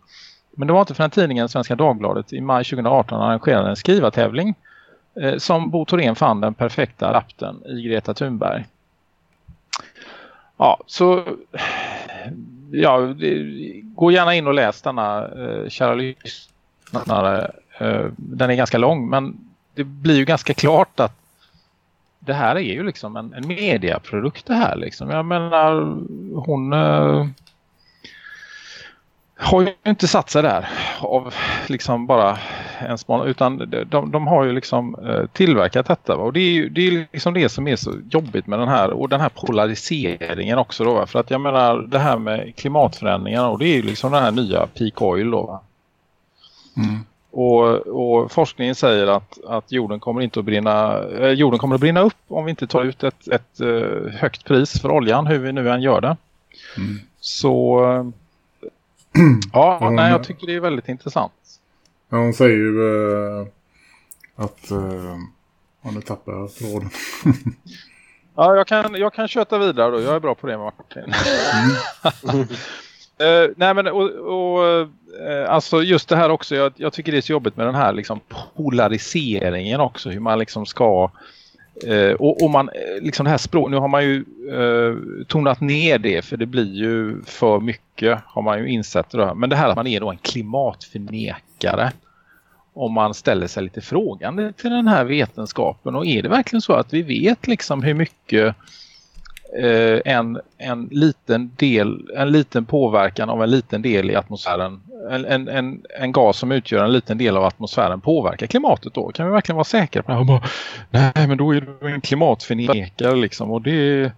Men det var inte förrän tidningen Svenska Dagbladet i maj 2018 arrangerade en skrivartävling eh, som Bo Thorén fann den perfekta rapten i Greta Thunberg. Ja, så *sighs* ja, gå gärna in och läs denna eh, kära lyssnare. Eh, den är ganska lång men det blir ju ganska klart att det här är ju liksom en, en mediaprodukt det här liksom. Jag menar hon eh, har ju inte satt sig där av liksom bara en smal, utan de, de har ju liksom eh, tillverkat detta och det är ju det är liksom det som är så jobbigt med den här och den här polariseringen också då för att jag menar det här med klimatförändringar och det är ju liksom den här nya peak oil då mm. och, och forskningen säger att, att jorden kommer inte att brinna eh, jorden kommer att brinna upp om vi inte tar ut ett, ett uh, högt pris för oljan hur vi nu än gör det mm. så *clears throat* ja, hon, nej, jag tycker det är väldigt intressant. Ja, hon säger ju uh, att... Uh, ja, nu tappar jag tråden. *laughs* ja, jag kan, jag kan köta vidare då. Jag är bra på det, Martin. Mm. uh, *laughs* nej, men och, och uh, alltså just det här också. Jag, jag, tycker det är så jobbigt med den här liksom polariseringen också. Hur man liksom ska Eh, och, och, man, eh, liksom det här språk, nu har man ju eh, tonat ner det för det blir ju för mycket har man ju insett. Då. Men det här att man är då en klimatförnekare om man ställer sig lite frågande till den här vetenskapen och är det verkligen så att vi vet liksom hur mycket en, en liten del, en liten påverkan av en liten del i atmosfären en, en, en gas som utgör en liten del av atmosfären påverkar klimatet då? Kan vi verkligen vara säkra på det? Bara, Nej, men då är du en klimatförnekare liksom. Och det,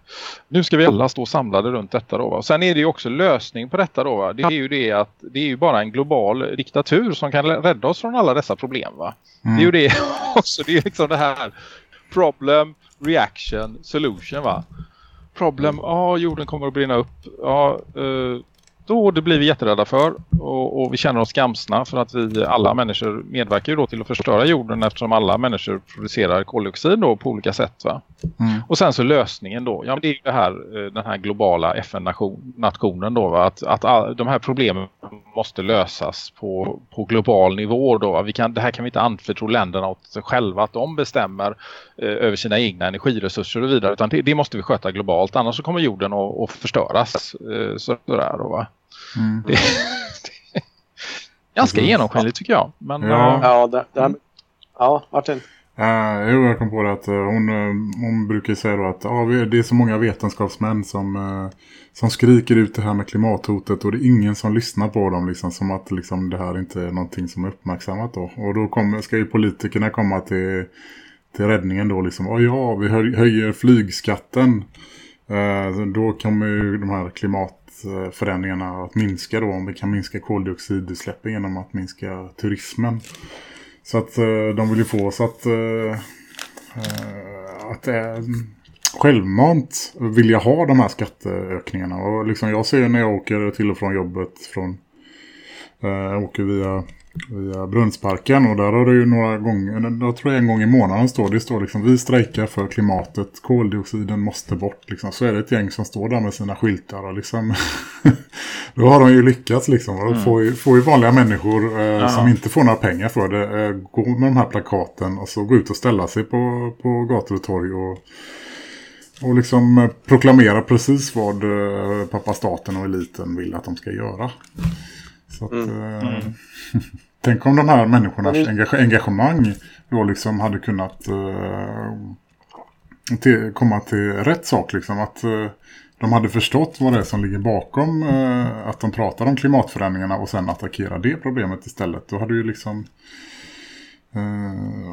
nu ska vi alla stå samlade runt detta då. Va? Och sen är det ju också lösning på detta då. Va? Det är ju det att det är ju bara en global diktatur som kan rädda oss från alla dessa problem va? Mm. Det är ju det *laughs* också. Det är liksom det här problem, reaction, solution va? Problem, ja jorden kommer att brinna upp. Ja, uh, då det blir vi jätterädda för och, och, vi känner oss skamsna för att vi alla människor medverkar ju då till att förstöra jorden eftersom alla människor producerar koldioxid då på olika sätt va. Mm. Och sen så lösningen då, ja det är ju det här, eh, den här globala FN-nationen då va? att, att all, de här problemen måste lösas på, på global nivå då. Vi kan, det här kan vi inte anförtro länderna åt sig själva att de bestämmer eh, över sina egna energiresurser och vidare utan det, det, måste vi sköta globalt annars så kommer jorden att, att förstöras eh, sådär då va. Mm. Det, det, ganska mm. genomskinligt tycker jag. Men, ja, uh, ja, det, det här, ja, Martin. Uh, jo, jag kom på det att uh, hon, uh, hon brukar säga då att uh, det är så många vetenskapsmän som, uh, som skriker ut det här med klimathotet och det är ingen som lyssnar på dem liksom, som att liksom, det här inte är någonting som är uppmärksammat då. Och då kommer, ska ju politikerna komma till, till räddningen då liksom, oh, ja vi höjer flygskatten. då kommer ju de här klimat förändringarna att minska då om vi kan minska koldioxidutsläppen genom att minska turismen. Så att eh, de vill ju få oss att eh, eh att eh, självmant vilja ha de här skatteökningarna. Och liksom jag ser när jag åker till och från jobbet från äh, åker via via Brunnsparken och där har det ju några gånger, jag tror en gång i månaden står det står liksom vi strejkar för klimatet, koldioxiden måste bort liksom. Så är det ett gäng som står där med sina skyltar och liksom *laughs* då har de ju lyckats liksom. Och mm. får, ju, får ju vanliga människor eh, ja. som inte får några pengar för det eh, gå med de här plakaten och så gå ut och ställa sig på, på gator och torg och och liksom eh, proklamera precis vad eh, pappa staten och eliten vill att de ska göra. Så att, mm. Eh, mm. *laughs* tänk om de här människornas engage engagemang då liksom hade kunnat uh, till, komma till rätt sak. Liksom, att uh, de hade förstått vad det är som ligger bakom uh, att de pratar om klimatförändringarna och sen attackerar det problemet istället. Då hade ju liksom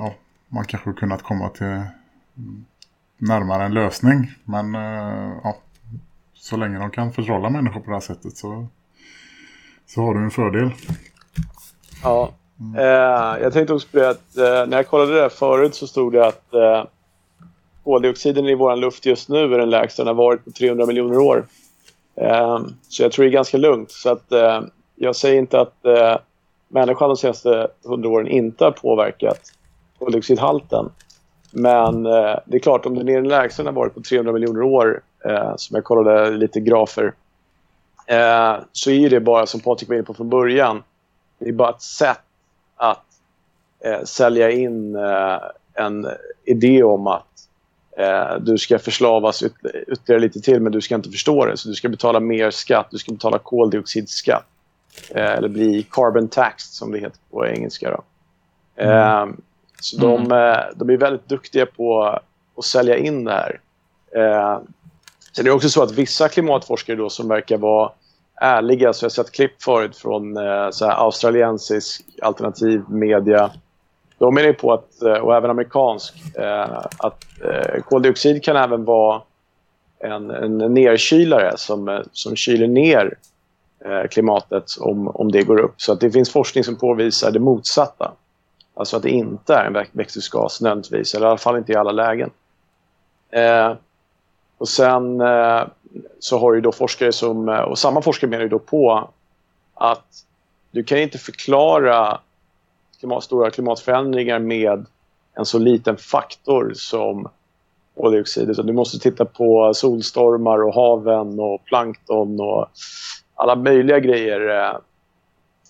ja, man kanske kunnat komma till närmare en lösning. Men ja, så länge de kan förtrolla människor på det här sättet så så har du en fördel. Ja. Mm. Eh, jag tänkte också på det att eh, när jag kollade det där förut så stod det att eh, koldioxiden i vår luft just nu är den lägsta den har varit på 300 miljoner år. Eh, så jag tror det är ganska lugnt. Så att, eh, jag säger inte att eh, människan de senaste 100 åren inte har påverkat koldioxidhalten. Men eh, det är klart, om den är den lägsta den har varit på 300 miljoner år, eh, som jag kollade lite grafer eh, så är det bara, som Patrik var inne på från början, det är bara ett sätt att eh, sälja in eh, en idé om att eh, du ska förslavas yt ytterligare lite till men du ska inte förstå det. Så du ska betala mer skatt, du ska betala koldioxidskatt. Eh, eller bli carbon taxed som det heter på engelska. Då. Mm. så de, mm. de är väldigt duktiga på att sälja in det här. Sen är det också så att vissa klimatforskare då som verkar vara ärliga, så jag har sett klipp förut från eh, så australiensisk alternativ media. De menar på att, eh, och även amerikansk, eh, att eh, koldioxid kan även vara en, en nerkylare som, eh, som kyler ner eh, klimatet om, om det går upp. Så att det finns forskning som påvisar det motsatta. Alltså att det inte är en växthusgas nödvändigtvis, eller i alla fall inte i alla lägen. Eh, och sen eh, så har ju då forskare som, eh, och samma forskare menar ju då på att du kan inte förklara klimat, stora klimatförändringar med en så liten faktor som koldioxid. Utan du måste titta på solstormar och haven och plankton och alla möjliga grejer. Eh.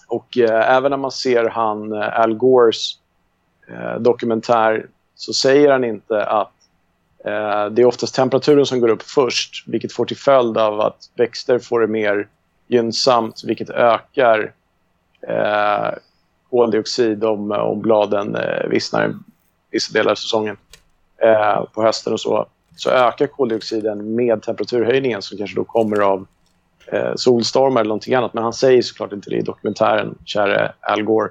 Och eh, även när man ser han eh, Al Gores dokumentär så säger han inte att Eh, det är oftast temperaturen som går upp först vilket får till följd av att växter får det mer gynnsamt vilket ökar eh, koldioxid om, om bladen eh, vissnar vissa delar av säsongen eh, på hösten och så. Så ökar koldioxiden med temperaturhöjningen som kanske då kommer av eh, solstormar eller någonting annat. Men han säger såklart inte det i dokumentären, käre Al Gore.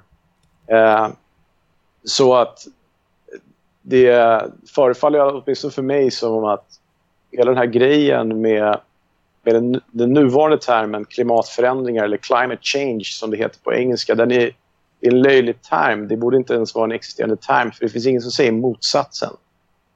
Eh, så att det förefaller åtminstone för mig som att hela den här grejen med, med den, den nuvarande termen klimatförändringar eller climate change som det heter på engelska, den är, en löjlig term. Det borde inte ens vara en existerande term för det finns ingen som säger motsatsen.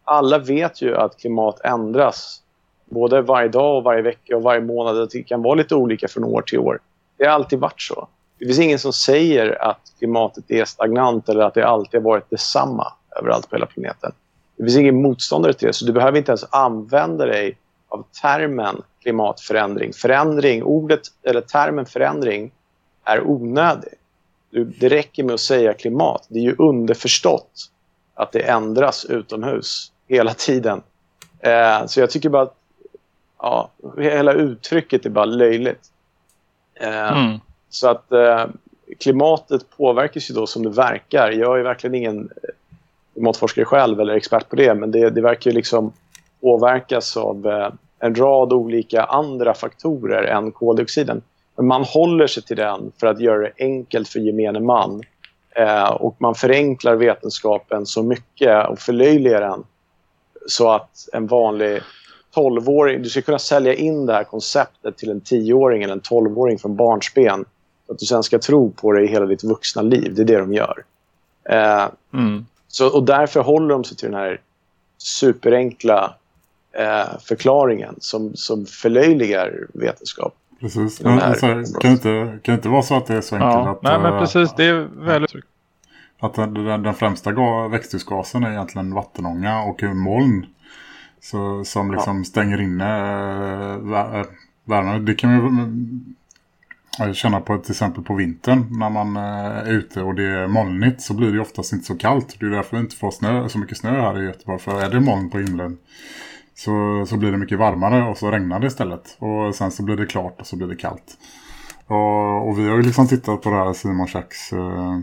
Alla vet ju att klimat ändras både varje dag och varje vecka och varje månad. Det kan vara lite olika från år till år. Det har alltid varit så. Det finns ingen som säger att klimatet är stagnant eller att det alltid har varit detsamma överallt på hela planeten. Det finns ingen motståndare till det, så du behöver inte ens använda dig av termen klimatförändring. Förändring, ordet eller termen förändring är onödig. Det räcker med att säga klimat. Det är ju underförstått att det ändras utomhus hela tiden. Eh, så jag tycker bara att ja, hela uttrycket är bara löjligt. Eh, mm. Så att eh, klimatet påverkas ju då som det verkar. Jag är verkligen ingen klimatforskare själv eller expert på det, men det, det verkar ju liksom påverkas av eh, en rad olika andra faktorer än koldioxiden. Men man håller sig till den för att göra det enkelt för gemene man. Eh, och man förenklar vetenskapen så mycket och förlöjligar den så att en vanlig 12-åring, du ska kunna sälja in det här konceptet till en 10-åring eller en 12-åring från barnsben för att du sen ska tro på det i hela ditt vuxna liv. Det är det de gör. Eh, mm. Så, och därför håller de sig till den här superenkla eh, förklaringen som, som förlöjligar vetenskap. precis. Men, så här, kan, inte, kan inte vara så att det är så enkelt Ja, att, nej men eh, precis, det är väl att den, den, främsta ga- växthusgasen är egentligen vattenånga och moln så, som liksom stänger inne äh, vär, värmen. Det kan vi jag känna på till exempel på vintern när man eh, är ute och det är molnigt så blir det oftast inte så kallt. Det är därför vi inte får snö, så mycket snö här i Göteborg. För är det moln på himlen så, så blir det mycket varmare och så regnar det istället. Och sen så blir det klart och så blir det kallt. Och, och vi har ju liksom tittat på det här Simon Schacks eh,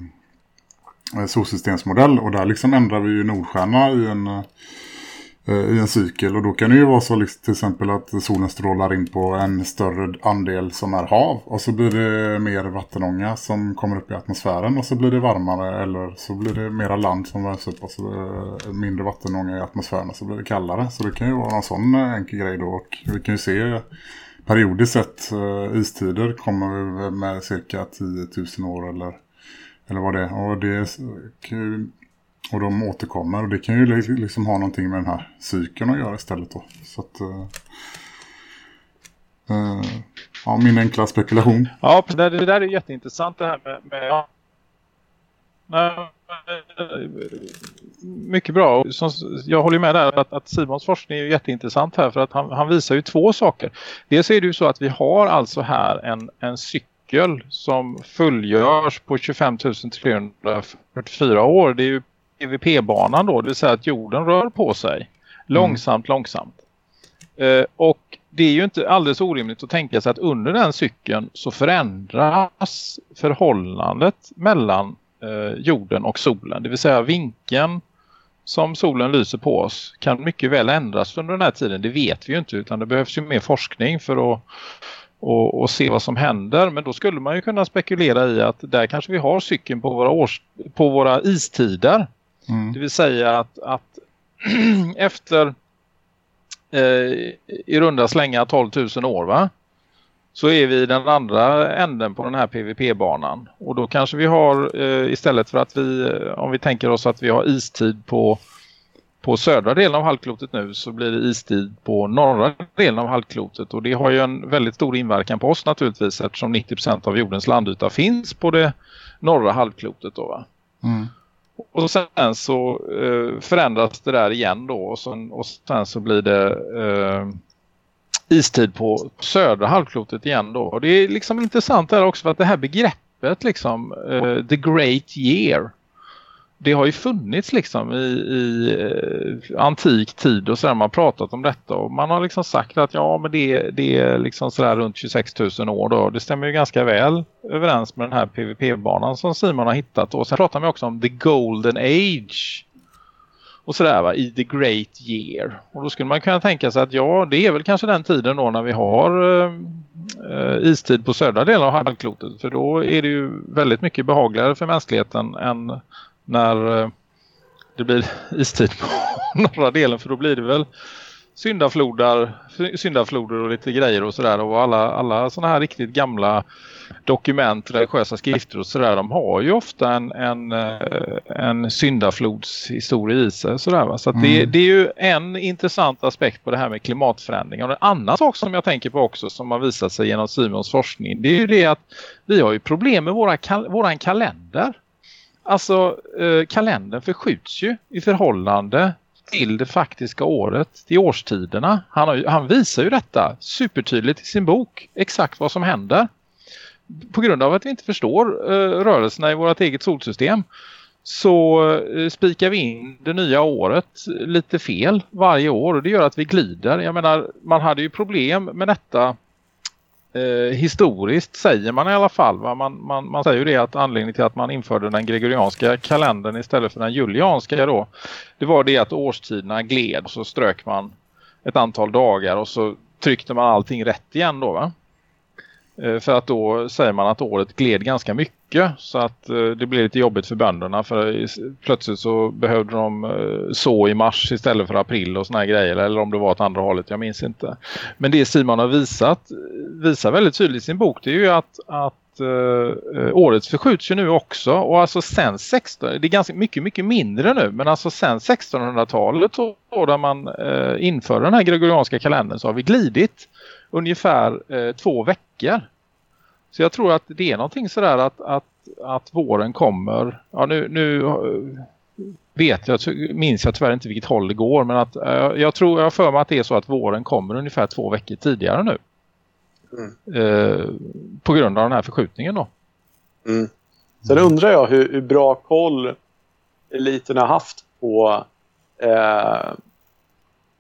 eh, solsystemsmodell och där liksom ändrar vi ju Nordstjärna i en, eh, Eh, i en cykel. Och då kan det ju vara så liksom, till exempel att solen strålar in på en större andel som är hav. Och så blir det mer vattenånga som kommer upp i atmosfären. Och så blir det varmare eller så blir det mera land som värms upp. Och så eh, mindre vattenånga i atmosfären och så blir det kallare. Så det kan ju vara en sån eh, enkel grej då. Och vi kan ju se periodiskt sett istider kommer vi med cirka 10 000 år eller, eller vad det är. Och, det och de återkommer och det kan ju liksom ha någonting med den här cykeln att göra istället då. Så att, uh, uh, ja, min enkla spekulation. Ja, det, där- det där är jätteintressant det här med... med ja. Eh, mycket bra. Som, jag håller med där att, att Simons forskning är jätteintressant här för att han, han visar ju två saker. Dels är det ju så att vi har alltså här en, en cykel som fullgörs på 25 344 år. Det är ju PVP-banan då, det vill säga att jorden rör på sig långsamt, långsamt. Eh, och det är ju inte alldeles orimligt att tänka sig att under den cykeln så förändras förhållandet mellan eh, jorden och solen. Det vill säga vinkeln som solen lyser på oss kan mycket väl ändras under den här tiden. Det vet vi ju inte utan det behövs ju mer forskning för att och, och se vad som händer. Men då skulle man ju kunna spekulera i att där kanske vi har cykeln på våra, års, på våra istider. Mm. Det vill säga att, att *clears throat* efter eh, i runda slänga 12 000 år va? Så är vi i den andra änden på den här PVP-banan. Och då kanske vi har eh, istället för att vi, eh, om vi tänker oss att vi har istid på, på södra delen av halvklotet nu så blir det istid på norra delen av halvklotet. Och det har ju en väldigt stor inverkan på oss naturligtvis eftersom 90% av jordens landyta finns på det norra halvklotet då va? Mm. Och sen så eh, förändras det där igen då och sen, och sen så blir det eh, istid på södra halvklotet igen då. Och det är liksom intressant där också för att det här begreppet liksom eh, the great year det har ju funnits liksom i, i eh, antik tid och så har man pratat om detta och man har liksom sagt att ja men det, det är liksom sådär runt 26 000 år då. Det stämmer ju ganska väl överens med den här PVP-banan som Simon har hittat och sen pratar man också om the golden age och sådär va, i the great year. Och då skulle man kunna tänka sig att ja, det är väl kanske den tiden då när vi har eh, eh istid på södra delen av halvklotet. För då är det ju väldigt mycket behagligare för mänskligheten än när eh, det blir *laughs* istid på *laughs* norra delen. För då blir det väl syndaflodar, syndafloder och lite grejer och sådär. Och alla, alla sådana här riktigt gamla dokument, religiösa skrifter och sådär. De har ju ofta en, en, eh, en syndaflodshistoria i sig. Sådär, va? Så att det, Mm. det är ju en intressant aspekt på det här med klimatförändring. Och en annan sak som jag tänker på också som har visat sig genom Simons forskning. Det är ju det att vi har ju problem med våra våran kalender. Alltså eh, kalendern förskjuts ju i förhållande till det faktiska året, till årstiderna. Han, har, ju- han visar ju detta supertydligt i sin bok, exakt vad som händer. På grund av att vi inte förstår eh, rörelserna i vårt eget solsystem så eh, spikar vi in det nya året lite fel varje år och det gör att vi glider. Jag menar, man hade ju problem med detta eh, historiskt säger man i alla fall. Va? Man, man, man säger ju det att anledningen till att man införde den gregorianska kalendern istället för den julianska då. Det var det att årstiderna gled och så strök man ett antal dagar och så tryckte man allting rätt igen då va. Eh, för att då säger man att året gled ganska mycket så att eh, det blev lite jobbigt för bönderna för plötsligt så behövde de eh, så i mars istället för april och såna här grejer eller om det var åt andra hållet, jag minns inte. Men det Simon har visat, visar väldigt tydligt i sin bok det är ju att, att eh, året förskjuts ju nu också och alltså sen 16, det är ganska mycket, mycket mindre nu men alltså sen 1600-talet då, då man eh, inför den här gregorianska kalendern så har vi glidit ungefär eh, två veckor. Så jag tror att det är någonting sådär att, att, att våren kommer. Ja, nu, nu eh, vet jag, minns jag tyvärr inte vilket håll det går. Men att, eh, jag tror, jag för mig att det är så att våren kommer ungefär två veckor tidigare nu. Mm. Eh, på grund av den här förskjutningen då. Mm. Sen undrar jag hur, hur bra koll eliten har haft på eh,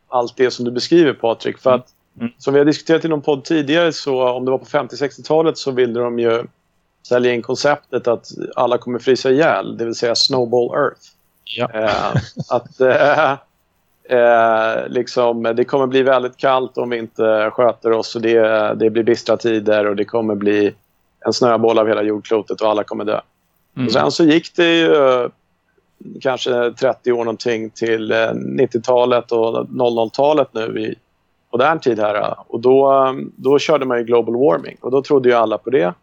allt det som du beskriver Patrik. För att mm. som vi har diskuterat i någon podd tidigare så om det var på 50-60-talet så ville de ju sälja in konceptet att alla kommer frysa ihjäl, det vill säga Snowball Earth. Ja. Eh, att eh, eh, liksom, det kommer bli väldigt kallt om vi inte sköter oss och det, det blir bistra tider och det kommer bli en snöboll av hela jordklotet och alla kommer dö. Mm. Och sen så gick det ju kanske 30 år någonting till 90-talet och 00-talet nu i modern tid här. Och då, då körde man ju global warming och då trodde ju alla på det.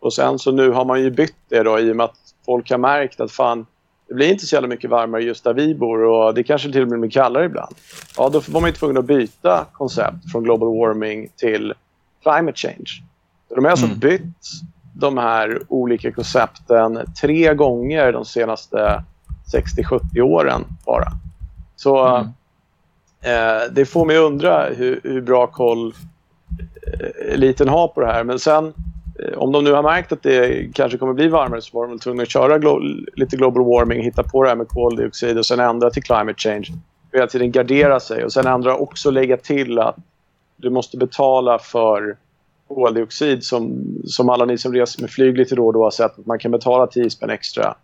Och sen så nu har man ju bytt det då i och med att folk har märkt att fan, det blir inte så jävla mycket varmare just där vi bor och det kanske till och med blir kallare ibland. Ja, då var man ju tvungen att byta koncept från global warming till climate change. De har alltså mm. bytt de här olika koncepten tre gånger de senaste 60-70 åren bara. Så mm eh, det får mig undra hur, hur bra koll eh, eliten har på det här. Men sen eh, om de nu har märkt att det kanske kommer bli varmare så var de tvungna att köra glo lite global warming, hitta på det här med koldioxid och sen ändra till climate change. Hela tiden gardera sig och sen ändra också lägga till att du måste betala för koldioxid som, som alla ni som reser med flyg lite då och då har sett att man kan betala 10 spänn extra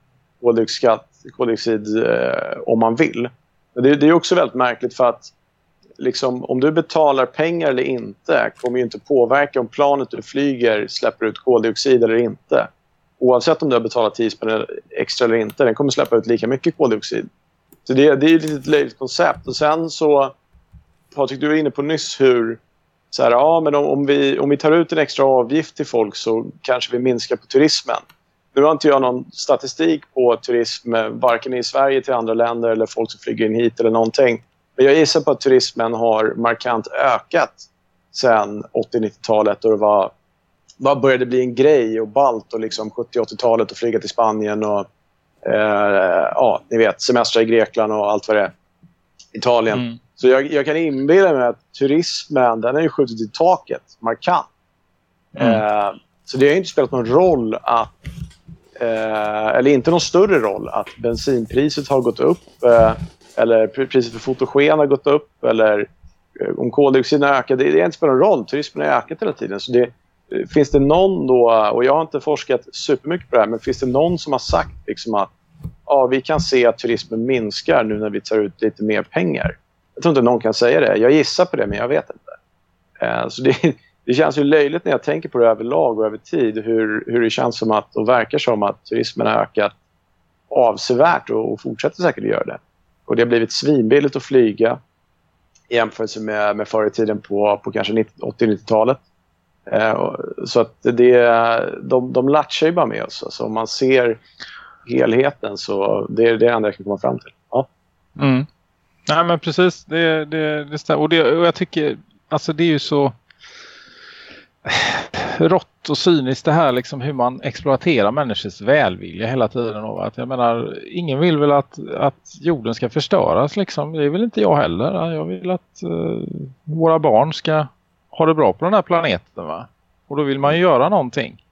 koldioxid, koldioxid eh, om man vill. Det, det, är också väldigt märkligt för att liksom, om du betalar pengar eller inte kommer ju inte påverka om planet du flyger släpper ut koldioxid eller inte. Oavsett om du har betalat 10 spänn extra eller inte, den kommer släppa ut lika mycket koldioxid. Så det, det är ett litet löjligt koncept. Och sen så, Patrik, du var inne på nyss hur så här, ja, men om, om, vi, om vi tar ut en extra avgift till folk så kanske vi minskar på turismen. Nu har inte jag någon statistik på turism varken i Sverige till andra länder eller folk som flyger in hit eller någonting. Men jag gissar på att turismen har markant ökat sen 80-90-talet då det var, var började bli en grej och balt och liksom 70-80-talet och flyga till Spanien och eh, ja, ni vet, semestrar i Grekland och allt vad det är. Italien. Mm. Så jag, jag kan inbilla mig att turismen den har ju skjutit i taket markant. Mm. Eh, så det har inte spelat någon roll att eh, eller inte någon större roll att bensinpriset har gått upp eh, eller priset för fotogen har gått upp eller eh, om koldioxiden har ökat. Det, det inte spelar någon roll. Turismen har ökat hela tiden. Så det, eh, finns det någon då, och jag har inte forskat supermycket på det här, men finns det någon som har sagt liksom att ja, vi kan se att turismen minskar nu när vi tar ut lite mer pengar? Jag tror inte någon kan säga det. Jag gissar på det, men jag vet inte. Eh, så det, det känns ju löjligt när jag tänker på det överlag och över tid hur, hur det känns som att och verkar som att turismen har ökat avsevärt och, och fortsätter säkert att göra det. Och det har blivit svinbilligt att flyga i jämförelse med, med förr i tiden på, på kanske 80-90-talet. Eh, så att det, de, de latchar ju bara med oss. Alltså om man ser helheten så det är det enda jag kan komma fram till. Ja. Mm. Nej men precis, det, det, det stämmer. Och, det, och jag tycker, alltså det är ju så rått och cyniskt det här liksom hur man exploaterar människors välvilja hela tiden. Och att jag menar, ingen vill väl att, att jorden ska förstöras liksom. Det vill inte jag heller. Jag vill att eh, våra barn ska ha det bra på den här planeten va. Och då vill man ju göra någonting.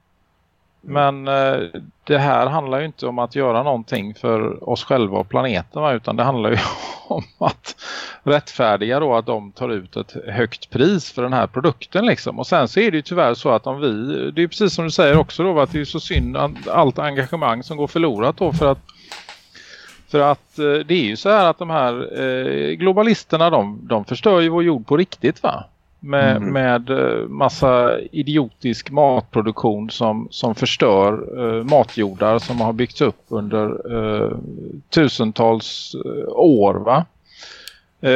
Mm. Men eh, det här handlar ju inte om att göra någonting för oss själva och planeten va? utan det handlar ju *laughs* om att rättfärdiga då att de tar ut ett högt pris för den här produkten liksom. Och sen så är det ju tyvärr så att om vi, det är precis som du säger också då att det är så synd att allt engagemang som går förlorat då för att för att eh, det är ju så här att de här eh, globalisterna de, de förstör ju vår jord på riktigt va? Med, mm. med eh, massa idiotisk matproduktion som, som förstör uh, matjordar som har byggts upp under uh, tusentals uh, år va?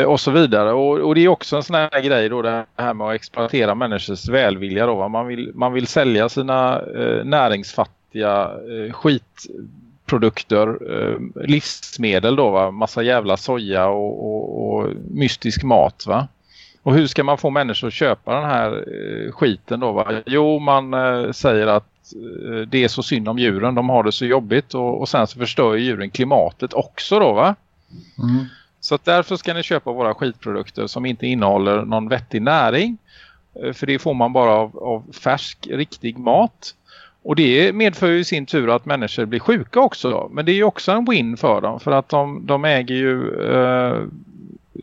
och så vidare. Och, och, det är också en sån här grej då det här med att exploatera människors välvilja då. Va? Man, vill, man vill sälja sina näringsfattiga skitprodukter, livsmedel då va? Massa jävla soja och, och, och mystisk mat va? Och hur ska man få människor att köpa den här eh, skiten då? Va? Jo, man eh, säger att eh, det är så synd om djuren. De har det så jobbigt och, och sen så förstör djuren klimatet också då va? Mm. Så därför ska ni köpa våra skitprodukter som inte innehåller någon vettig näring. För det får man bara av, av färsk, riktig mat. Och det medför ju i sin tur att människor blir sjuka också. Men det är ju också en win för dem. För att de, de äger ju eh,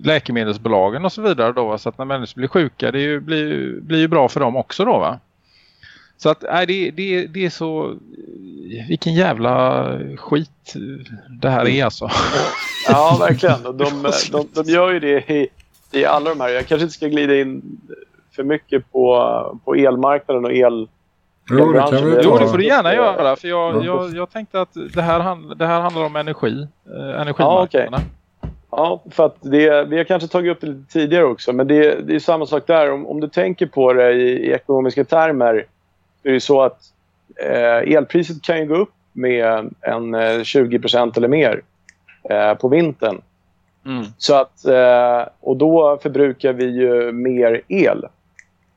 läkemedelsbolagen och så vidare då. va. Så att när människor blir sjuka det ju, blir, blir ju bra för dem också då va. Så att nej, det, det, det är så... Vilken jävla skit det här är alltså. Ja, verkligen. Och de, de, de gör ju det i, i alla de här. Jag kanske inte ska glida in för mycket på, på elmarknaden och el... Jo, det kan vi Jo, det får du gärna göra. För jag, Ja. jag, jag tänkte att det här, hand, det här handlar om energi. Eh, Ja, energimarknaderna. Ja, för att det, vi har kanske tagit upp det lite tidigare också, men det, det är samma sak där. Om, om du tänker på det i, i ekonomiska termer så är det så att eh, elpriset kan ju gå upp med en eh, 20% eller mer eh, på vintern. Mm. Så att, eh, och då förbrukar vi ju mer el.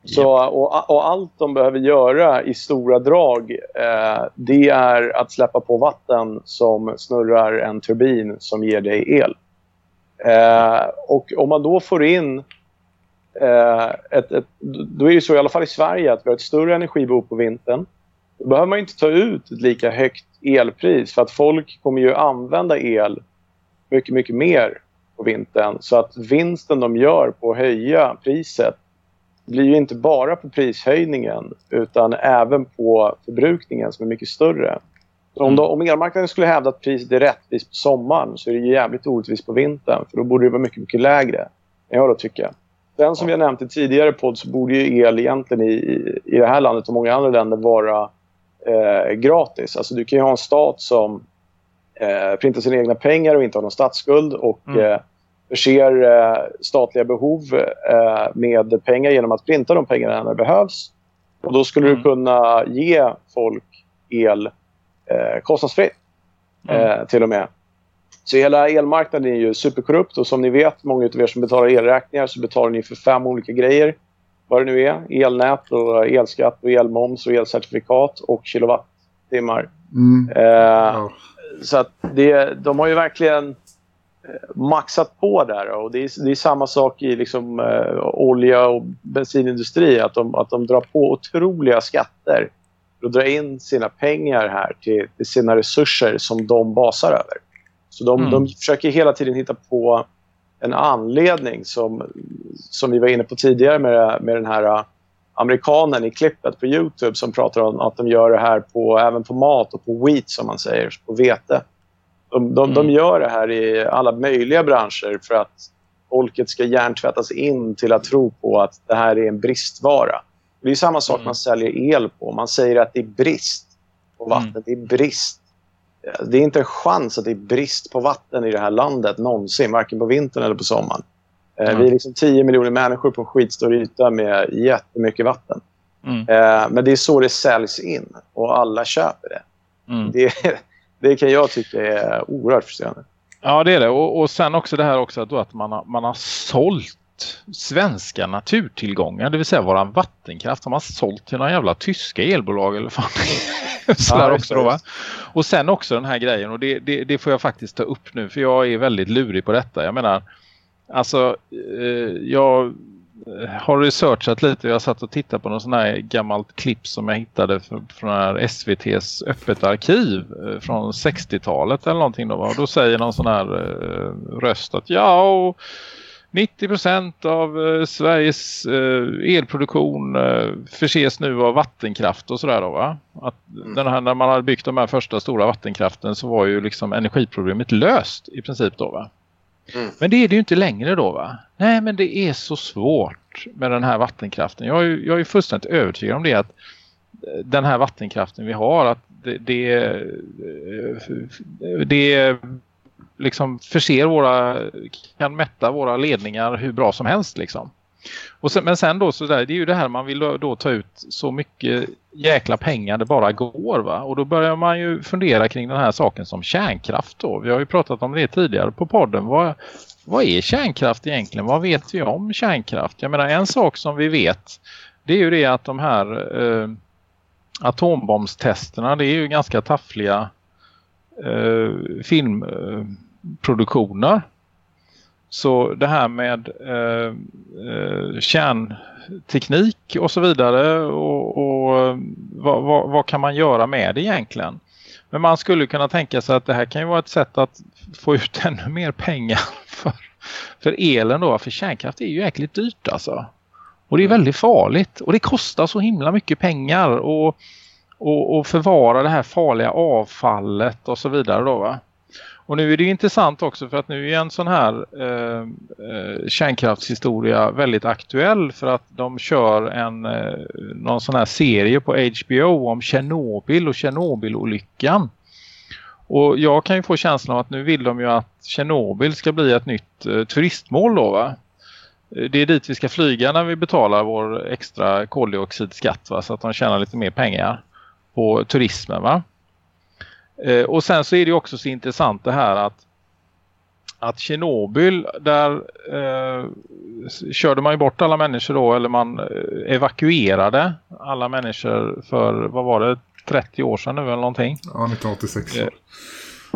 Så, och, och allt de behöver göra i stora drag eh, det är att släppa på vatten som snurrar en turbin som ger dig el. Eh, och om man då får in eh, ett, ett, då är det så i alla fall i Sverige att vi har ett större energibehov på vintern. Då behöver man inte ta ut ett lika högt elpris för att folk kommer ju använda el mycket, mycket mer på vintern. Så att vinsten de gör på att höja priset blir ju inte bara på prishöjningen utan även på förbrukningen som är mycket större. Om, då, om elmarknaden skulle hävda att priset är rättvist på sommaren så är det jävligt orättvist på vintern för då borde det vara mycket, mycket lägre. jag då tycker. Sen som vi har nämnt i tidigare podd så borde ju el egentligen i, i, i det här landet och många andra länder vara eh, gratis. Alltså du kan ju ha en stat som eh, printar sina egna pengar och inte har någon statsskuld och Mm. eh, förser eh, statliga behov eh, med pengar genom att printa de pengarna när det behövs. Och då skulle Mm. du kunna ge folk el eh, kostnadsfritt Mm. eh, till och med. Så hela elmarknaden är ju superkorrupt och som ni vet, många av er som betalar elräkningar så betalar ni för fem olika grejer. Vad det nu är. Elnät, och elskatt, och elmoms, och elcertifikat och kilowattimmar. Mm. Eh, Ja. så att det, de har ju verkligen eh, maxat på där. Och det, är, det är samma sak i liksom, eh, olja och bensinindustri. Att de, att de drar på otroliga skatter för att dra in sina pengar här till, till sina resurser som de basar över. Så de, Mm. de försöker hela tiden hitta på en anledning som, som vi var inne på tidigare med, med den här eh, amerikanen i klippet på Youtube som pratar om att de gör det här på, även på mat och på wheat som man säger, på vete. De, de, de Mm. gör det här i alla möjliga branscher för att folket ska hjärntvättas in till att tro på att det här är en bristvara. Det är samma sak Mm. man säljer el på. Man säger att det är brist på vatten. Mm. Det är brist. Det är inte en chans att det är brist på vatten i det här landet någonsin, varken på vintern eller på sommaren. Eh, Mm. Vi är liksom 10 miljoner människor på en skitstor yta med jättemycket vatten. Mm. Eh, Men det är så det säljs in och alla köper det. Mm. Det, *laughs* det kan jag tycka är oerhört frustrerande. Ja, det är det. Och, och sen också det här också att, att man, har, man har sålt svenska naturtillgångar, det vill säga våran vattenkraft har man sålt till några jävla tyska elbolag eller fan. *laughs* Sådär Ja, också då, va? Och sen också den här grejen och det, det, det får jag faktiskt ta upp nu för jag är väldigt lurig på detta. Jag menar, alltså eh, jag har researchat lite. Jag satt och tittade på någon sån här gammalt klipp som jag hittade från, här SVTs öppet arkiv eh, från 60-talet eller någonting då. Och då säger någon sån här eh, röst att ja och 90% av eh, Sveriges eh, elproduktion eh, förses nu av vattenkraft och sådär då va? Att den här, när man hade byggt de här första stora vattenkraften så var ju liksom energiproblemet löst i princip då va? Mm. Men det är det ju inte längre då va? Nej men det är så svårt med den här vattenkraften. Jag är ju, jag är fullständigt övertygad om det att den här vattenkraften vi har att det, det, det liksom förser våra, kan mätta våra ledningar hur bra som helst liksom. Och sen, men sen då så där, det är ju det här man vill då, då ta ut så mycket jäkla pengar det bara går va. Och då börjar man ju fundera kring den här saken som kärnkraft då. Vi har ju pratat om det tidigare på podden. Vad, vad är kärnkraft egentligen? Vad vet vi om kärnkraft? Jag menar en sak som vi vet det är ju det att de här eh, atombombstesterna det är ju ganska taffliga eh, filmproduktioner. Så det här med eh, eh, kärnteknik och så vidare och, och vad, vad, vad, kan man göra med det egentligen? Men man skulle kunna tänka sig att det här kan ju vara ett sätt att få ut *laughs* ännu mer pengar för, för elen då. För kärnkraft är ju jäkligt dyrt alltså. Och det är väldigt farligt. Och det kostar så himla mycket pengar och, och, och förvara det här farliga avfallet och så vidare då va. Och nu är det intressant också för att nu är en sån här eh, eh kärnkraftshistoria väldigt aktuell för att de kör en eh, någon sån här serie på HBO om Tjernobyl och Tjernobylolyckan. Och jag kan ju få känslan av att nu vill de ju att Tjernobyl ska bli ett nytt eh, turistmål då va? Det är dit vi ska flyga när vi betalar vår extra koldioxidskatt va? så att de tjänar lite mer pengar på turismen va? Eh, och sen så är det också så intressant det här att att Tjernobyl där eh, körde man ju bort alla människor då eller man eh, evakuerade alla människor för vad var det 30 år sedan nu eller någonting. Ja 1986. Eh,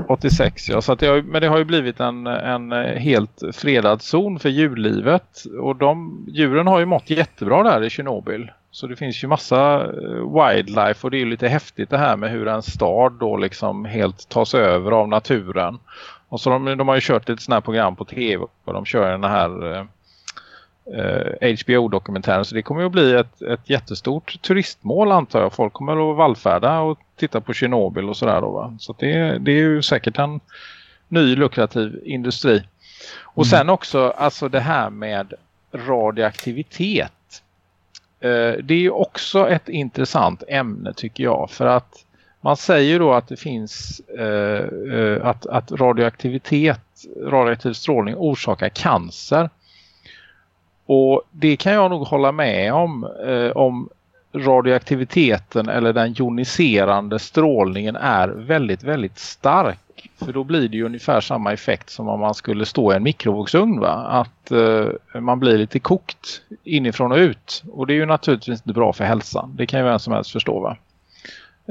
86 ja så att det har, men det har ju blivit en, en helt fredad zon för djurlivet och de djuren har ju mått jättebra där i Tjernobyl. Så det finns ju massa eh, wildlife och det är lite häftigt det här med hur en stad då liksom helt tas över av naturen. Och så de, de har ju kört ett sånt här program på tv och de kör den här eh, eh HBO-dokumentären. Så det kommer ju att bli ett, ett jättestort turistmål antar jag. Folk kommer att vallfärda och titta på Tjernobyl och sådär då va. Så det, det är ju säkert en ny lukrativ industri. Och mm. sen också alltså det här med radioaktivitet Eh, Eh, det är också ett intressant ämne tycker jag för att man säger då att det finns eh, eh, att, att radioaktivitet, radioaktiv strålning orsakar cancer. Och det kan jag nog hålla med om eh, om radioaktiviteten eller den joniserande strålningen är väldigt, väldigt stark för då blir det ju ungefär samma effekt som om man skulle stå i en mikrovågsugn va? Att eh, man blir lite kokt inifrån och ut. Och det är ju naturligtvis inte bra för hälsan. Det kan ju vem som helst förstå va?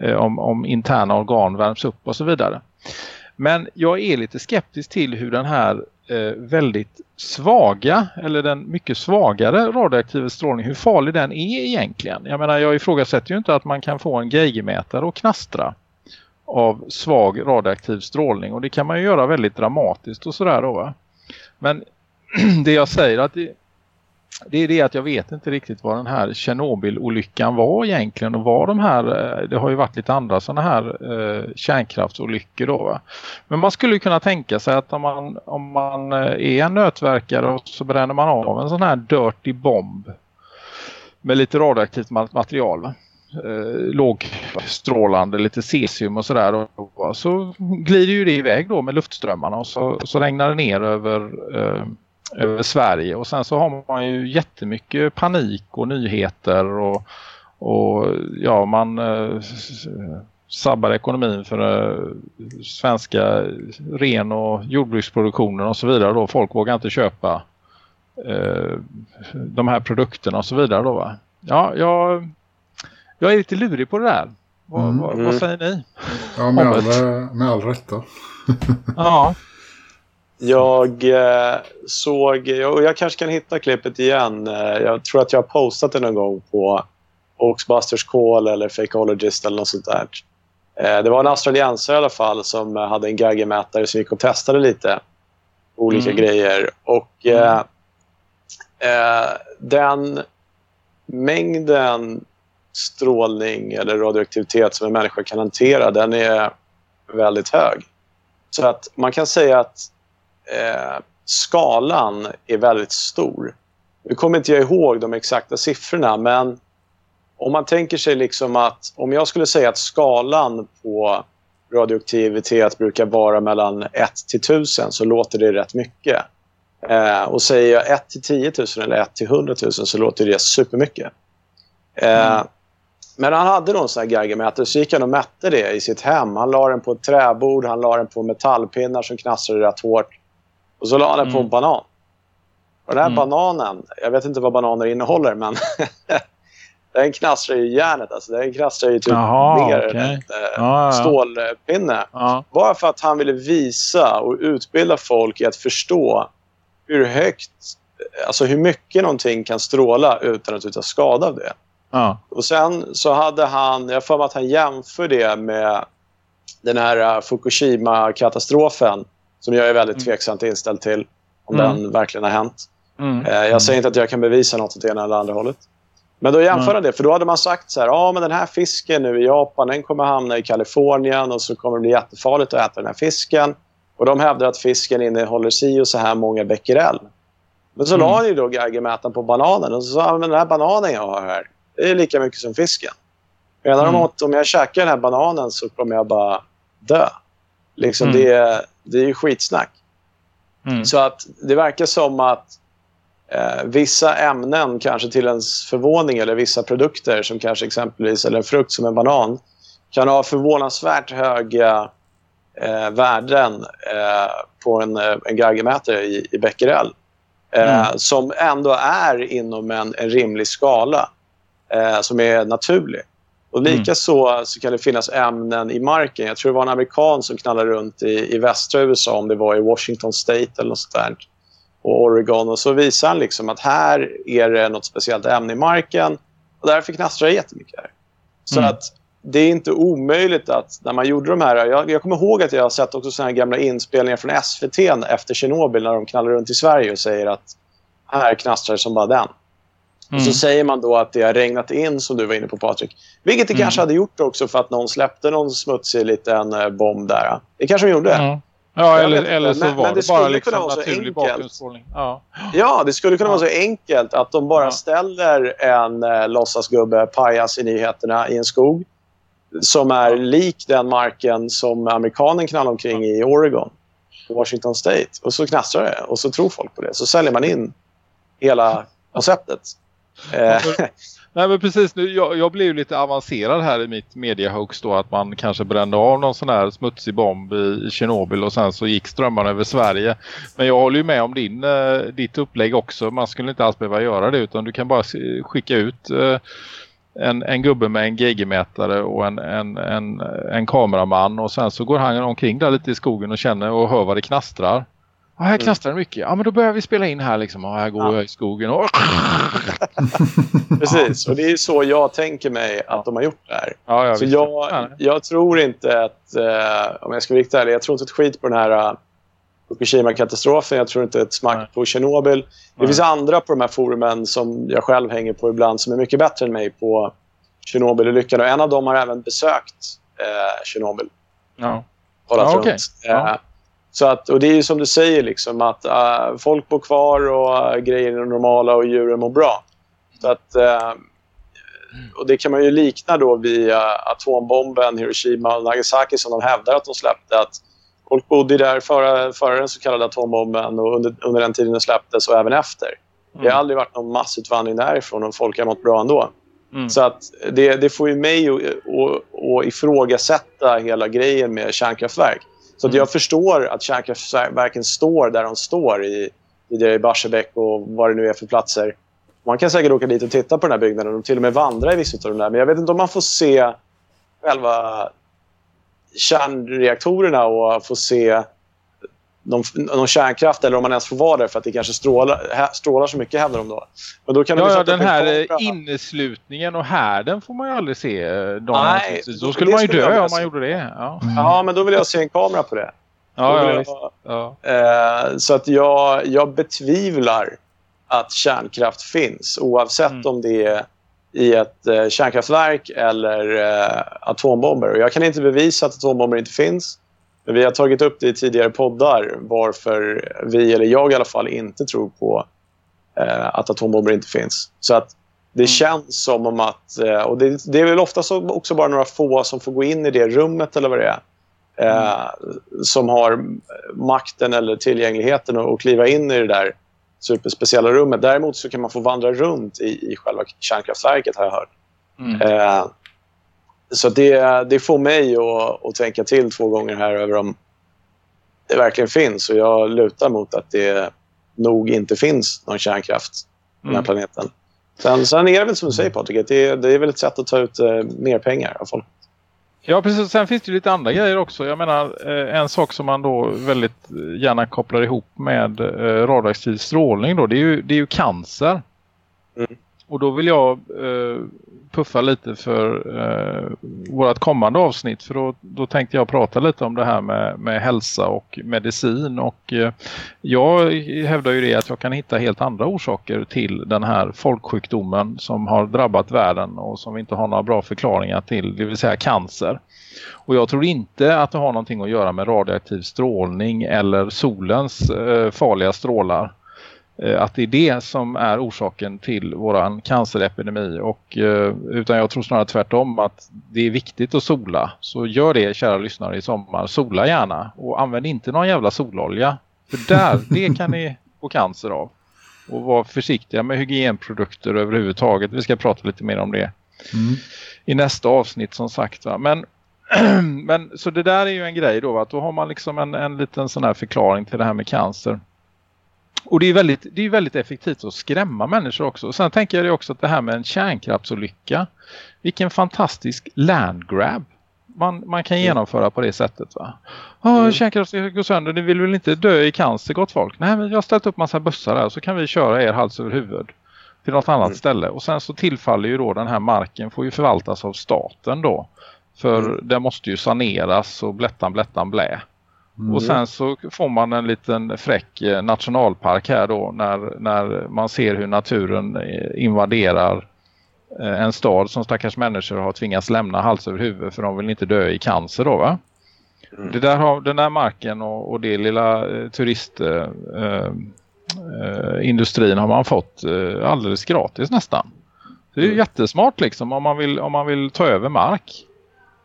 Eh, om, om interna organ värms upp och så vidare. Men jag är lite skeptisk till hur den här eh, väldigt svaga eller den mycket svagare radioaktiva strålning, hur farlig den är egentligen. Jag menar jag ifrågasätter ju inte att man kan få en geigermätare och knastra av svag radioaktiv strålning och det kan man ju göra väldigt dramatiskt och sådär då va? Men *clears throat* det jag säger att det, det är det att jag vet inte riktigt vad den här Tjernobyl-olyckan var egentligen och vad de här, eh, det har ju varit lite andra sådana här eh, kärnkraftsolyckor då va? Men man skulle kunna tänka sig att om man, om man eh, är en nötverkare och så bränner man av en sån här dirty bomb med lite radioaktivt material va? Eh, lågstrålande, lite cesium och sådär. Och så glider ju det iväg då med luftströmmarna och så, så regnar det ner över, eh, över Sverige. Och sen så har man ju jättemycket panik och nyheter och, och ja man eh, sabbar ekonomin för eh, svenska ren- och jordbruksproduktionen och så vidare. Då. Folk vågar inte köpa eh, de här produkterna och så vidare. Då, va? Ja, jag jag är lite lurig på det där. Vad, mm. vad, vad mm. säger ni? Ja, med, all, med all rätta. *laughs* ja. Jag eh, såg, och jag kanske kan hitta klippet igen. Eh, jag tror att jag har postat det någon gång på Oaksbusters Call eller Fakeologist eller något sånt där. Eh, det var en australiensare i alla fall som hade en geigermätare som gick och testade lite olika mm. grejer. Och mm. eh, den mängden strålning eller radioaktivitet som en människa kan hantera, den är väldigt hög. Så att man kan säga att eh, skalan är väldigt stor. Nu kommer inte jag ihåg de exakta siffrorna, men om man tänker sig liksom att om jag skulle säga att skalan på radioaktivitet brukar vara mellan 1 till 1000 så låter det rätt mycket. Eh, och säger jag 1 till 10 000 eller 1 till 100 000 så låter det supermycket. Eh, mm. Men han hade en sån här geigermätare så gick han och mätte det i sitt hem. Han la den på ett träbord, han la den på metallpinnar som knastrade rätt hårt. Och så la han den på en Mm. banan. Och den här Mm. bananen, jag vet inte vad bananer innehåller men *laughs* den knastrar ju järnet. Alltså, den knastrar ju typ mer än okej. en eh, ja. stålpinne. Ja. Bara för att han ville visa och utbilda folk i att förstå hur högt, alltså hur mycket någonting kan stråla utan att du tar skada av det. Ja. Och sen så hade han, jag för mig att han jämför det med den här uh, Fukushima-katastrofen som jag är väldigt Mm. tveksamt inställd till om Mm. den verkligen har hänt. Mm. Eh, jag säger inte att jag kan bevisa något åt ena eller andra hållet. Men då jämför Mm. han det, för då hade man sagt så här, ja men den här fisken nu i Japan, den kommer hamna i Kalifornien och så kommer det bli jättefarligt att äta den här fisken. Och de hävdar att fisken innehåller si och så här många becquerel. Men så Mm. la han ju då Geigermätaren på bananen och så sa han, den här bananen jag har här, det är lika mycket som fisken. Menar de Mm. att om jag käkar den här bananen så kommer jag bara dö? Liksom Mm. det, det är ju skitsnack. Mm. Så att det verkar som att eh, vissa ämnen, kanske till ens förvåning, eller vissa produkter som kanske exempelvis, eller en frukt som en banan, kan ha förvånansvärt höga eh, värden eh, på en, eh, en geigermätare i, i becquerel. Eh, Mm. Som ändå är inom en, en rimlig skala eh, som är naturlig. Och Mm. likaså så kan det finnas ämnen i marken. Jag tror det var en amerikan som knallade runt i, i västra USA, om det var i Washington State eller något sånt där, och Oregon. Och så visar han liksom att här är det något speciellt ämne i marken och därför knastrar det jättemycket här. Så Mm. att det är inte omöjligt att när man gjorde de här... Jag, jag kommer ihåg att jag har sett också såna gamla inspelningar från SVT efter Tjernobyl när de knallar runt i Sverige och säger att här knastrar det som bara den. Och så Mm. säger man då att det har regnat in, som du var inne på Patrik. Vilket det Mm. kanske hade gjort också för att någon släppte någon smutsig liten eh, bomb där. Det kanske de gjorde. Ja, ja eller, eller så men- var men det, det bara liksom kunna vara så naturlig bakgrundsstrålning. Ja. Ja, det skulle kunna Ja. vara så enkelt att de bara Ja. ställer en eh, låtsasgubbe, pajas i nyheterna, i en skog som är lik den marken som amerikanen knallar omkring i Oregon, Washington State. Och så knastrar det och så tror folk på det. Så säljer man in hela konceptet. Eh. Nej men precis nu, jag, jag blev ju lite avancerad här i mitt mediahoax då att man kanske brände av någon sån här smutsig bomb i, i Tjernobyl och sen så gick strömmarna över Sverige. Men jag håller ju med om din, eh, ditt upplägg också. Man skulle inte alls behöva göra det utan du kan bara skicka ut eh, en, en gubbe med en geigermätare och en, en, en, en kameraman och sen så går han omkring där lite i skogen och känner och hör vad det knastrar. Ja, här knastrar det mycket. Ja, men då börjar vi spela in här liksom. Ja, här går Ja. jag i skogen och... *laughs* precis, och det är så jag tänker mig att de har gjort det här. Ja, ja, Så jag, jag tror inte att, eh, om jag ska vara riktigt ärlig, jag tror inte ett skit på den här uh, Fukushima-katastrofen. Jag tror inte ett smack Nej. på Tjernobyl. Det finns andra på de här forumen som jag själv hänger på ibland som är mycket bättre än mig på Tjernobyl-olyckan. Och en av dem har även besökt eh, Tjernobyl. Ja. Kollat Ja, runt. okej. Ja. Så att, och det är ju som du säger, liksom, att eh, folk bor kvar och uh, grejer är normala och djuren mår bra. Så att, eh, och det kan man ju likna då via atombomben Hiroshima och Nagasaki som de hävdar att de släppte. Att folk bodde där före, före den så kallade atombomben och under, under den tiden den släpptes och även efter. Det Mm. har aldrig varit någon massutvandring därifrån och folk har mått bra ändå. Mm. Så att det, det får ju mig att ifrågasätta hela grejen med kärnkraftverk. Så att Mm. jag förstår att kärnkraftverken står där de står i, i Barsebäck och vad det nu är för platser. Man kan säkert åka dit och titta på den här byggnaden och till och med vandra i vissa av de där. Men jag vet inte om man får se själva kärnreaktorerna och få se någon, någon kärnkraft eller om man ens får vara där för att det kanske strålar, strålar så mycket hävdar de då. Men då kan de Ja, ju ja, den här inneslutningen och härden får man ju aldrig se. eh, De Nej, då- skulle man ju skulle dö om man gjorde det. Ja, Ja, men då vill jag se en kamera på det. Ja, jag ja. Eh, så att jag, jag betvivlar att kärnkraft finns oavsett Mm. om det är i ett eh, kärnkraftverk eller eh, atombomber. Och jag kan inte bevisa att atombomber inte finns. Men vi har tagit upp det i tidigare poddar varför vi, eller jag i alla fall, inte tror på eh, att atombomber inte finns. Så att det känns som om att... Eh, och det, det är väl ofta så, också bara några få som får gå in i det rummet eller vad det är. Eh, som har makten eller tillgängligheten att att kliva in i det där superspeciella rummet. Däremot så kan man få vandra runt i, i själva kärnkraftverket har jag hört. Mm. Eh, så det, det får mig att, att tänka till två gånger här över om det verkligen finns. Och jag lutar mot att det nog inte finns någon kärnkraft på den här Mm. planeten. Sen, sen är det väl som du säger Patrik, det, det är väl ett sätt att ta ut eh, mer pengar av folk. Ja, precis. Sen finns det ju lite andra grejer också. Jag menar, eh, en sak som man då väldigt gärna kopplar ihop med eh, radioaktiv strålning då, det är ju, det är ju cancer. Mm. Och då vill jag eh, puffa lite för eh, vårt kommande avsnitt. För då, då tänkte jag prata lite om det här med, med hälsa och medicin. Och eh, jag hävdar ju det att jag kan hitta helt andra orsaker till den här folksjukdomen som har drabbat världen och som vi inte har några bra förklaringar till. Det vill säga cancer. Och jag tror inte att det har någonting att göra med radioaktiv strålning eller solens eh, farliga strålar att det är det som är orsaken till våran cancerepidemi. Och eh, utan jag tror snarare tvärtom att det är viktigt att sola. Så gör det kära lyssnare i sommar. Sola gärna. Och använd inte någon jävla sololja. För där, *laughs* det kan ni få cancer av. Och var försiktiga med hygienprodukter överhuvudtaget. Vi ska prata lite mer om det Mm. i nästa avsnitt som sagt va? men *clears throat* men så det där är ju en grej då att då har man liksom en, en liten sån här förklaring till det här med cancer och det är väldigt, det är väldigt effektivt att skrämma människor också. Och sen tänker jag också att det här med en kärnkraftsolycka. Vilken fantastisk landgrab man, man kan genomföra på det sättet va. Åh, Mm. kärnkraften går sönder, ni vill väl inte dö i cancer gott folk? Nej men jag har ställt upp massa bussar här så kan vi köra er hals över huvud till något annat Mm. ställe. Och sen så tillfaller ju då den här marken får ju förvaltas av staten då. För Mm. det måste ju saneras och blättan blättan blä. Mm. Och sen så får man en liten fräck eh, nationalpark här då när, när man ser hur naturen eh, invaderar eh, en stad som stackars människor har tvingats lämna hals över huvud för de vill inte dö i cancer då va? Mm. Det där har, den där marken och, och det lilla eh, turist eh, eh, har man fått eh, alldeles gratis nästan. Det är ju Mm. jättesmart liksom om man, vill, om man vill ta över mark.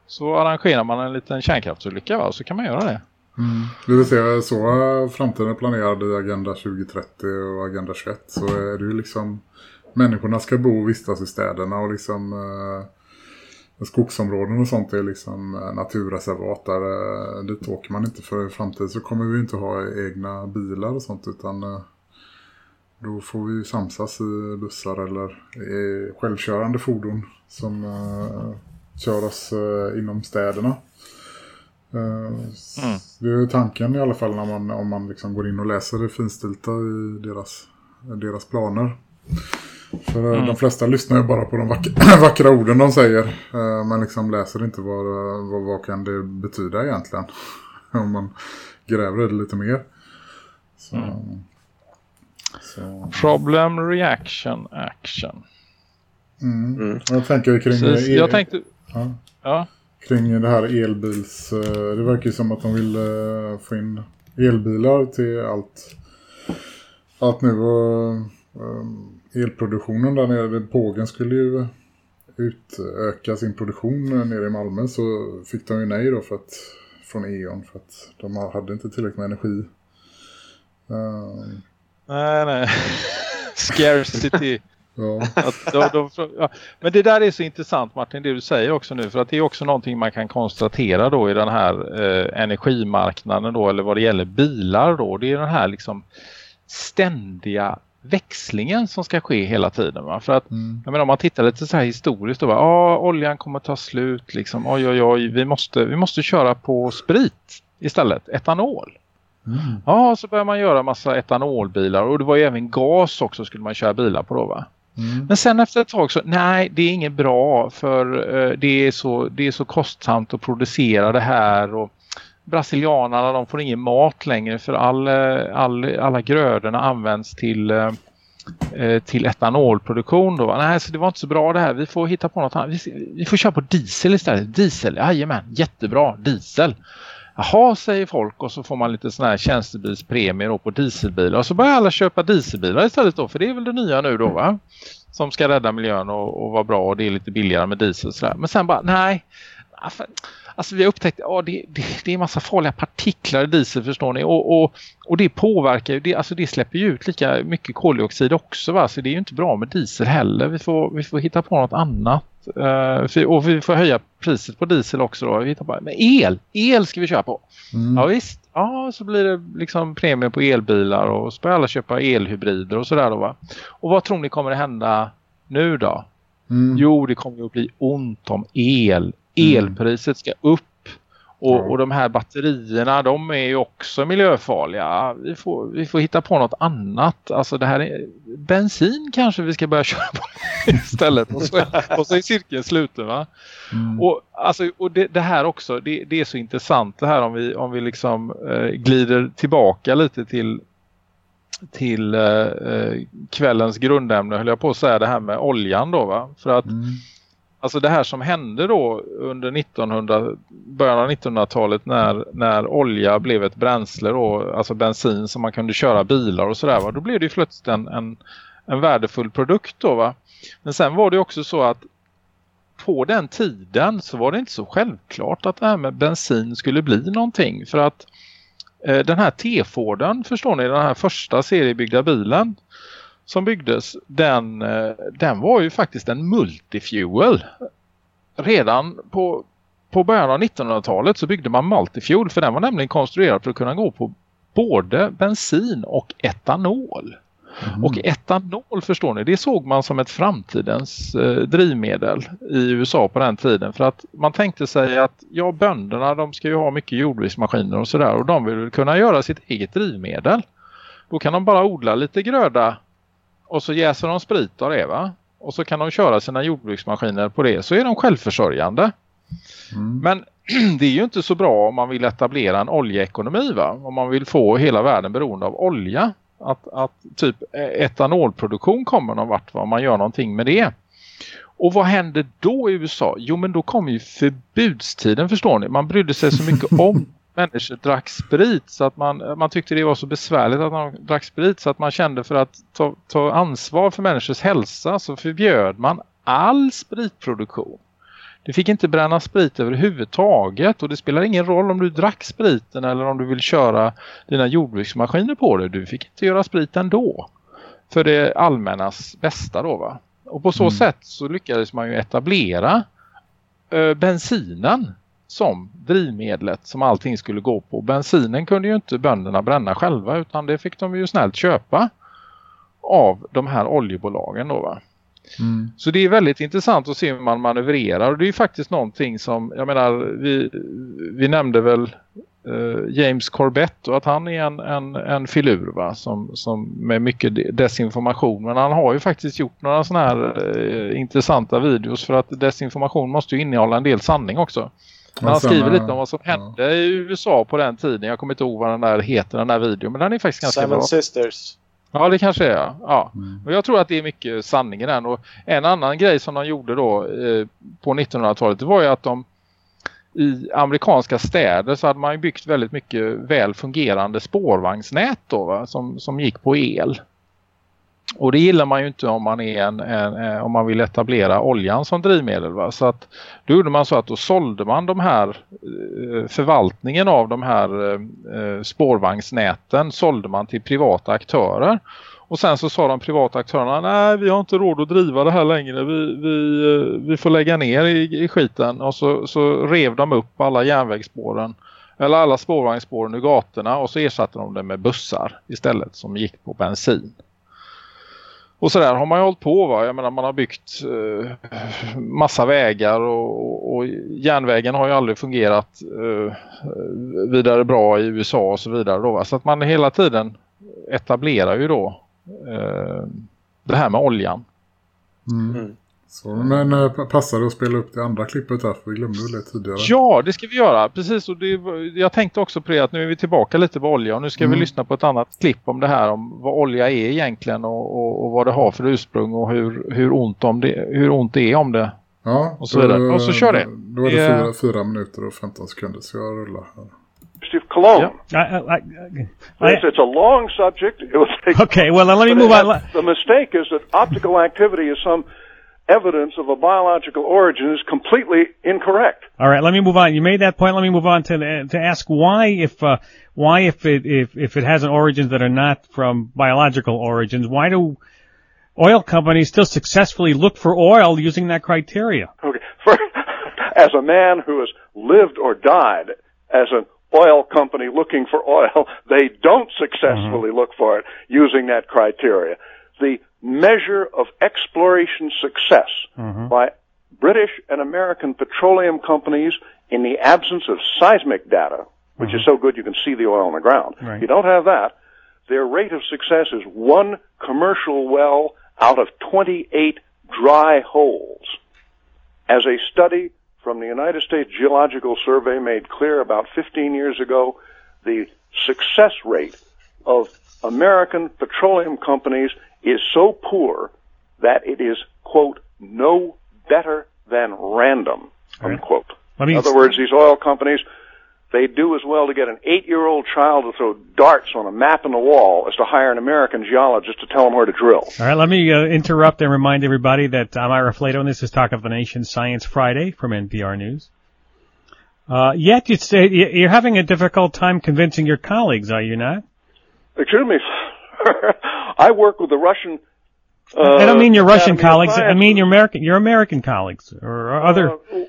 Så arrangerar man en liten kärnkraftsolycka va? så kan man göra det. Mm. Det vill säga så framtiden är planerad i Agenda 2030 och Agenda 21 så är det ju liksom människorna ska bo och vistas i städerna och liksom eh, skogsområden och sånt är liksom eh, naturreservat där eh, dit åker man inte för i framtiden så kommer vi inte ha egna bilar och sånt utan eh, då får vi ju samsas i bussar eller i självkörande fordon som eh, kör oss eh, inom städerna. Mm. Det är ju tanken i alla fall när man, om man liksom går in och läser det finstilta i deras, deras planer. För eh, Mm. de flesta lyssnar ju bara på de vackra, *clears throat* vackra orden de säger. eh, Men liksom läser inte vad, eh, vad, vad kan det betyda egentligen. *laughs* Om man gräver det lite mer. Så, Mm. så, Problem, reaction, action. mm. Mm. Jag tänker kring, Precis. Jag tänkte... ja, Ja kring det här elbils... Eh, det verkar ju som att de vill eh, få in elbilar till allt, allt nu. Och, eh, elproduktionen där nere, Pågen skulle ju utöka sin produktion nere i Malmö så fick de ju nej då för att, från E.ON för att de hade inte tillräckligt med energi. Nej, nej. *laughs* Scarcity ja. *laughs* De, de, ja. Men det där är så intressant Martin, det du säger också nu. För att det är också någonting man kan konstatera då i den här eh, energimarknaden då. Eller vad det gäller bilar då. Det är den här liksom ständiga växlingen som ska ske hela tiden. Va? För att Mm. jag menar, om man tittar lite så här historiskt då. va, Ja, oljan kommer ta slut liksom. Oj, oj, oj. Vi måste, vi måste köra på sprit istället. Etanol. Mm. Ja, så börjar man göra massa etanolbilar. Och det var ju även gas också skulle man köra bilar på då va. Mm. Men sen efter ett tag så, nej det är inget bra för eh, det, är så, det är så kostsamt att producera det här och brasilianarna de får ingen mat längre för all, eh, all, alla grödorna används till, eh, eh till etanolproduktion då. Nej så det var inte så bra det här, vi får hitta på något annat. Vi, vi får köra på diesel istället. Diesel, jajamän, jättebra, diesel. Jaha, säger folk och så får man lite sådana här tjänstebilspremier på dieselbilar. Och så börjar alla köpa dieselbilar istället då, för det är väl det nya nu då va? Som ska rädda miljön och, och vara bra och det är lite billigare med diesel och sådär. Men sen bara, nej. Alltså, Alltså vi har upptäckt att ja, det, det, det är en massa farliga partiklar i diesel förstår ni. Och, och, och det påverkar ju, det, alltså det släpper ju ut lika mycket koldioxid också va. Så det är ju inte bra med diesel heller. Vi får, vi får hitta på något annat. Uh, och vi får höja priset på diesel också då. Vi hittar bara, men el, el ska vi köra på. Mm. Ja visst, ja så blir det liksom premie på elbilar och så börjar alla köpa elhybrider och sådär då va. Och vad tror ni kommer att hända nu då? Mm. Jo, det kommer att bli ont om el. Mm. Elpriset ska upp och, och de här batterierna de är ju också miljöfarliga. Vi får, vi får hitta på något annat. Alltså det här är bensin kanske vi ska börja *laughs* köra på istället. Och så, och så är cirkeln sluten va. Mm. Och, alltså, och det, det här också, det, det, är så intressant det här om vi, om vi liksom eh, glider tillbaka lite till till eh, eh kvällens grundämne höll jag på att säga det här med oljan då va. För att mm Alltså det här som hände då under 1900, början av 1900-talet när, när olja blev ett bränsle då, alltså bensin som man kunde köra bilar och sådär Då blev det ju plötsligt en, en, en värdefull produkt då va. Men sen var det också så att på den tiden så var det inte så självklart att det här med bensin skulle bli någonting. För att eh, den här T-Forden, förstår ni, den här första seriebyggda bilen som byggdes, den, eh, den var ju faktiskt en multifuel. Redan på, på början av 1900-talet så byggde man multifuel för den var nämligen konstruerad för att kunna gå på både bensin och etanol. Mm. Och etanol förstår ni, det såg man som ett framtidens eh, drivmedel i USA på den tiden. För att man tänkte sig att ja, bönderna de ska ju ha mycket jordbruksmaskiner och sådär och de vill kunna göra sitt eget drivmedel. Då kan de bara odla lite gröda och så jäser de sprit av det va? Och så kan de köra sina jordbruksmaskiner på det. Så är de självförsörjande. Mm. Men *clears throat* det är ju inte så bra om man vill etablera en oljeekonomi va? Om man vill få hela världen beroende av olja. Att, att typ etanolproduktion kommer någon vart va? Om man gör någonting med det. Och vad händer då i USA? Jo men då kommer ju förbudstiden förstår ni. Man brydde sig så mycket *laughs* om människor drack sprit så att man, man tyckte det var så besvärligt att man drack sprit så att man kände för att ta, ta ansvar för människors hälsa så förbjöd man all spritproduktion. Du fick inte bränna sprit överhuvudtaget och det spelar ingen roll om du drack spriten eller om du vill köra dina jordbruksmaskiner på det. Du fick inte göra sprit ändå. För det allmännas bästa då va. Och på så mm. sätt så lyckades man ju etablera ö, bensinen som drivmedlet som allting skulle gå på. Bensinen kunde ju inte bönderna bränna själva utan det fick de ju snällt köpa av de här oljebolagen då va. Mm. Så det är väldigt intressant att se hur man manövrerar och det är ju faktiskt någonting som, jag menar, vi, vi nämnde väl uh, James Corbett och att han är en, en, en filur va, som, som med mycket desinformation men han har ju faktiskt gjort några sådana här uh, intressanta videos för att desinformation måste ju innehålla en del sanning också. Men han skriver lite om vad som hände ja. i USA på den tiden. Jag kommer inte ihåg vad den där heter, den där videon. Men den är faktiskt ganska Seven bra. Sisters. Ja, det kanske är. Ja. Mm. Och jag tror att det är mycket sanning i den. Och en annan grej som de gjorde då eh, på 1900-talet det var ju att de i amerikanska städer så hade man byggt väldigt mycket väl fungerande spårvagnsnät då va? Som, som gick på el. Och det gillar man ju inte om man, är en, en, eh, om man vill etablera oljan som drivmedel. Va? Så att då gjorde man så att då sålde man de här eh, förvaltningen av de här eh, spårvagnsnäten sålde man till privata aktörer. Och sen så sa de privata aktörerna, nej vi har inte råd att driva det här längre, vi, vi, vi får lägga ner i, i skiten. Och så, så rev de upp alla järnvägsspåren, eller alla spårvagnsspåren ur gatorna och så ersatte de det med bussar istället som gick på bensin. Och så där har man ju hållit på va. Jag menar man har byggt eh, massa vägar och, och, järnvägen har ju aldrig fungerat eh, vidare bra i USA och så vidare då va? Så att man hela tiden etablerar ju då eh, det här med oljan. Mm. Så, men äh, passar det att spela upp det andra klippet här för vi glömde väl det tidigare. Ja, det ska vi göra. Precis, och det, jag tänkte också på det att nu är vi tillbaka lite på olja och nu ska mm. vi lyssna på ett annat klipp om det här om vad olja är egentligen och, och, och vad det har för ursprung och hur, hur, ont om det, hur ont det är om det. Ja, och så vidare. Och så kör det. Då är det fyra, fyra minuter och 15 sekunder så jag rullar här. of cologne. I, I, I, yes, it's a long subject. okay, well, let me *laughs* move on. The mistake is that optical activity is some evidence of a biological origin is completely incorrect. All right, let me move on. You made that point. Let me move on to to ask why, if uh, why if it if if it has an origins that are not from biological origins, why do oil companies still successfully look for oil using that criteria. Okay. *laughs* First, as a man who has lived or died as an oil company looking for oil, *laughs* they don't successfully look for it using that criteria. The measure of exploration success mm-hmm. by British and American petroleum companies in the absence of seismic data, which is mm-hmm. so good you can see the oil on the ground. Right. If you don't have that, their rate of success is one commercial well out of 28 dry holes. As a study from the United States Geological Survey made clear about 15 years ago, the success rate of American petroleum companies is so poor that it is, quote, no better than random, unquote. Me In other words, these oil companies, they do as well to get an eight-year-old child to throw darts on a map in the wall as to hire an American geologist to tell them where to drill. All right, let me uh, interrupt and remind everybody that I'm Ira Flato, and this is Talk of the Nation Science Friday from NPR News. Uh, yet you're having a difficult time convincing your colleagues, are you not? Excuse me. *laughs* I work with the Russian. Uh, I don't mean your Russian colleagues. I mean your American, your American colleagues or other. Uh,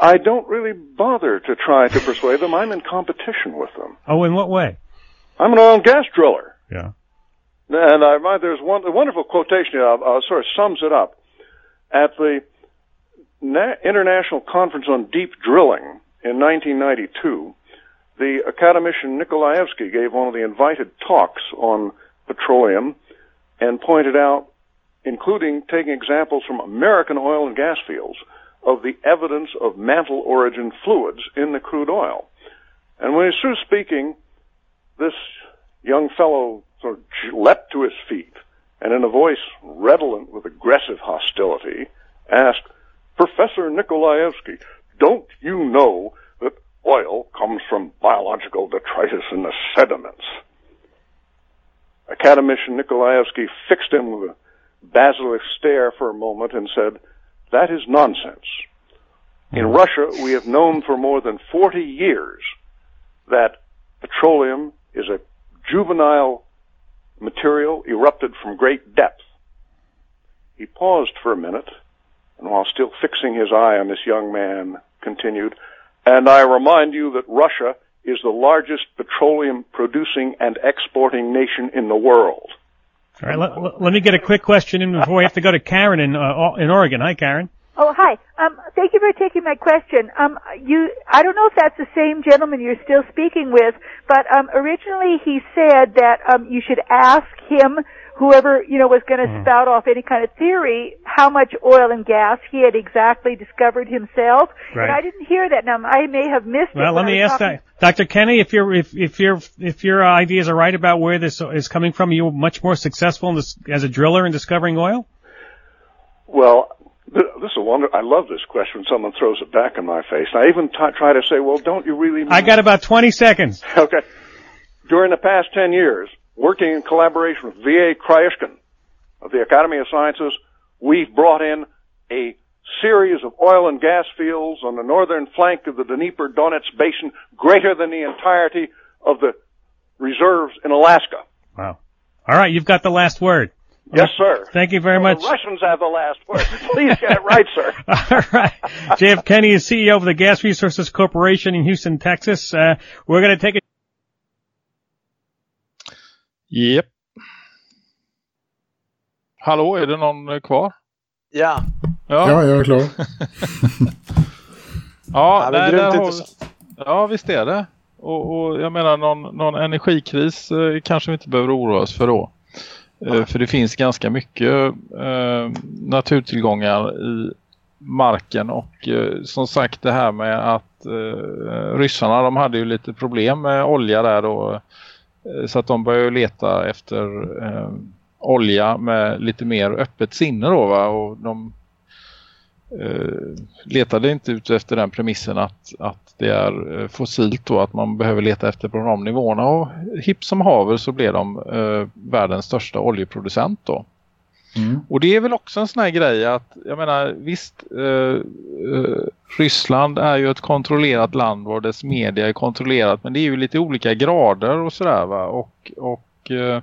I don't really bother to try to persuade them. I'm in competition with them. oh, in what way? I'm an oil and gas driller. Yeah. And I remind there's one a wonderful quotation uh, uh, sort of sums it up. At the Na- International Conference on Deep Drilling in 1992, the academician Nikolaevsky gave one of the invited talks on petroleum and pointed out, including taking examples from American oil and gas fields, of the evidence of mantle origin fluids in the crude oil. And when he was through speaking, this young fellow sort of leapt to his feet and in a voice redolent with aggressive hostility asked, Professor Nikolaevsky, don't you know that oil comes from biological detritus in the sediments? Academician Nikolaevsky fixed him with a basilisk stare for a moment and said, that is nonsense. In mm. Russia, we have known for more than 40 years that petroleum is a juvenile material erupted from great depth. He paused for a minute, and while still fixing his eye on this young man, continued, and I remind you that Russia is the largest petroleum producing and exporting nation in the world. All right, let, let- let me get a quick question in before we have to go to Karen in uh, in Oregon. Hi, Karen. Oh, hi. Um, thank you for taking my question. Um, you, I don't know if that's the same gentleman you're still speaking with, but um, originally he said that um, you should ask him, whoever you know was going to mm-hmm. spout off any kind of theory, how much oil and gas he had exactly discovered himself. Right. And I didn't hear that. Now I may have missed it. Well, let me ask talking- that, Dr. Kenny, if your if if your if your ideas are right about where this is coming from, you were much more successful in this, as a driller in discovering oil. Well, this is a wonder. I love this question. Someone throws it back in my face. I even t- try to say, well, don't you really mean I got about 20 seconds. *laughs* Okay. During the past 10 years, working in collaboration with V.A. Kryushkin of the Academy of Sciences, we've brought in a series of oil and gas fields on the northern flank of the Dnieper Donetsk Basin, greater than the entirety of the reserves in Alaska. Wow. All right, you've got the last word. Yes, sir. Thank you very Well, much. The Russians have the last word. *laughs* Please get it right, sir. *laughs* All right. JF Kenny is CEO of the Gas Resources Corporation in Houston, Texas. Uh, we're going to take a Japp. Hallå, är det någon eh, kvar? Ja, Ja, jag är klar. *laughs* Ja, Ja, nej, har ja visst är det. Och, och jag menar någon, någon energikris eh, kanske vi inte behöver oroa oss för då. Eh, för det finns ganska mycket eh, naturtillgångar i marken och eh, som sagt det här med att eh, ryssarna de hade ju lite problem med olja där då. Eh, så att de började leta efter eh, olja med lite mer öppet sinne då va? Och de eh, letade inte ut efter den premissen att, att det är eh, fossilt då, att man behöver leta efter på de nivåerna och hipp som haver så blev de eh, världens största oljeproducent då. Mm. Och det är väl också en sån här grej att, jag menar visst, eh, eh, Ryssland är ju ett kontrollerat land och dess media är kontrollerat men det är ju lite olika grader och sådär va och, och eh,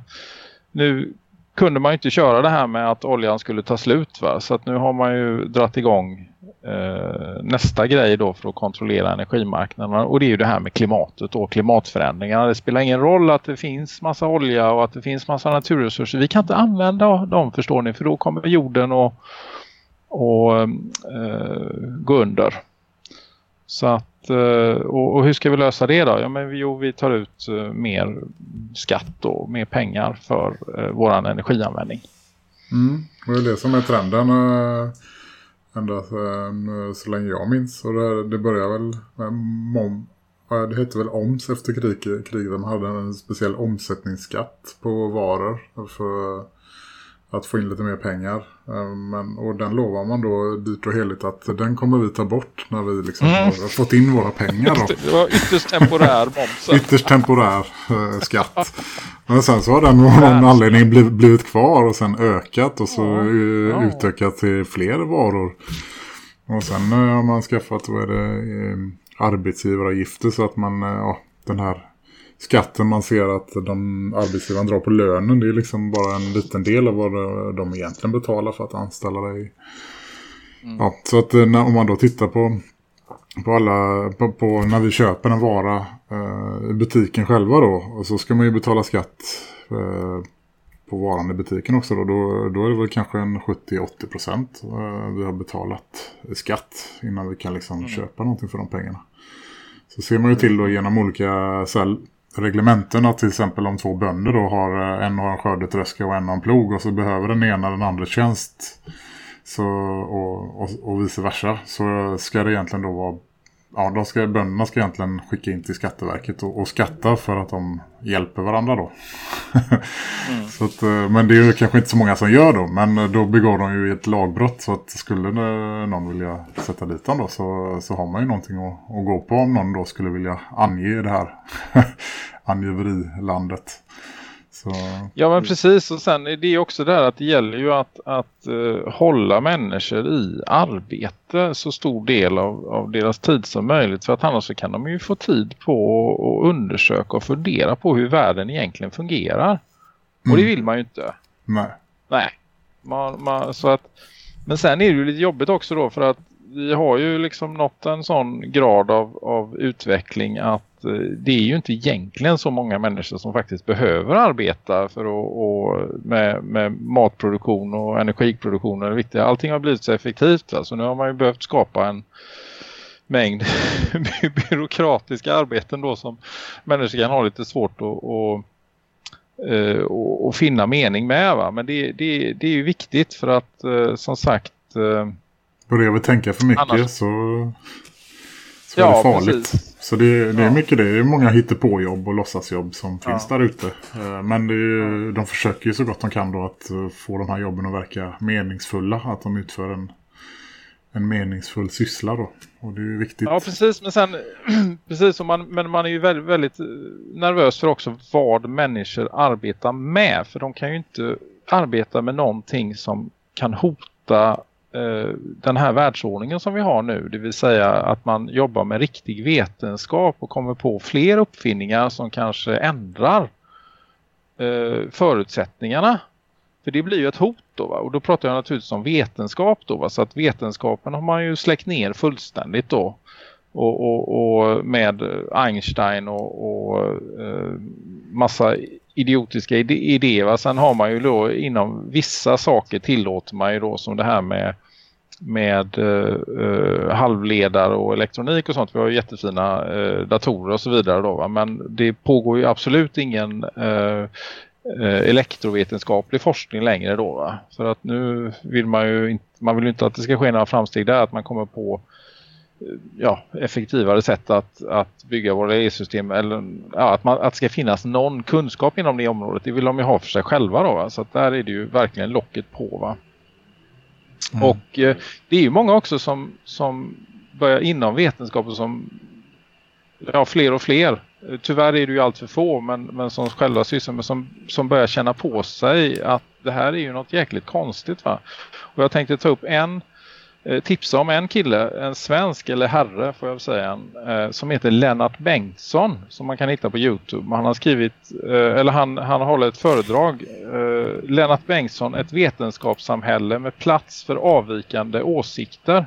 nu kunde man ju inte köra det här med att oljan skulle ta slut va? Så att nu har man ju dratt igång Eh, nästa grej då för att kontrollera energimarknaden och det är ju det här med klimatet och klimatförändringarna. Det spelar ingen roll att det finns massa olja och att det finns massa naturresurser. Vi kan inte använda dem förstår ni för då kommer jorden att och, eh, gå under. Så att, eh, och, och, hur ska vi lösa det då? Ja, men, jo, vi tar ut eh, mer skatt och mer pengar för eh, våran energianvändning. Mm. Det är det som är trenden ända sedan, eh, så länge jag minns. Och det, det börjar väl med mom, det hette väl OMS efter kriget. kriget. De hade en speciell omsättningsskatt på varor för att få in lite mer pengar. Eh, men, och den lovar man då dyrt och heligt att den kommer vi ta bort när vi liksom mm. har fått in våra pengar. Då. *laughs* Det var ytterst temporär moms. ytterst temporär äh, skatt. *laughs* Men sen så har den av någon anledning blivit, blivit kvar och sen ökat och så. Ja. utökat till fler varor. Och sen har man skaffat vad är det, arbetsgivaravgifter så att man, ja, den här skatten man ser att de arbetsgivaren drar på lönen det är liksom bara en liten del av vad de egentligen betalar för att anställa dig. Mm. Ja, så att eh, när, om man då tittar på på alla på, på när vi köper en vara eh, i butiken själva då och så ska man ju betala skatt eh, på varan i butiken också då, då, då är det väl kanske en 70-80 procent eh, vi har betalat skatt innan vi kan liksom mm. köpa någonting för de pengarna. Så ser man ju till då genom olika reglementena till exempel om två bönder då har eh, en har en skördetröska och en har en plog och så behöver den ena den andra tjänst. Så, och, och, och vice versa. Så ska det egentligen då vara ja, de ska, bönderna ska egentligen skicka in till Skatteverket och, och skatta för att de hjälper varandra då. mm. *laughs* så att, eh, men det är ju kanske inte så många som gör då, men då begår de ju ett lagbrott så att skulle någon vilja sätta dit dem då så, så har man ju någonting att, att gå på om någon då skulle vilja ange det här *laughs* angiverilandet. Så... Ja men precis och sen är det också där att det gäller ju att, att uh, hålla människor i arbete så stor del av, av deras tid som möjligt för att annars så kan de ju få tid på att undersöka och fundera på hur världen egentligen fungerar. Mm. Och det mm. vill man ju inte. Nej. Nej. Man, man, så att, men sen är det ju lite jobbigt också då för att vi har ju liksom nått en sån grad av, av utveckling att det är ju inte egentligen så många människor som faktiskt behöver arbeta för att, och med, med matproduktion och energiproduktion är viktigt. Allting har blivit så effektivt. Alltså nu har man ju behövt skapa en mängd *laughs* byråkratiska arbeten då som människor kan ha lite svårt att och, eh, och, och finna mening med. Va? Men det, det, det är ju viktigt för att eh, som sagt Börjar vi tänka för mycket Annars... så, så ja, är det farligt. Precis. Så det, det är mycket det. Det är många hittepåjobb och låtsasjobb som finns där ute. Eh, men är, de försöker ju så gott de kan då att eh, få de här jobben att verka meningsfulla. Att de utför en, en meningsfull syssla då. Och det är ju viktigt. Ja, precis. Men sen, *clears throat* precis som man, men man är ju väldigt, väldigt eh, nervös för också vad människor arbetar med. För de kan ju inte arbeta med någonting som kan hota Eh, den här världsordningen som vi har nu. Det vill säga att man jobbar med riktig vetenskap och kommer på fler uppfinningar som kanske ändrar eh, förutsättningarna. För det blir ju ett hot då va? Och då pratar jag naturligtvis om vetenskap då va? Så att vetenskapen har man ju släckt ner fullständigt då. Och, och, och med Einstein och, och eh, massa idiotiska idéer. Va? Sen har man ju då inom vissa saker tillåter man ju då som det här med med eh, eh halvledare och elektronik och sånt. Vi har ju jättefina eh, datorer och så vidare då. Va? Men det pågår ju absolut ingen eh, eh elektrovetenskaplig forskning längre då. Va? För att nu vill man ju inte, man vill inte att det ska ske några framsteg där. Att man kommer på eh, ja, effektivare sätt att, att bygga våra e-system eller ja, att, man, att det ska finnas någon kunskap inom det området. Det vill de ju ha för sig själva då. Va? Så att där är det ju verkligen locket på va. Mm. Och eh, det är ju många också som, som börjar inom vetenskapen som ja, fler och fler. Tyvärr är det ju allt för få men, men som själva sysslar med som, som börjar känna på sig att det här är ju något jäkligt konstigt va. Och jag tänkte ta upp en eh, Eh, tipsa om en kille, en svensk eller herre får jag säga, eh, som heter Lennart Bengtsson som man kan hitta på Youtube. Han har skrivit, eh, eller han, han håller ett föredrag, eh, Lennart Bengtsson, ett vetenskapssamhälle med plats för avvikande åsikter.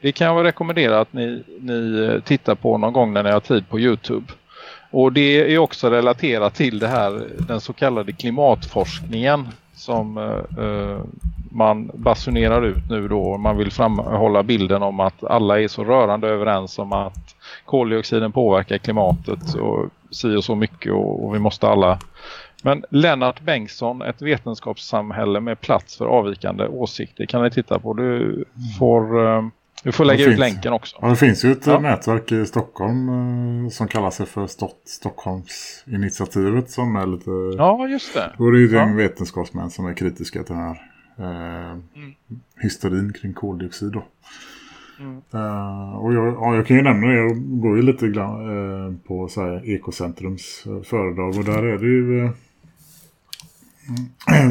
Det kan jag rekommendera att ni, ni eh, tittar på någon gång när ni har tid på Youtube. Och det är också relaterat till det här, den så kallade klimatforskningen som eh, eh, man basunerar ut nu då. Man vill framhålla bilden om att alla är så rörande överens om att koldioxiden påverkar klimatet och si och så mycket och, och vi måste alla. Men Lennart Bengtsson, ett vetenskapssamhälle med plats för avvikande åsikter kan ni titta på. Du får... Eh, du får lägga Det ut finns- länken också. Ja, det finns ju ett Ja. nätverk i Stockholm eh, som kallar sig för Stott Stockholmsinitiativet som är lite... Ja, just det. Det är ju ett Ja. vetenskapsmän som är kritiska till den här eh, hysterin kring koldioxid då. Mm. Eh, och jag, ja, jag kan ju nämna det, jag går ju lite grann, eh, på så här, Ekocentrums eh, föredrag och där är det ju *clears throat*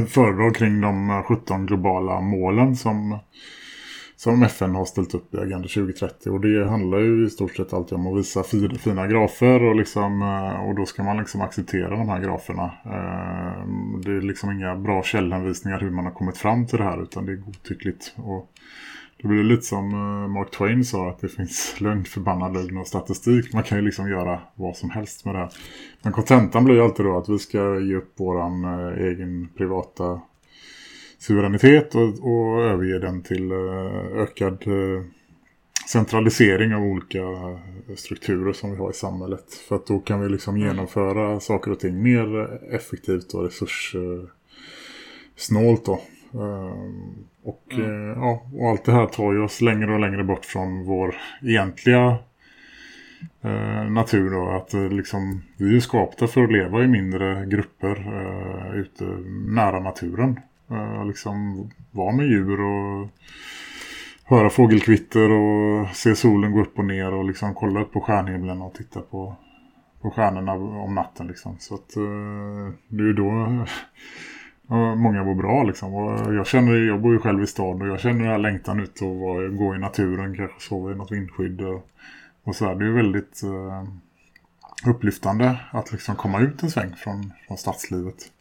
föredrag kring de eh, 17 globala målen som, som FN har ställt upp i Agenda 2030 och det handlar ju i stort sett alltid om att visa fina grafer och, liksom, eh, och då ska man liksom acceptera de här graferna. Eh, det är liksom inga bra källhänvisningar hur man har kommit fram till det här utan det är godtyckligt och det blir lite som eh, Mark Twain sa att det finns lögn, förbannad lögn och statistik. Man kan ju liksom göra vad som helst med det här. Men kontentan blir ju alltid då att vi ska ge upp våran egen privata suveränitet och, och överge den till eh, ökad eh, centralisering av olika eh, strukturer som vi har i samhället. För att då kan vi liksom genomföra saker och ting mer effektivt och resurssnålt då. Ehm, Och, eh, ja, och allt det här tar ju oss längre och längre bort från vår egentliga eh, natur då. Att eh, liksom, vi är ju skapta för att leva i mindre grupper eh, ute nära naturen. Eh, liksom vara med djur och höra fågelkvitter och se solen gå upp och ner och liksom kolla upp på stjärnhimlen och titta på, på stjärnorna om natten liksom. Så att eh, det är ju då *laughs* många mår bra liksom. Och jag känner, jag bor ju själv i stan och jag känner den här längtan ut och vara, gå i naturen, kanske sova i något vindskydd och, och så här. Det är väldigt eh, upplyftande att liksom komma ut en sväng från, från stadslivet.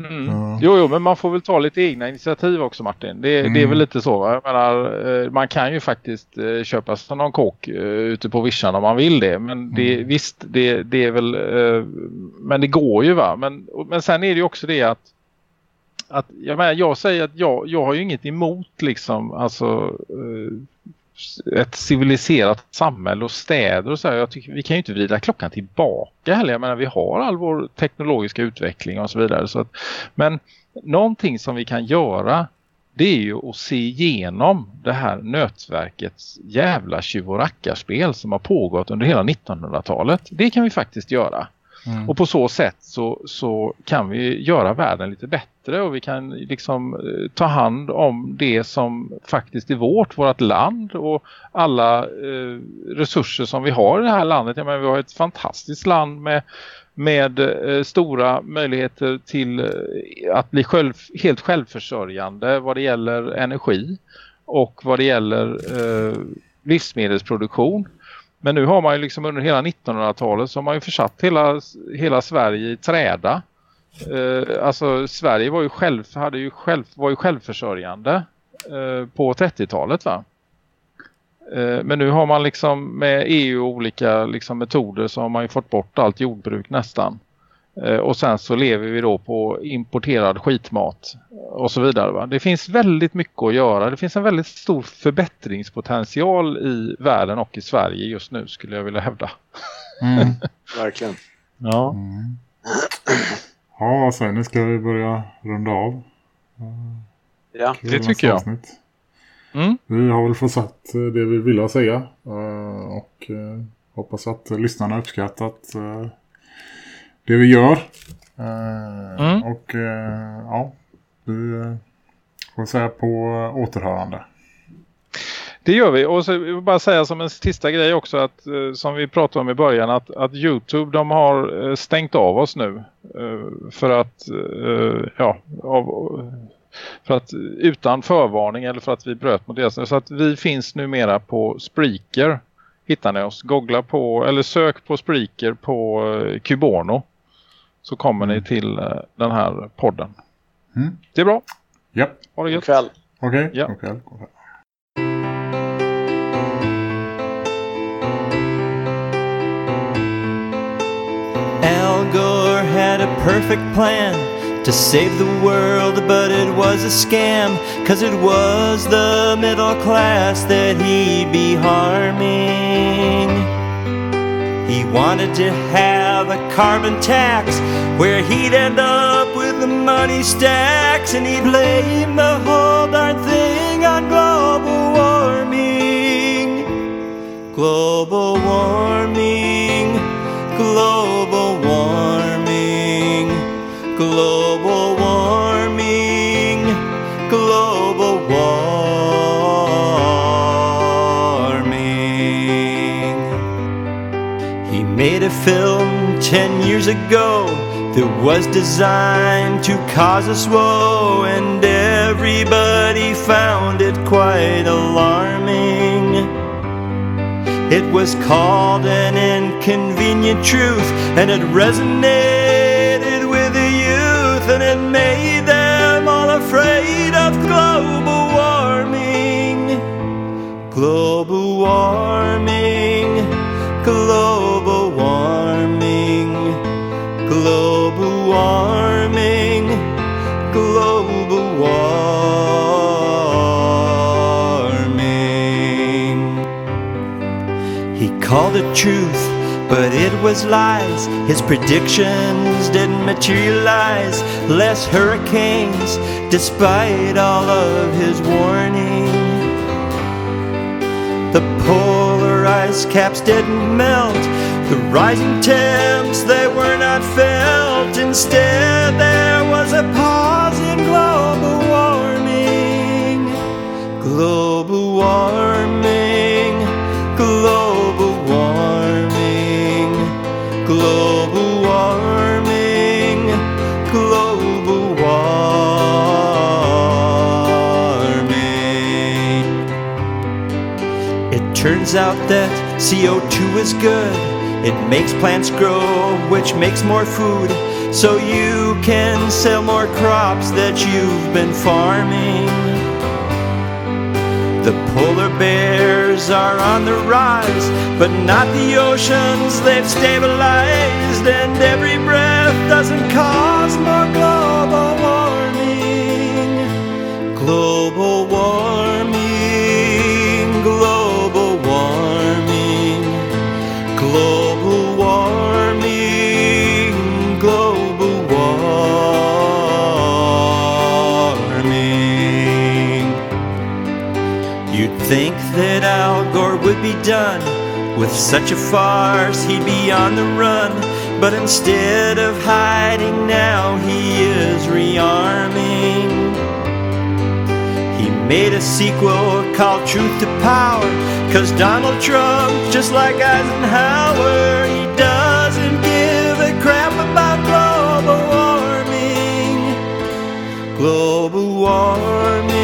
Mm. Ja. Jo, jo, men man får väl ta lite egna initiativ också Martin. Det, det är Mm. väl lite så. va? Jag menar, eh, man kan ju faktiskt eh, köpa sig någon kåk eh, ute på vischan om man vill det. Men det, Mm. visst, det, det är väl... Men det går ju va. Men, men sen är det ju också det att att, jag, menar, jag säger att jag, jag har ju inget emot liksom, alltså, ett civiliserat samhälle och städer och så här. Jag tycker, vi kan ju inte vrida klockan tillbaka heller. Jag menar, vi har all vår teknologiska utveckling och så vidare. Så att, men någonting som vi kan göra det är ju att se igenom det här nötverkets jävla tjuv och rackarspel som har pågått under hela 1900-talet. Det kan vi faktiskt göra. Mm. Och på så sätt så, så kan vi göra världen lite bättre och vi kan liksom eh, ta hand om det som faktiskt är vårt, vårt land och alla eh, resurser som vi har i det här landet. Jag menar, vi har ett fantastiskt land med, med eh, stora möjligheter till eh, att bli själv, helt självförsörjande vad det gäller energi och vad det gäller eh, livsmedelsproduktion. Men nu har man ju liksom under hela 1900-talet så har man ju försatt hela, hela Sverige i träda. Eh, alltså Sverige var ju, själv, hade ju själv, var ju självförsörjande eh, på 30-talet va. Eh, men nu har man liksom med EU och olika liksom, metoder så har man ju fått bort allt jordbruk nästan. Eh, och sen så lever vi då på importerad skitmat och så vidare. Va? Det finns väldigt mycket att göra. Det finns en väldigt stor förbättringspotential i världen och i Sverige just nu skulle jag vilja hävda. Mm. *laughs* Verkligen. Ja. Mm. Ja, säger ni? Ska vi börja runda av? Ja. Kul Det tycker jag. avsnitt. Mm. Vi har väl fått sagt eh, det vi ville säga. eh, Och hoppas att lyssnarna uppskattat det vi gör. Eh, Mm. Och eh, ja, vi eh, får säga på återhörande. Det gör vi. Och så vill jag bara säga som en sista grej också att som vi pratade om i början att, att Youtube de har stängt av oss nu. För att ja, av för att utan förvarning eller för att vi bröt mot deras. Så att vi finns numera på Spreaker. Hittar ni oss. Googla på eller sök på Spreaker på Cubono. Så kommer ni till eh, den här podden. Mm. Det är bra. Ja. Ha det God gött. kväll. Okej, Ja. god. God kväll. Al Gore had a perfect plan to save the world, but it was a scam, cause it was the middle class that he'd be harming. He wanted to have a carbon tax where he'd end up with the money stacks and he'd blame the whole darn thing on global warming. Global warming, global warming, global made a film ten years ago that was designed to cause us woe, and everybody found it quite alarming. It was called an inconvenient truth, and it resonated with the youth, and it made them all afraid of global warming. Global warming, called it truth, but it was lies. His predictions didn't materialize. Less hurricanes, despite all of his warning. The polar ice caps didn't melt. The rising temps, they were not felt. Instead, there was a pause in global warming. Global warming, turns out that CO2 is good. It makes plants grow, which makes more food. So you can sell more crops that you've been farming. The polar bears are on the rise, but not the oceans, they've stabilized. And every breath doesn't cause more global would be done with such a farce, he'd be on the run. But instead of hiding now, he is rearming. He made a sequel called Truth to Power. Cause Donald Trump, just like Eisenhower, he doesn't give a crap about global warming. Global warming,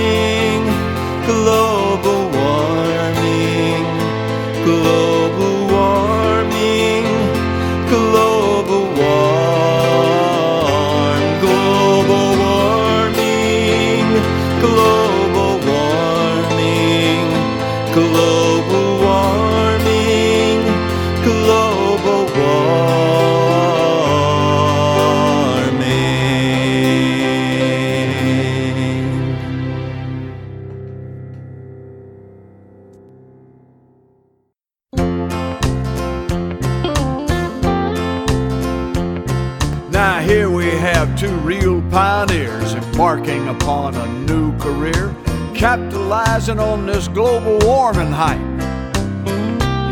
career, capitalizing on this global warming hype.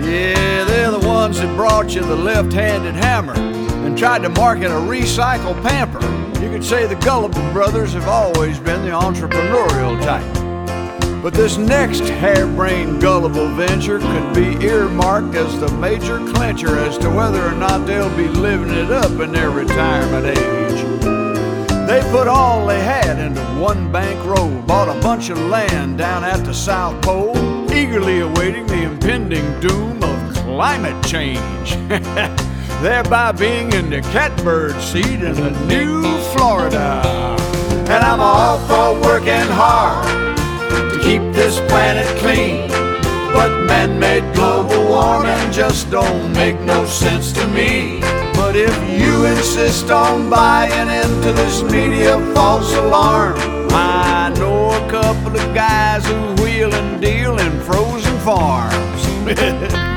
Yeah, they're the ones that brought you the left-handed hammer and tried to market a recycled pamper. You could say the Gullible brothers have always been the entrepreneurial type. But this next harebrained gullible venture could be earmarked as the major clincher as to whether or not they'll be living it up in their retirement age. They put all they had into one bankroll, bought a bunch of land down at the South Pole, eagerly awaiting the impending doom of climate change. *laughs* Thereby being in the catbird seat in the new Florida. And I'm all for working hard to keep this planet clean. But man-made global warming just don't make no sense to me. But if you insist on buying into this media false alarm, I know a couple of guys who wheel and deal in frozen farms. *laughs*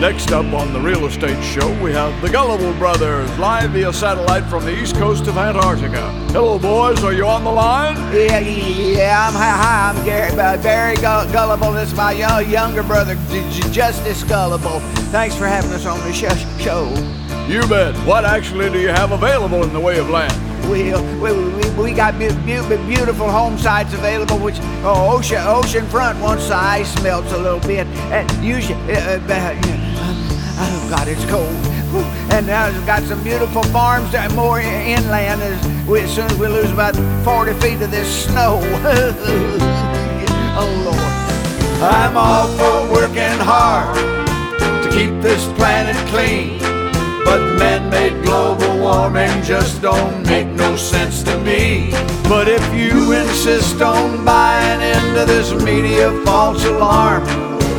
Next up on the real estate show, we have the Gullible Brothers, live via satellite from the east coast of Antarctica. Hello, boys. Are you on the line? Yeah, yeah, I'm hi, I'm Gary, uh, Barry Gullible. This is my young, younger brother, Justice Gullible. Thanks for having us on the show. You bet. What actually do you have available in the way of land? We, we, we, we got be- be- beautiful home sites available, which oh, ocean ocean front one side melts a little bit, and usually, uh, uh, oh God, it's cold. And now we've got some beautiful farms that more inland as, we, as soon as we lose about 40 feet of this snow. *laughs* oh Lord. I'm all for working hard to keep this planet clean. But man-made global warming just don't make no sense to me. But if you insist on buying into this media false alarm,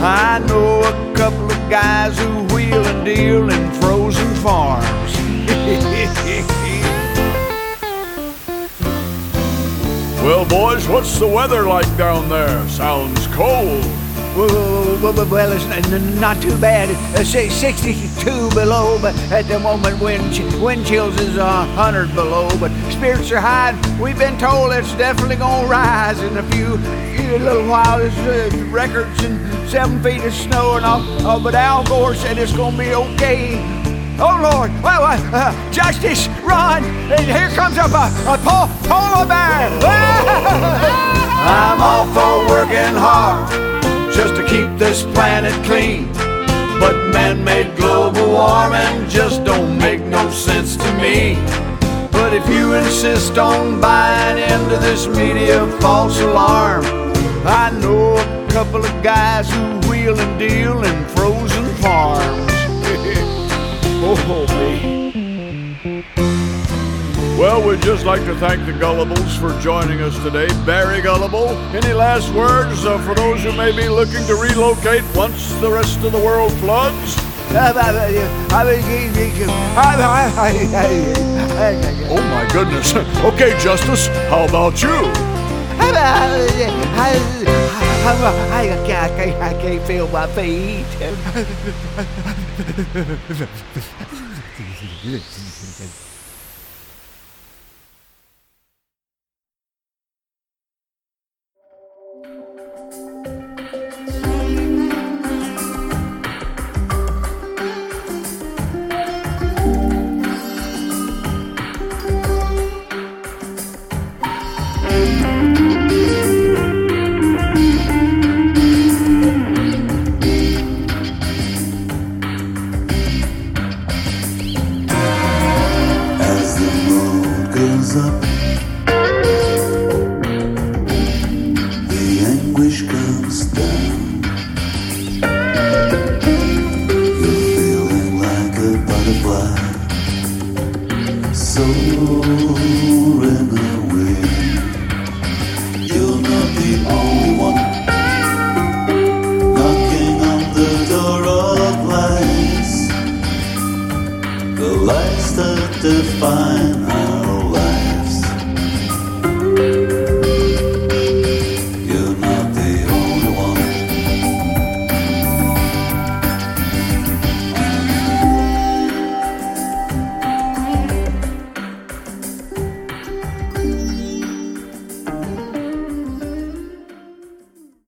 I know a couple of guys who wheel and deal in frozen farms. *laughs* well, boys, what's the weather like down there? Sounds cold. Well, it's not too bad. Uh, say 62 below, but at the moment wind, wind chills is uh, 100 below. But spirits are high. We've been told it's definitely gonna rise in a few, a little while. There's uh, records and seven feet of snow and all. Uh, but Al Gore said it's gonna be okay. Oh Lord! Well, uh, uh, Justice, run! And here comes a, a, a po- polar bear! I'm all for working hard just to keep this planet clean. But man-made global warming just don't make no sense to me. But if you insist on buying into this media false alarm, I know a couple of guys who wheel and deal in frozen farms. *laughs* oh, oh me. Well, we'd just like to thank the Gullibles for joining us today. Barry Gullible, any last words uh, for those who may be looking to relocate once the rest of the world floods? Oh my goodness. *laughs* Okay, Justice, how about you? I, can't, I can't feel my feet. *laughs*